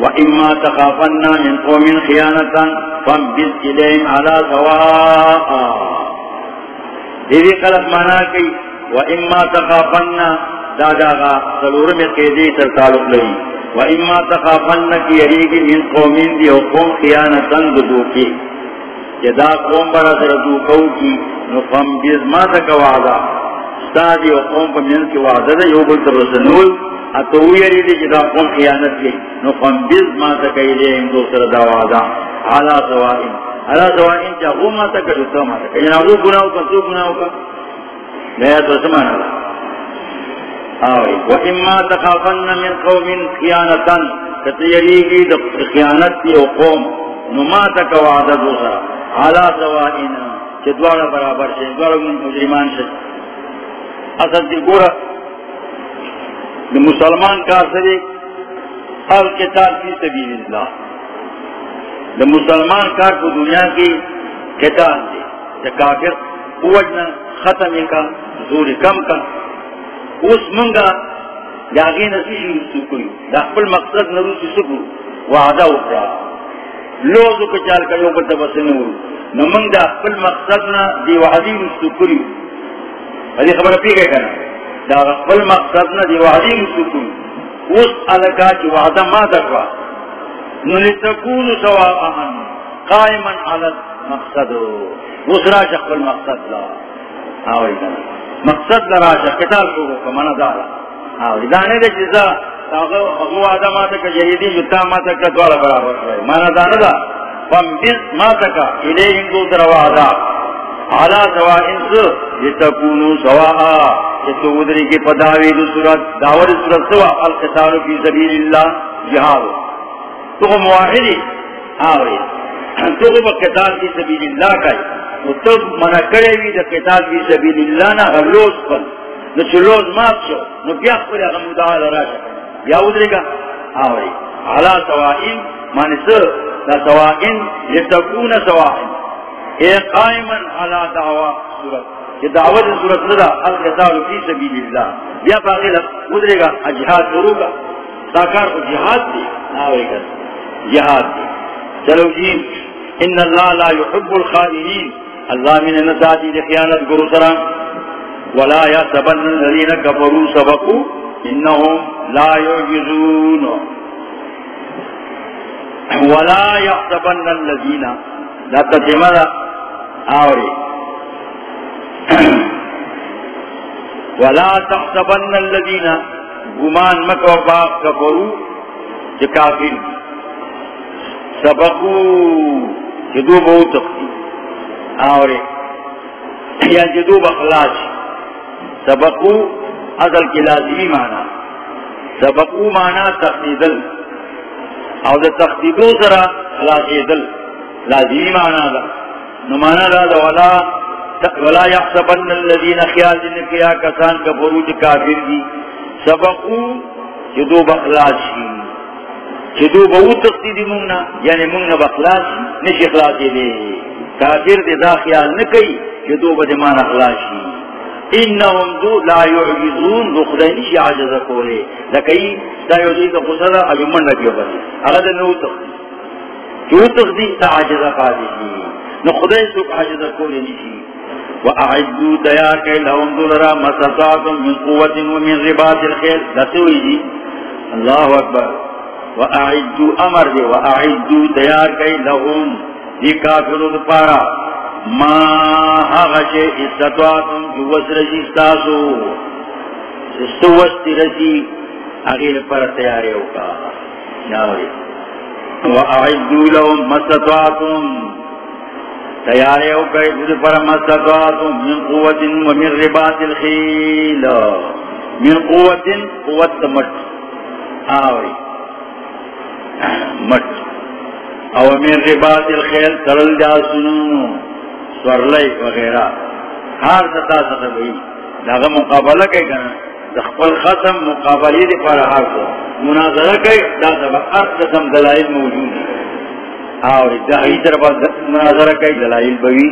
وإما تخافنا من قوم خيانة فانبذ إليهم على سواء. دیوی قلق مانا کی وإما تخافنا. داداغا سلور میں قیدی تر تعلق لئی. وإما تخافنا کی یریگی من قومین دی قوم خیانتا ددوکی جدا قوم برا در دوکو کی، نو فانبذ ما تک وعدا استادی و قوم پا من کی وعدہ دا یو بلتر رسنول اتو یری دی جدا قوم خیانت کی. نو قوم بیز ما تکی لیم دوسر دا وعدہ. علا سوائن علا سوائن چا غو ما تکی دوسر ما تکی یعنی غو گناو کا سو گناو کا نیا تو سمانا دا. آوئی و اما تخافن من قوم خیانتا. کتیریگی دا خیانت تی و قوم. نو ما تکی وعدہ دوسر علا سوائن چدوارا برابر شے دوارا مجرمان شے اصل دی گورا مسلمان کا سرے ہر کتاب کی سبیل اللہ۔ دی مسلمان کا کو دنیا کی کتاب دے دی کافر اوجنا ختم کا، زور کم کا۔ اس منگا یاغی نسیشی رسو دا اقبل مقصد نروسی سکو، وعدہ اکرا۔ لوزو کچال کا یو پر تبسنو نمنگ دا اقبل مقصد نا دی وعدی رسو کوئی خبر پی گئے کنا دا غفل مقصد نا دی وعدی مسکون اس علکا چی وعدہ ما دکوا نلتکون سوا احن قائما علت مقصد اس را شخل مقصد لا. آوری کنا مقصد لا را شخل کتال کو کمانا دارا آوری دانے دے چیزا اگو وعدہ ما دکا جہیدی جتا ما دکا دوارا برابر. کرے مانا دانا دا فم بس ما دکا الیہن دو در وعدہ سوا انس لتکونو سوا ادری کے پداوی دو سورت داور سورت سوا، القتال فی سبیل اللہ، جہاد. تو معاہدی آوری ہاں تو با قتال کی سبیل اللہ کا تو منع کرے بھی دا قتال کی سبیل اللہ نا غلوز پر. نو چلوز مات شو نو بیاق پر اغم مدعا لرا یا ادرے گا آوری ہاں علا سوائن مانی سر، لا سوائن لتکون سوائن اے قائمن علا دعوی صورت کہ دعوت صورت لدا القتال فی سبیل اللہ بیا باقی ادرے گا، جہاد کرو گا۔ ساکار کو جہاد دی آوری گا۔ جہاد دی۔ چلو جی ان اللہ لا يحب الخائنین۔ اللہ من نتاجی دی خیانت گرو سرام ولا يحسبن الذين كفروا سبقوا انهم لا يعجزون ولا يحسبن الذين لا تتمر آوري ولا تحسبن الذين گمان مکوفا کفروا جکافر سبقو جدو بہت تختی اور یا جدو بخلاص سبقو اصل کی لازمی مانا سبقو مانا تختی اور دا تختی سرا خلاصی دل لازمی مانا دا۔ نمانا دا دا ولا ولا يحسبن الذين خيال جن کیا کسان کا بروج کافر دی. سبقو جدو بخلاص جدو بہو تختی دی یعنی منگنا بخلاص نش اخلاصی دے. کافر دے دا خیال نکی، جدو بدمان اخلاصی انہم دو لا یعجزون. دو خدای نشی عجز کولے. لکی دا یعجز دا خسر ایو من نکیو بسی اگر نو تختی. جو تختی تا عجز قادشی نو خدای سوک عجز کولے نشی وَأَعِدُّوا تَيَارْ كَيْ لَهُمْ دُلَرَا مَسَطَعْتُمْ مِنْ قُوَّةٍ وَمِنْ رِبَاطِ الْخِيلِ. لَتُوِي جی اللہ اکبر. وَأَعِدُّوا أَمَرْ دے وَأَعِدُّوا تَيَارْ كَيْ لَهُمْ. دی کافروں پارا. ما آغشے استطاعتم جو وزرجی ستاسو. استوستی رسی اغیر پر تیارے ہوگا ناوری وَأَعِدُّوا لَهُمْ مَسْتَطَاعتُمْ. تیارے ہوگا اس پر مستطاعتم من قوت ومن رباط الخیل. من قوت قوت مٹ آوری. مٹ او من رباط الخیل ترل جاسنون سورلائی وغیرہ. ہار ستا ستا بھئی. داغا مقابلہ کئی کنا. دخپل ختم مقابلی دی پارا ہار کو. مناظرہ کئی. دا سبا ارد قسم دلائل موجود ہے اور داہی طرف مناظرہ کئی دلائل بھئی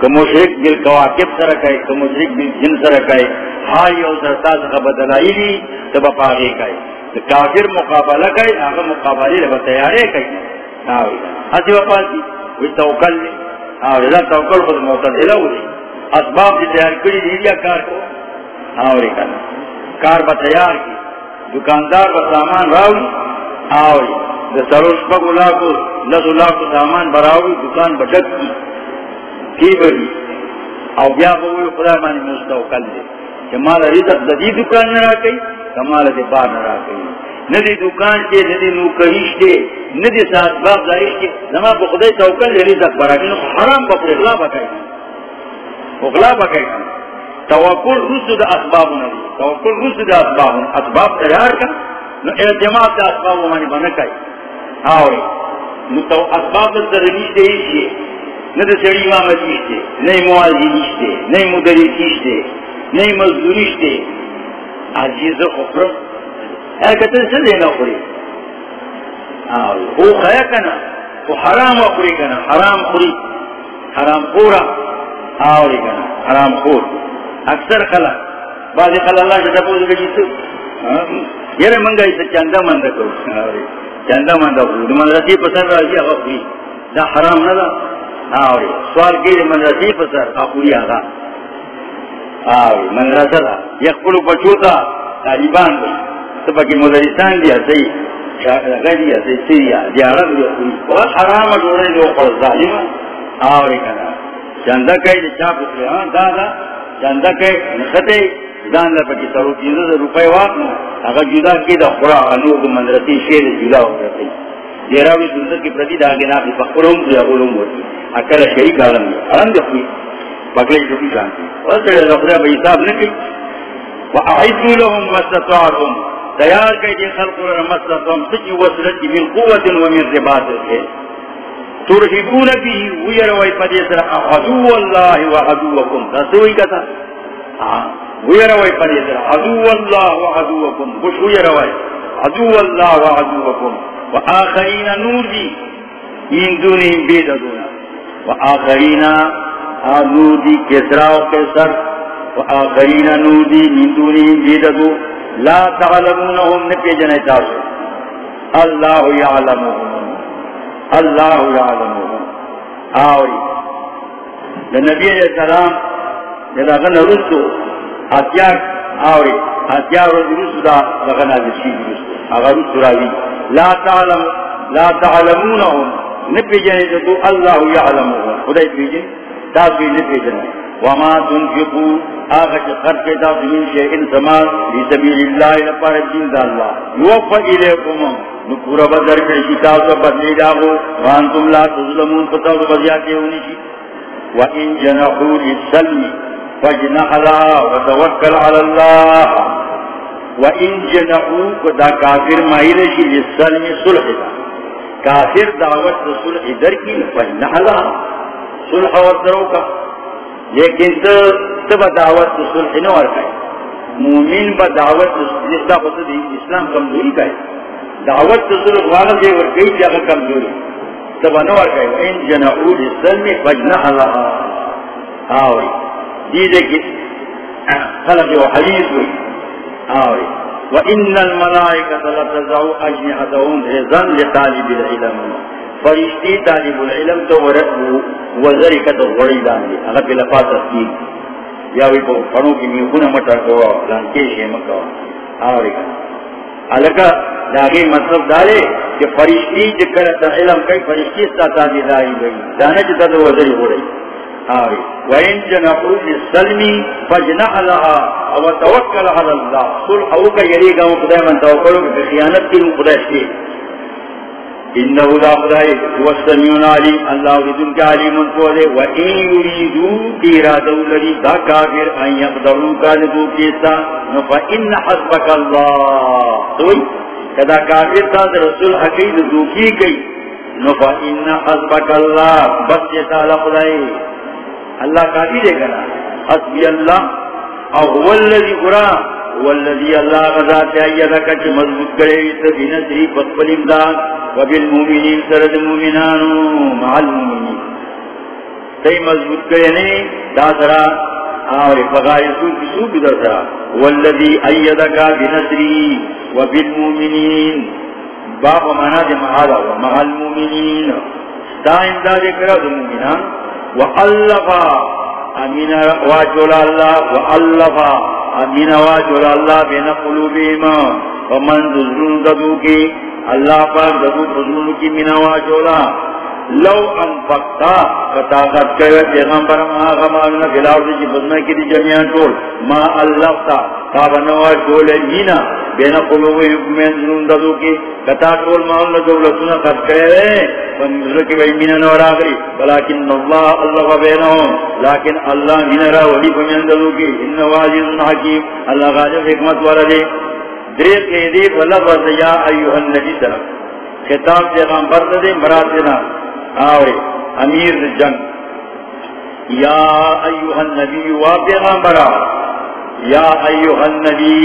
کہ مشرک بل کواکب سر کئی کہ مشرک بل جن سر کئی ہائی او سرتا سخب دلائلی تبا پاگے کئی کافر مقابلہ کئی آگا مقابلی لبا تیارے کئی اسی وپاس دی وی توکل دی. آوری دا توکل خود معتدلہ ہو دی اسباب دی تیار کری دی کار کو آوری کنا کار با تیار کی دکاندار با سامان راوی آوری دا سروش پاک اللہ کو لس اللہ کو سامان براوی، دکان بچت کی کی بری. او بیا بوئی خدا مانی مستوکل دی کہ مالا رزق دا دی دکان نرا کئی کمال دے بار نرا کئی ندی دکان کے ندی نوکریش کے ندی ساتھ باب دارش کے زمان بخدای توکل لے رزق برا کنو حرام بکر اغلا بکائی اغلا بکائی توکل رسد اسباب ندی توکل رسد اسباب اسباب تیار کا نو اعتماد دا اسباب مانی بنکائی آوری نو تو اسباب در نیشتے ایشتے ندی سڑی امامت ایشتے نئی موازی ایشتے نئی مدری ایشتے نئی مزدوریشتے عجیز خفرم. کتن سے دینا خوری. وہ خیا کنا. وہ حرام خوری کنا. حرام خوری. حرام خورا. آوری کنا. حرام خور. اکثر خلا. بعضی خلا اللہ سے تپوز گئی تو یہ منگا اسے چندہ مندہ کرو. آوری. چندہ مندہ کرو مندرسی پسند راجی آگا خوری دا حرام ندا۔ آوری۔ سوال کی مندرسی پسند آخوری آگا آوری۔ مندرسہ دا۔ یک پلو پچوتا طالبان بھئی سبا کی مدرسان دیا سی غیدی سی سیریا دیا بہت حرام ظالم۔ آوری کنا۔ چندہ کئی چاپ دادا، چندہ کئی نخطے دان لپا کی سرو چیزو دا روپے واقع. اگر جدا کی دا خورا انو کو مندرسی شیر جدا ہو رہتی دیراوی سنسر کی پردی دا آگے ناقی فقرون دیا علوم ہوتی. اکر شریک آلم دی حرم دی خوی. پکلے جوکی شانتی. اور سڑے رفضہ بے حساب نکی. وَأَعِدُّ لَهُمْ مَسْتَطَعْتُمْ تیار کئی دی خلق رمت لطم سکی وصلت کی من قوت و من رباط ہے ترحبون بھی ویروی پدی سر. عدو اللہ و عدوکم تسوئی کتا. ویروی پدی سر عدو اللہ و عدوکم خوش ویروی عدو اللہ و عدوکم و آخرین نور دی این دونیم بید دونا و آخرین نور دی کسرا و کسر و آخرین نور دی من دونیم بید دونا لا تعلمونهم نپی جنے تاسو اللہ یعلمهم اللہ یعلمهم آوری لنبی علیہ السلام لغن رسو اتیار آوری. اتیار رسو دا لغن رسید رسو اگر رسو راوی. لا تعلم، لا تعلمونهم نپی جنے تاسو اللہ یعلمهم خدای پی جن تاسو نپی جنے وما تنفقوا آغا چه خرچ دا زمین شیئن سمال لی سبیل اللہ لپار الدین دا اللہ یوفا الیکم. نکورا بدر کے شتاو سا بدلی داغو وانتم لا تظلمون. فتاو سا بدیاتی ہونی چی وَإِن جَنَحُوا لِلسَّلْمِ فَجْنَحَ لَهَا وَتَوَكَّلْ عَلَى اللَّهِ وَإِن جَنَحُوا کدا کافر ماہرشی لِلسَّلْمِ صلح دا۔ کافر دعوت صلح در کی فَجْنَحَ صلح وردرو کا۔ لیکن تو تب دعوت صلح نہ اور مومن با دعوت جستا خود دی اسلام کمزوری کہے دعوت صلح والا جے اور کئی جگہ کمزوری۔ تب نہ اور کہے ان جنعو للسلم فجنح لها آوری۔ دیدے کی۔ خلق و حدیث ہوئی۔ آوری۔ وَإِنَّ الْمَلَائِكَةَ لَتَزَعُوا أَجْنِحَتَهُمْ لِطَالِبِ الْعِلَمِ۔ فرشتی طالب العلم تو وزری کا تو غڑی دان دی۔ اگر پہ لفا تصدیق یا وی کو پڑھوں کی میخون مٹر کو لانکے شیمک آوری۔ کا الکا داگی مطلب دارے کہ فرشتی جکر علم کئی فرشتی ستا تازی داری گئی دانا جتا تو وزری غڑی آوری وَإِن جَنَقُوا لِلسَّلْمِ فَجْنَعَ لَهَا وَتَوَكَّلَ عَلَى اللَّهِ. صلح اوکا یریگا مقدای من توکلو کہ خیانت کی مقدای شکیل انہو لا خدای وستمیون علیم اللہ رضن کے علیم انفوزے و این یریدو دیرادو لری دا کافر ان یقدرو کالدو کیسا. نفا ان حسبک اللہ توی کدا کافر تا رسول حقید دو کی گئی. نفا ان حسبک اللہ بس جیتا اللہ خدای. اللہ کافی دے گنا حسبی اللہ۔ او هو الذي قرآن۔ والذي الله غزا تأيدك مضبوط کرے۔ بنصری فقبل امداد۔ وبالمؤمنين سرد المؤمنان مع المؤمنين تی مضبوط کرے نے۔ دا سرا۔ اور فغاری سوک سوک دا سرا۔ والذي أيدك بنصری وبالمؤمنين باب مانا دے محالا ومع المؤمنين ستا امداد کرا دا مؤمنان۔ وعلفا امین واجولا اللہ. وعلفا امین واجول اللہ. بین قلوبیم ومن ذلون ددو کی. اللہ پر ددو فضلون کی من واجولا لو انفقتا فتاقت کرے، پیغمبر ما غمالنا فی الارض جی بزمہ کی دی جمعیان ٹول ما اللہ تا تابنوا جولے مینا بین قلوبی حکمین ذلون ددو کی کتا ٹول مالنا دولتنا قد کرے فمزر کی بھئی نور آخری بلیکن اللہ اللہ بینہم، لیکن اللہ مینا را ولی فمین ددو کی انہو عزیز حکیم، اللہ غالب حکمت والا دے دیر کے فلفظ یا ایوہ النبی سلام خطاب پیغمبر دے مراتنا آوری امیر جنگ۔ یا ایوہ النبی و پیغمبرا، یا ایوہ النبی،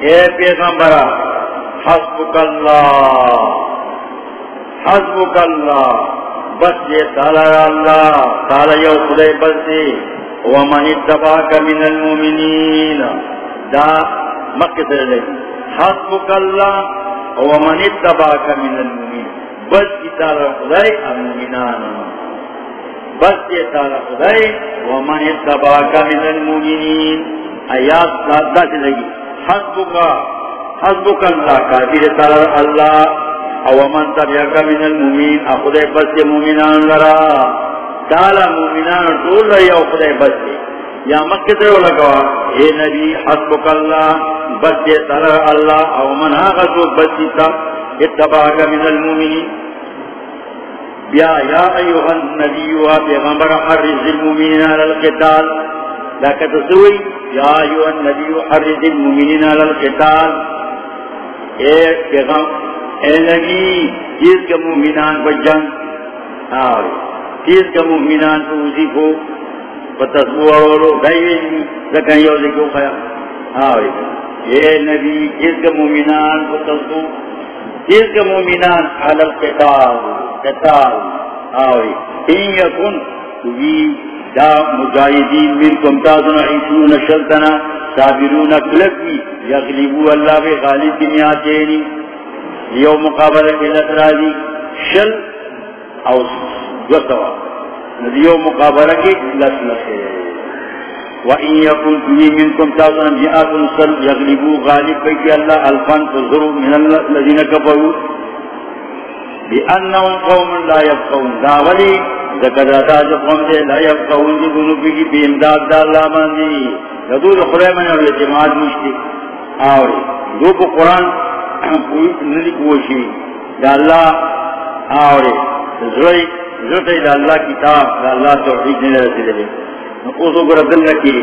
اے پیغمبرا، حسبک اللہ حسبک اللہ، بس یہ تالا اللہ تالا یو خدای بس ومن اتباک من المومنین دا مکہ سے لے، حسبک اللہ، ومن اتباک من المومنین بس کی تعالی خدای المؤمنان. بس کی تعالی خدای ومن اتبعك من المؤمنین. آیات سادہ سے لگی حسبک حسبک اللہ، کافر تعالی اللہ. او من تبعك من المؤمنین خدای بس کی مومنان لرا. تعالی مومنان طول رہی او خدای بس کی. یا مکہ سے لگا اے نبی، حسبک اللہ، بس کی تعالی اللہ. او من آغا تو بس کی اتباك من المؤمنين. بیا، یا ایوہ النبی و پیغمبر، حرز المؤمنین علی القتال. لکت سوئی یا ایوہ النبی، حرز المؤمنین علی القتال. اے پیغام اے نبی چیز کا مومنان پر جنگ. آوری چیز کا مومنان پر اسی کو. پتسبو اڑولو گئی زکن یو ذکو خیا آوری اے نبی چیز کا مومنان پر تسبو چیز کا مومنان حلق قتال قتال آوری این یکن وی دا مجاہدین من کم تازن عیسون شلطنا صابرون اکلقی یغلبو اللہ بے غالب کی میاتینی یو مقابلہ کے لطرازی شل او دوسوا یو مقابلہ کی لطلقی وَإِن يَكُنْ فِي مِنْكُمْ تَعْزَنَ جِئَاتٌ سَلْ يَغْلِبُوا غَالِبْ بَيْكِ اللَّهَ أَلْفًا فَزْهُرُوا مِنَ الَّذِينَ كَفَرُوا بِأَنَّهُمْ قَوْمٌ لَا يَفْقَهُونَ دَاوَلِي ذکر اتا جو قوم دے لا یفقہون دی گنوبی کی بی امداد دا اللہ باندی ردو دا قرآن میں اور اعتماد مشتی آوری دو کو قرآن نلی کوشی دا اللہ آوری زرئی زرئی دا اللہ کتاب دا اللہ توحید نہیں رسی دے نقوصو پر دلہ کی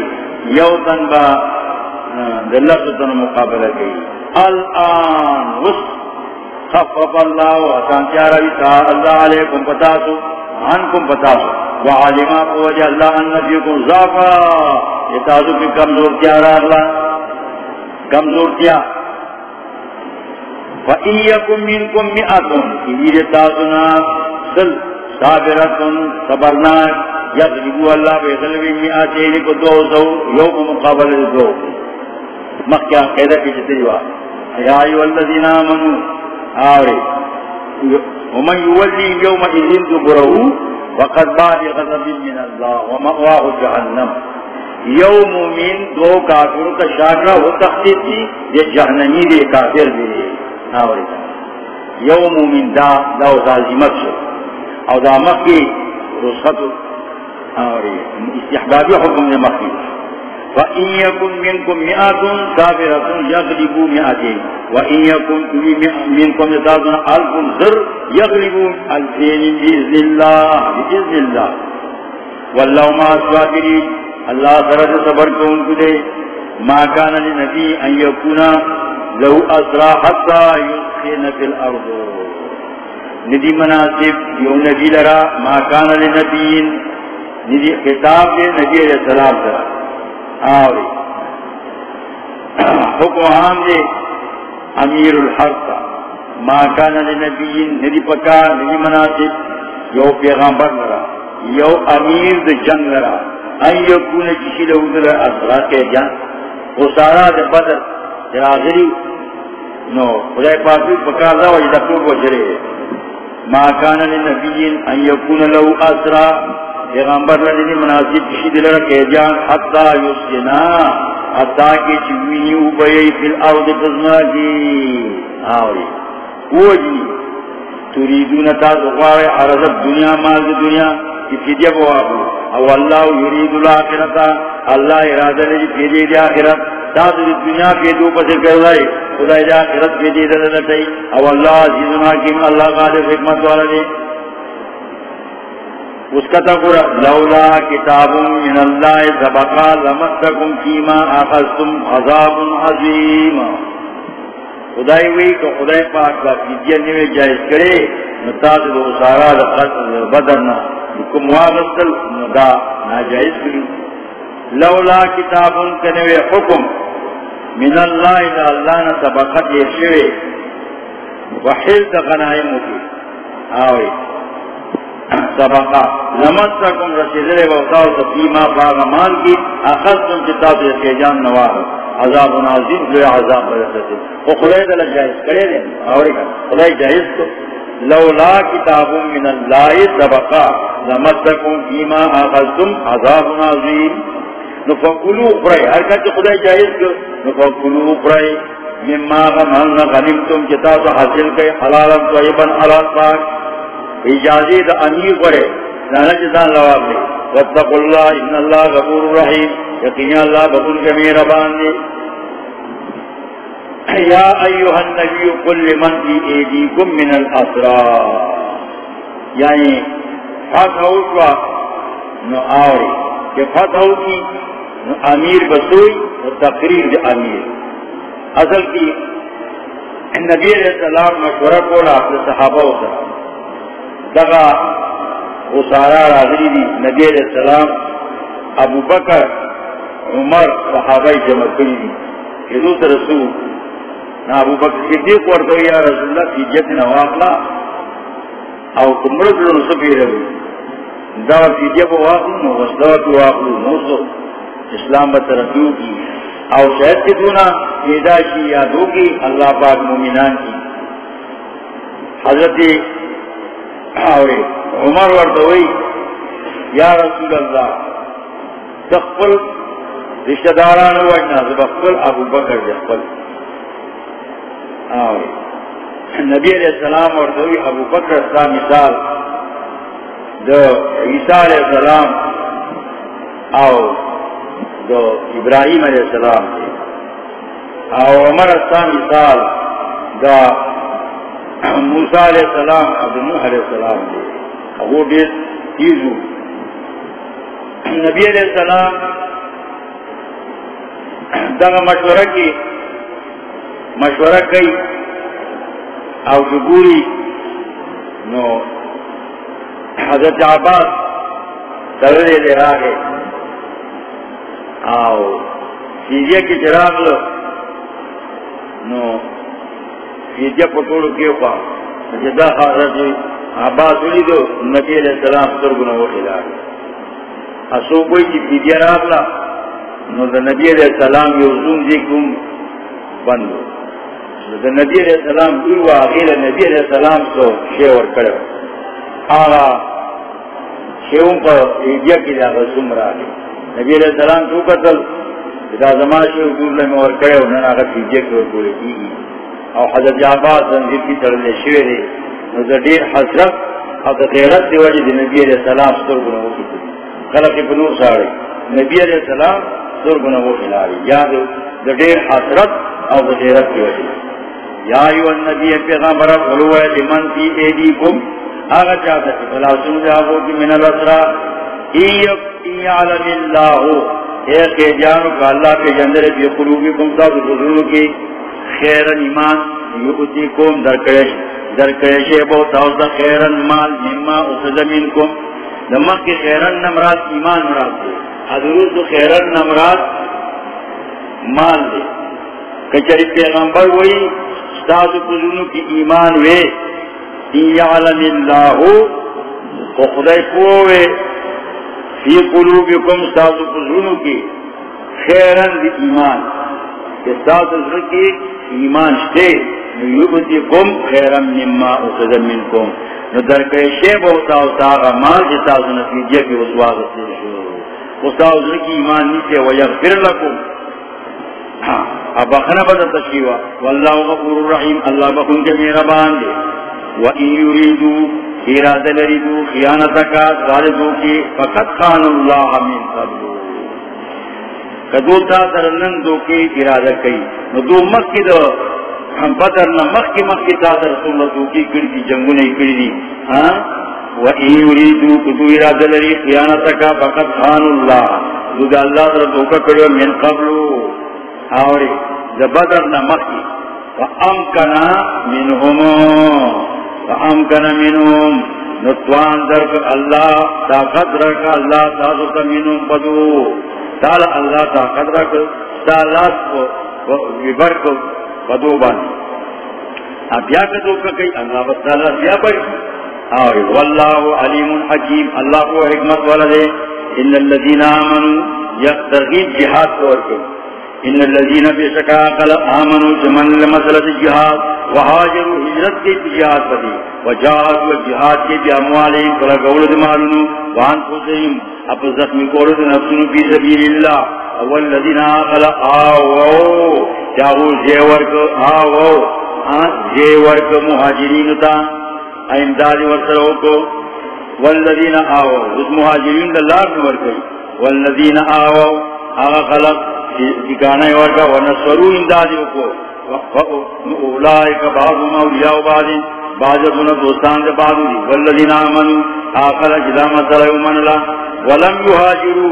یو تن با دلہ ستن مقابلہ کی الان وست خفف اللہ و اتان تیارا بیتا اللہ علیکم پتاسو عنکم بتاسو وعالما قوجہ اللہ انبیکم زافا اتازو کی کمزور کیا اللہ کمزور کیا فَإِيَّكُمْ مِنْكُمْ مِئَةٌ اِذِيرِ تَاسُنَا سَلْ صَابِرَةٌ صَبَرْنَاكِ يَغْرِبُوا اللَّهُ بِغَلْبِ مِئَةَيْنِ کو دو سو یوم مقابل دو۔ مخیاں قیدہ کی جتریوا یا ایوہ الذین آمنوا آوری ومن يولي يوم إذن دبره وقد بعد غضب من الله ومأواه جهنم يوم من دو كافر کا شاکرہ وہ تخصیص تھی یہ جہنمی دے کافر دے۔ آورتا يوم من دا دا ظالمت شو۔ او دا مخی رسخت آورتا استحبابی حکم دے مخی فَإِن يَكُن مِّنكُم مِّئَةٌ كَافِرَةٌ يَغْلِبُوا مِئَتَيْنِ وَإِن يَكُن مِّنكُم أَلْفٌ ذَرٌّ يَغْلِبُوا أَلْفَيْنِ بِإِذْنِ اللَّهِ۔ بِإِذْنِ اللَّهِ۔ وَاللَّهُ مَعَ الصَّابِرِينَ۔ اللہ سرد صبر کو ان کو دے۔ ما كان لنبي ان يكون له اسرى حتى يسخن في الارض ندی مناسب یو نبی لرا۔ ما كان لنبي ندی خطاب دے نبی علیہ السلام سرا آوری۔ حکم عام دے امیر الحرط ما کان لنبی ندی پکا ندی مناسب، یو پیغامبر لرا۔ یو امیر دے جنگ لرا۔ ان یکون کسی لہو دل اصلا کے جنگ۔ وہ سارا دے بدر، دے آخری نو، خدای پاکی پکار دا وجہ دکتور کو جرے ما کان لنبی ان یکون لہو اصلا پیغمبر لدی مناسب کشی دلر کے جان حتی یسجنا حتی کی چوینی او اوبئی فی الارض قزما کی آوری. اوجی. تریدون تاز اخوار عرضت دنیا، مال دنیا، کی فیدیا بوابو او اللہ یرید الاخرتا، اللہ ارادہ لدی فیدی دی آخرت. تاز دنیا فیدو پسر کر لائی خدا دی آخرت فیدی دی لدی او اللہ عزیزنا کیم اللہ قادر حکمت والا دی. اس کا تقرا لولا کتاب من اللہ سبقا لمسکم فیما اخذتم عذاب عظیم. خدای وی کو خدای پاک کا فدیہ نیو جائز کرے نتاز دو سارا بدر نہ کم واغسل ندا ناجائز کری لولا کتاب کنوے حکم من اللہ الى اللہ نہ سبقت یہ شوے وحل غنائم کی آوئی سبقا لمسکم رسیدر وقتاو تفیما فاغمان کی اخذتم کتاب کے جان نوار عذاب نازم جو عذاب برسد وہ خدای دل جائز کرے دیں اور خدای جائز کو. لولا کتاب من اللہ سبقا لمسکم فیما اخذتم عذاب نازم نفقلو اقرائی ہر کچھ خدای جائز کو. نفقلو اقرائی مما غمان غنمتم کتاب حاصل کئی حلالا طیبا حلال پاک. اجازی دا امیر پڑے لانا جزان لواب دے۔ واتقوا اللہ، ان اللہ غفور رحیم۔ یقین اللہ غفور کے میرا باندے یا ایوہ النبی قل لمن فی ایدیکم من الاسرار۔ یعنی فتح ہوشوا نو آوری کہ فتح ہوشی نو امیر بسوئی و تقریر دا امیر۔ اصل کی، نبی علیہ السلام مشورہ کولا اپنے صحابہ ہوتا۔ دغا وہ سارا راضری دی نبی علیہ السلام، ابو بکر، عمر صحابہ جمع کری دی حضور رسول نا ابو بکر صدیق ورطو یا رسول اللہ کی جت نواقلا او کمرد لنصفی رہو دا کی جب واقلو نو وصدوات واقلو نوصو اسلام بترقیو کی او شہد کی دونا پیدا کی یادو کی اللہ پاک مومنان کی حضرت آوے۔ عمر وردوئی یا رسول اللہ تخفل رشتہ داران وجنا زبخفل ابو بکر جخفل نبی علیہ السلام وردوئی ابو بکر سا مثال دو عیسیٰ علیہ السلام او دو ابراہیم علیہ السلام دے او عمر اسلام مثال، دا موسیٰ علیہ السلام اب نوح علیہ السلام دے وہ بیت تیزو نبی علیہ السلام دا مشورہ کی مشورہ کی او جبوری نو حضرت عباس تغیر دے رہا ہے. آو سیدیا کی چراغ لو نو سیدیا پٹوڑو کیو پا جدا حضرت عباس ولی دو نبی علیہ السلام سرگنو وہ خلال اسو کوئی چی سیدیا راغ نو دا نبی علیہ السلام یو زوم دیکھوں بندو دا نبی علیہ السلام دوی آغیر نبی علیہ السلام سو شیور کرو آغا شیون پر ایدیا کی دا غزوم را گئی نبی علیہ السلام تو قتل دا زمان شیو دور لے اور کرے انہوں نے فیدیہ کی اور بولے کی اور حضرت عباس زنجیر کی ترلے شوے دے. نو دا دیر حضرت اور دا غیرت دی وجہ دی نبی علیہ السلام ستر گناہ وہ کی خلق بنور ساڑے. نبی علیہ السلام ستر گناہ وہ کھلاری یا دا دیر حضرت اور دا غیرت دی وجہ یا ایو النبی پیغمبر قلوہ لمن فی ایدیکم. آگا چاہتا ہے فلا سنو جاہو کی من الاسرہ یعلم اللہ. اے کہ جانو کہ اللہ کے جندر بھی قلوبی کم تا تو بزرگوں کی خیرن ایمان یوتی کم درکرش درکرش بہت آوزا خیرن مال مما اس زمین کم دمک کی خیرن نمرات ایمان مرات دے حضروز تو خیرن نمرات مال دے کچری پیغمبر وہی ستاز بزرگوں کی ایمان وے یعلم اللہ خدای کووے فی قلوبکم ساتو قزونو کی خیرن دی ایمان. کہ ساتو ایمان شتے نیوبتی کم خیرن مما اخذ منکم. نو در کئی شیب ہوتا ہوتا آغا مال جی جتا سو نتیجہ کی وزواغ سے شروع استاو ذکی ایمان نیچے ویغفر لکم. اب اخنا بدا تشکیوا. واللہ غفور الرحیم، اللہ بخون کے میرا باندے. وَإِن يُرِيدُوا ارادہ لری دو خیانت کی، فقط خان اللہ من قبل کدو تا درنن دو کی ارادہ کئی. نو دو مک کی دو ہم بدر نہ مک کی مک کی تا در رسول اللہ دو کی کڑی دی جنگو نہیں کڑی دی. ہاں؟ و این یریدو کدو ارادہ لری خیانت کا فقط خان اللہ دو دا اللہ در دو کا کڑی من قبل. آوری دا بدر نہ مک کی. فامکنا منہم فامکن منهم. نتوان درک اللہ، طاقت رک اللہ تاسو تا منهم پدو تال اللہ طاقت رک تالات کو ویبر کو بدو بان۔ اب یا کدو کا کئی اللہ تعالی بیا بڑی اور واللہ علیم حکیم، اللہ کو حکمت والا دے۔ ان اللذین آمنوا یا ترغیب جہاد کو ورکو ان الذين بشكا قال امنوا جمن لمسلة الجهاد وهاجروا هجرت کے جہاد بدی وجاهدوا الجهاد کے باموالهم فلا قول مالن وانفسهم اپ زخم کول نفسن في سبيل الله والذين قال آو جاءوا جيور کو آو جيور کو مہاجرین تا امداد ورسرو کو والذین آو اس مہاجرین اللہ نے ورکئی والذین آو آغا خلق ٹھکانا ورگا ونصرو امدادیو کو اولائک بعضهم اولیاء بعض بعضتنا دوستان دے بعضو دی. والذین آمنوا آخر جدا مسئلہ امن اللہ. ولم یحاجرو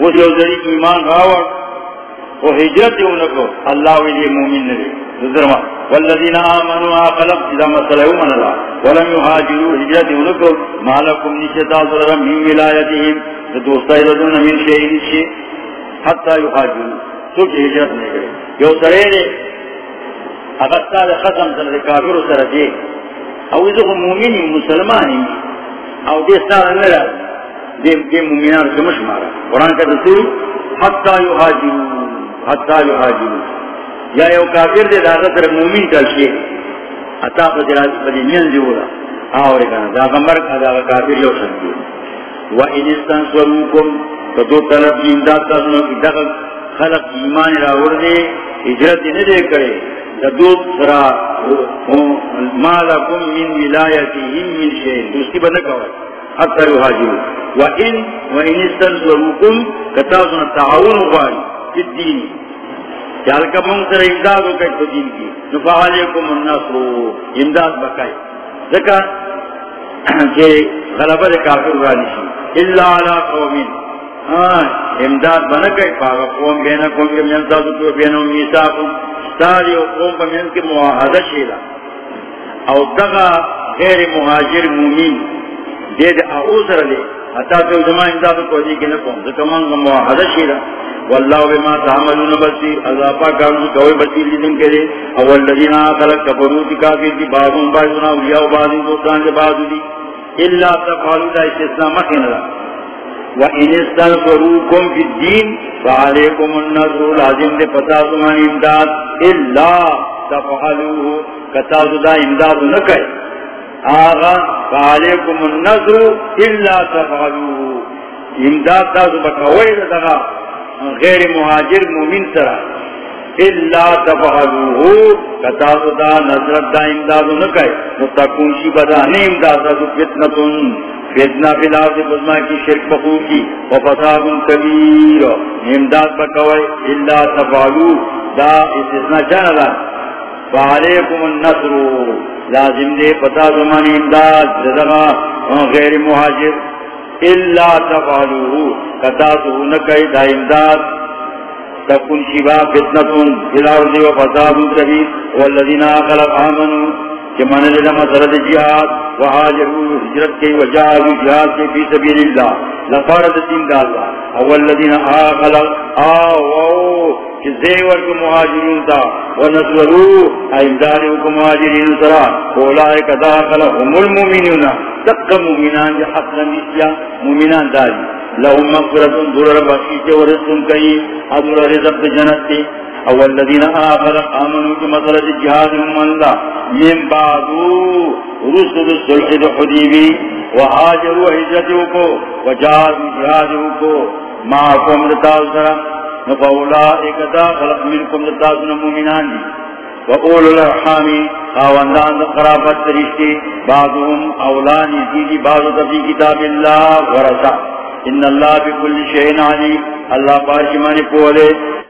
وہ جو ذری ایمان غاور وہ حجرت انکو اللہ ویلی مومن نرے ذرما والذین آمنوا آقلق اذا مسئلہ من اللہ. ولم يحاجروا حجرت انکو مالکم نشتا ظلرم من ولایتهم دوستا ایدون من شئین شئ حتی يحاجروا سوچ حجرت نہیں گئے یو سرے دے. اگر سال ختم سر دے، کافر سر دے. او ازو مومنی مسلمانی او دے سال نرہ دے دے مومنان سمش مارا. قرآن کا دسول حتی يحاجروا حتی يحاجروا یا یو کافر دے، دا غطر مومین کلشی عطا پا جراجی پا دی مین دیولا آوری کنا. دا غمبر کا دا کافر یو شکل و این استان تو طلب کی امداد تاسنو کی دقل خلق ایمان راور دے اجرت نے دے کرے۔ دا دو سرا مالکم من ولایتی من شہر دوستی بندکا ہوئی حتی یحاجرو و این و این استان سوروکم تعاون ہوئی فی الدین۔ چال کا من سر امداد ہو گئی دین کی۔ نفا النصر۔ امداد بکائی۔ ذکا کہ غلبہ کافر رانی شی اللہ قومین۔ امداد بنا گئی پاگا قوم بینا قوم کے من ساتھ تو بینا میساکم ساری قوم کا من کے معاہدہ شیلا او دغا غیر مہاجر مومین دے دے اعوذر لے۔ حتی تو زمان امداد کو دی کہ نکم ذکا من کا معاہدہ شیلا واللہ بما تعملون بصیر اضافہ کانو کوئی بصیر لیدن کرے اول لذین آخلق کفرو تی کافر دی بازون بازون اولیاء و بازون دوستان دی بازو دی۔ اللہ تفعلو دا استثناء مخین وَإِنِ اسْتَنْفَرُوكُمْ فِي الدِّينِ فَعَلَيْكُمُ النَّصْرُ لازم دے پتا سمان امداد اللہ تفعلوه کتازو دا امداد نکے آغا، فَعَلَيْكُمُ النَّصْرُ اللہ تفعلوه۔ امداد تازو بکوئی دا غیر مہاجر مومن سرا اللہ تفعلوہو کتاسو دا نظرت دا امدادو نکے نتاکون شی بدا نہیں امدادا فتنتن۔ فتنہ فی الارض بزما کی شرک بخور کی وفصاب کبیر۔ امداد بکوئے اللہ تفعلو دا استثناء چانا دا۔ فعلیکم النصر۔ لازم دے پتا زمان امداد زدغا۔ غیر مہاجر۔ اللہ تفعلوہو کتاتو نکای دا امداد۔ تکن شبا فتنتون الارض و فساد کبیر۔ والذین آخلق آمنوا۔ کہ من لدہ مسرد جہاد و حاجروا حجرت کی و جہاد کی فی سبیل اللہ لفارد دین دا اللہ۔ والذین آخلق آوو، کہ زیور کو مہاجرون تا و نصروا امداد کو مہاجرین سرا اولائک داخل هم المؤمنون تقا مؤمنان جحق لنسیا مؤمنان داری۔ لهم مغفرت ضرر بخشیت و رزق کئی حضر رزق جنت اول الذین آخر آمنوا کی مطلب جہاد هم اللہ من بعدو رسل السلح حدیبی و حاجروا حجرتو کو و جہاد جہادو کو معاکم رتاو سرا نفولا خلق منکم رتاو سرا مومنان وقول الارحامی خاوندان قرابت ترشتی بعضهم اولانی دیگی بعضو تفی کتاب اللہ ورسا ان اللہ بکل شہن علی اللہ پارشمانی پولے